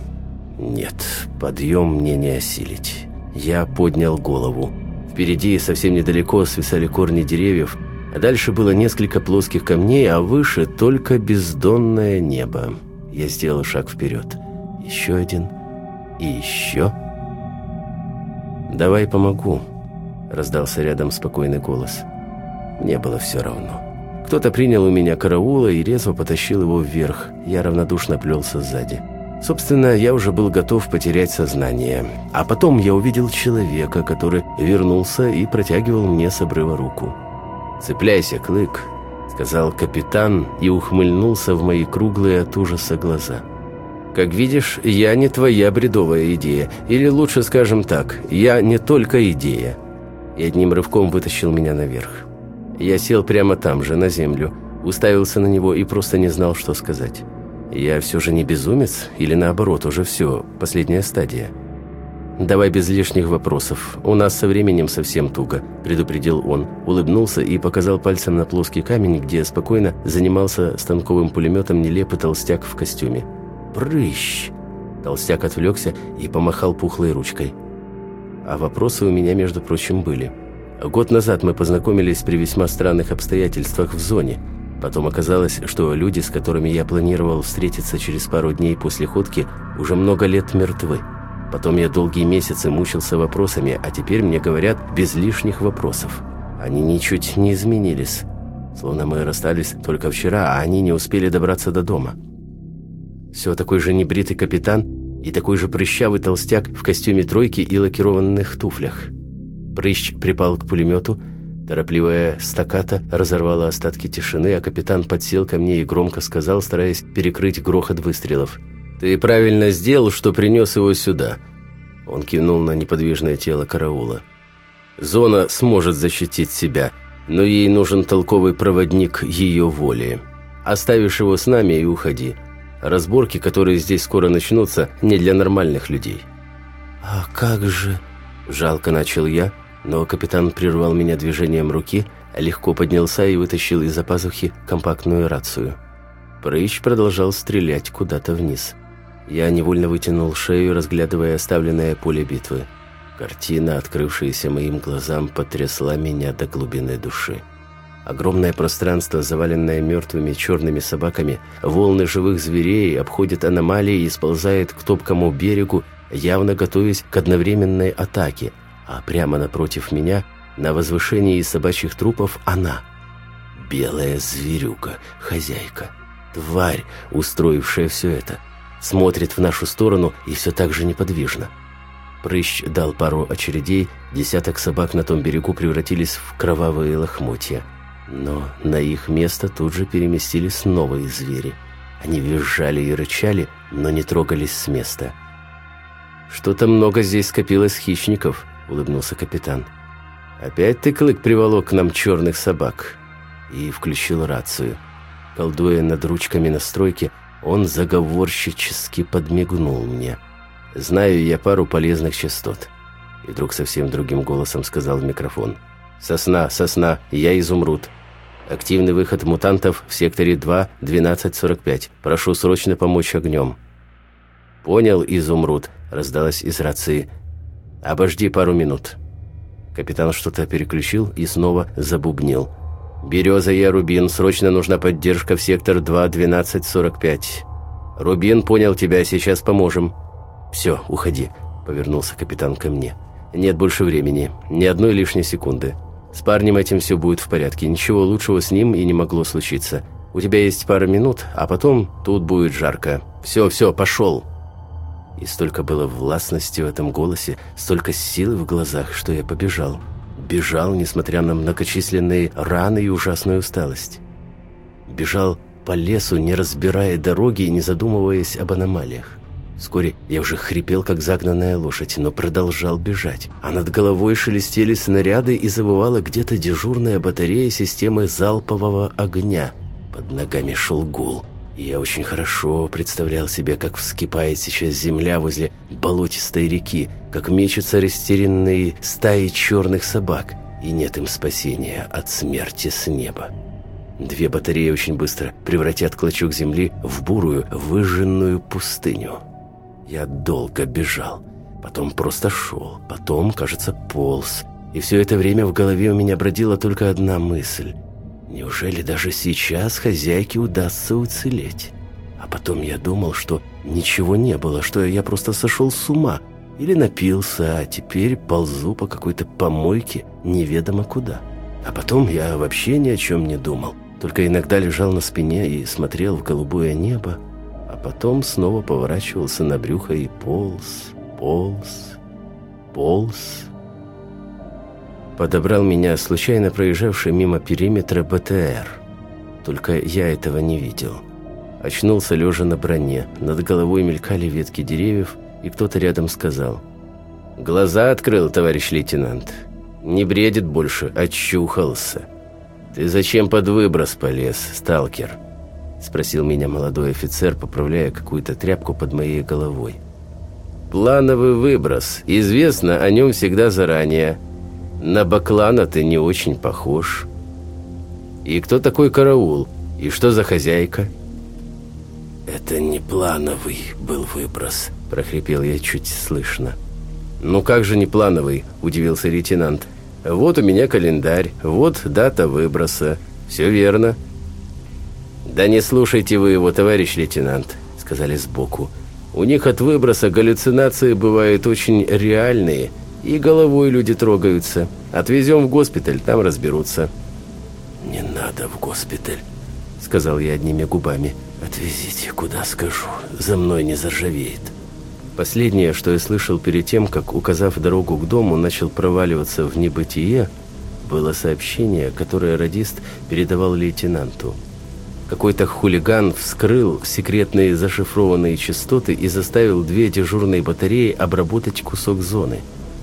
Нет, подъем мне не осилить. Я поднял голову. Впереди совсем недалеко свисали корни деревьев, дальше было несколько плоских камней, а выше только бездонное небо. Я сделал шаг вперед. Еще один. И еще. «Давай помогу», — раздался рядом спокойный голос. Мне было все равно. Кто-то принял у меня караула и резво потащил его вверх. Я равнодушно плелся сзади. Собственно, я уже был готов потерять сознание. А потом я увидел человека, который вернулся и протягивал мне с обрыва руку. «Цепляйся, Клык», — сказал капитан и ухмыльнулся в мои круглые от ужаса глаза. «Как видишь, я не твоя бредовая идея. Или лучше скажем так, я не только идея». И одним рывком вытащил меня наверх. Я сел прямо там же, на землю, уставился на него и просто не знал, что сказать. Я все же не безумец? Или наоборот, уже все, последняя стадия? «Давай без лишних вопросов. У нас со временем совсем туго», – предупредил он. Улыбнулся и показал пальцем на плоский камень, где спокойно занимался станковым пулеметом нелепый толстяк в костюме. «Прыщ!» Толстяк отвлекся и помахал пухлой ручкой. А вопросы у меня, между прочим, были. Год назад мы познакомились при весьма странных обстоятельствах в зоне – Потом оказалось, что люди, с которыми я планировал встретиться через пару дней после ходки, уже много лет мертвы. Потом я долгие месяцы мучился вопросами, а теперь мне говорят без лишних вопросов. Они ничуть не изменились. Словно мы расстались только вчера, а они не успели добраться до дома. Все такой же небритый капитан и такой же прыщавый толстяк в костюме тройки и лакированных туфлях. Прыщ припал к пулемету, Торопливая стаката разорвала остатки тишины, а капитан подсел ко мне и громко сказал, стараясь перекрыть грохот выстрелов. «Ты правильно сделал, что принес его сюда». Он кивнул на неподвижное тело караула. «Зона сможет защитить себя, но ей нужен толковый проводник ее воли. Оставишь его с нами и уходи. Разборки, которые здесь скоро начнутся, не для нормальных людей». «А как же...» – жалко начал я – но капитан прервал меня движением руки, легко поднялся и вытащил из-за пазухи компактную рацию. Прыщ продолжал стрелять куда-то вниз. Я невольно вытянул шею, разглядывая оставленное поле битвы. Картина, открывшаяся моим глазам, потрясла меня до глубины души. Огромное пространство, заваленное мертвыми черными собаками, волны живых зверей обходят аномалии и сползают к топкому берегу, явно готовясь к одновременной атаке – а прямо напротив меня, на возвышении из собачьих трупов, она. Белая зверюка, хозяйка, тварь, устроившая все это. Смотрит в нашу сторону и все так же неподвижно. Прыщ дал пару очередей, десяток собак на том берегу превратились в кровавые лохмотья. Но на их место тут же переместились новые звери. Они визжали и рычали, но не трогались с места. Что-то много здесь скопилось хищников –— улыбнулся капитан. «Опять ты, Клык, приволок к нам черных собак?» И включил рацию. Колдуя над ручками настройки, он заговорщически подмигнул мне. «Знаю я пару полезных частот». И вдруг совсем другим голосом сказал в микрофон. «Сосна, сосна, я изумруд. Активный выход мутантов в секторе 2-1245. Прошу срочно помочь огнем». «Понял, изумруд», — раздалось из рации. «Обожди пару минут». Капитан что-то переключил и снова забубнил. «Береза, я Рубин, срочно нужна поддержка в сектор 2-12-45». «Рубин понял тебя, сейчас поможем». «Все, уходи», — повернулся капитан ко мне. «Нет больше времени, ни одной лишней секунды. С парнем этим все будет в порядке, ничего лучшего с ним и не могло случиться. У тебя есть пара минут, а потом тут будет жарко. Все, все, пошел!» И столько было властности в этом голосе, столько силы в глазах, что я побежал. Бежал, несмотря на многочисленные раны и ужасную усталость. Бежал по лесу, не разбирая дороги и не задумываясь об аномалиях. Вскоре я уже хрипел, как загнанная лошадь, но продолжал бежать. А над головой шелестели снаряды и забывала где-то дежурная батарея системы залпового огня. Под ногами шел гул. Я очень хорошо представлял себе, как вскипает сейчас земля возле болотистой реки, как мечутся растерянные стаи черных собак, и нет им спасения от смерти с неба. Две батареи очень быстро превратят клочок земли в бурую, выжженную пустыню. Я долго бежал, потом просто шел, потом, кажется, полз. И все это время в голове у меня бродила только одна мысль. Неужели даже сейчас хозяйке удастся уцелеть? А потом я думал, что ничего не было, что я просто сошел с ума или напился, а теперь ползу по какой-то помойке неведомо куда. А потом я вообще ни о чем не думал, только иногда лежал на спине и смотрел в голубое небо, потом снова поворачивался на брюхо и полз, полз, полз. Подобрал меня случайно проезжавший мимо периметра БТР. Только я этого не видел. Очнулся лежа на броне, над головой мелькали ветки деревьев, и кто-то рядом сказал. «Глаза открыл, товарищ лейтенант. Не бредит больше, очухался. Ты зачем под выброс полез, сталкер?» Спросил меня молодой офицер, поправляя какую-то тряпку под моей головой. «Плановый выброс. Известно о нем всегда заранее. На Баклана ты не очень похож. И кто такой караул? И что за хозяйка?» «Это не плановый был выброс», – прохрипел я чуть слышно. «Ну как же не плановый?» – удивился лейтенант. «Вот у меня календарь, вот дата выброса. Все верно». «Да не слушайте вы его, товарищ лейтенант», — сказали сбоку. «У них от выброса галлюцинации бывают очень реальные, и головой люди трогаются. Отвезем в госпиталь, там разберутся». «Не надо в госпиталь», — сказал я одними губами. «Отвезите, куда скажу, за мной не заржавеет». Последнее, что я слышал перед тем, как, указав дорогу к дому, начал проваливаться в небытие, было сообщение, которое радист передавал лейтенанту. Какой-то хулиган вскрыл секретные зашифрованные частоты и заставил две дежурные батареи обработать кусок зоны.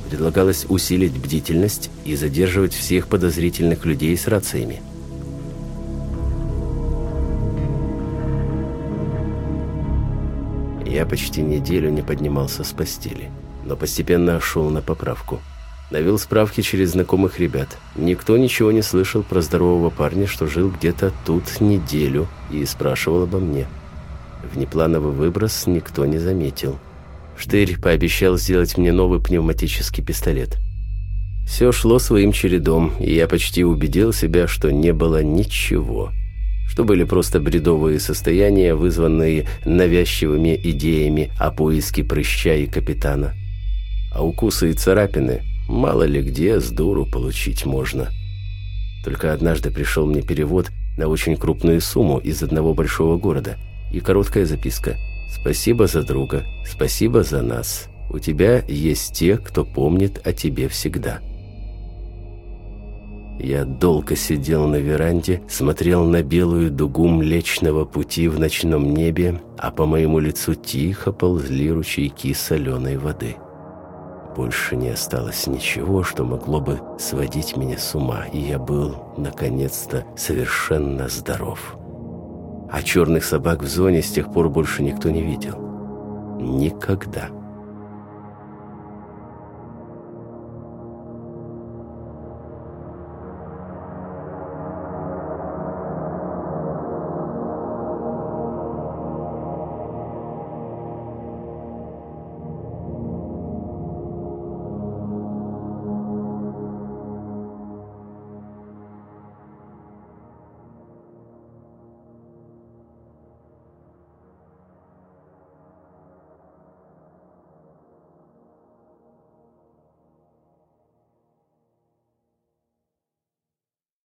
Предлагалось усилить бдительность и задерживать всех подозрительных людей с рациями. Я почти неделю не поднимался с постели, но постепенно шел на поправку – Навел справки через знакомых ребят. Никто ничего не слышал про здорового парня, что жил где-то тут неделю и спрашивал обо мне. Внеплановый выброс никто не заметил. Штырь пообещал сделать мне новый пневматический пистолет. Все шло своим чередом, и я почти убедил себя, что не было ничего. Что были просто бредовые состояния, вызванные навязчивыми идеями о поиске прыща и капитана. А укусы и царапины Мало ли где с дуру получить можно. Только однажды пришел мне перевод на очень крупную сумму из одного большого города и короткая записка «Спасибо за друга, спасибо за нас. У тебя есть те, кто помнит о тебе всегда». Я долго сидел на веранде, смотрел на белую дугу Млечного Пути в ночном небе, а по моему лицу тихо ползли ручейки соленой воды больше не осталось ничего, что могло бы сводить меня с ума, и я был, наконец-то, совершенно здоров. А черных собак в зоне с тех пор больше никто не видел. Никогда.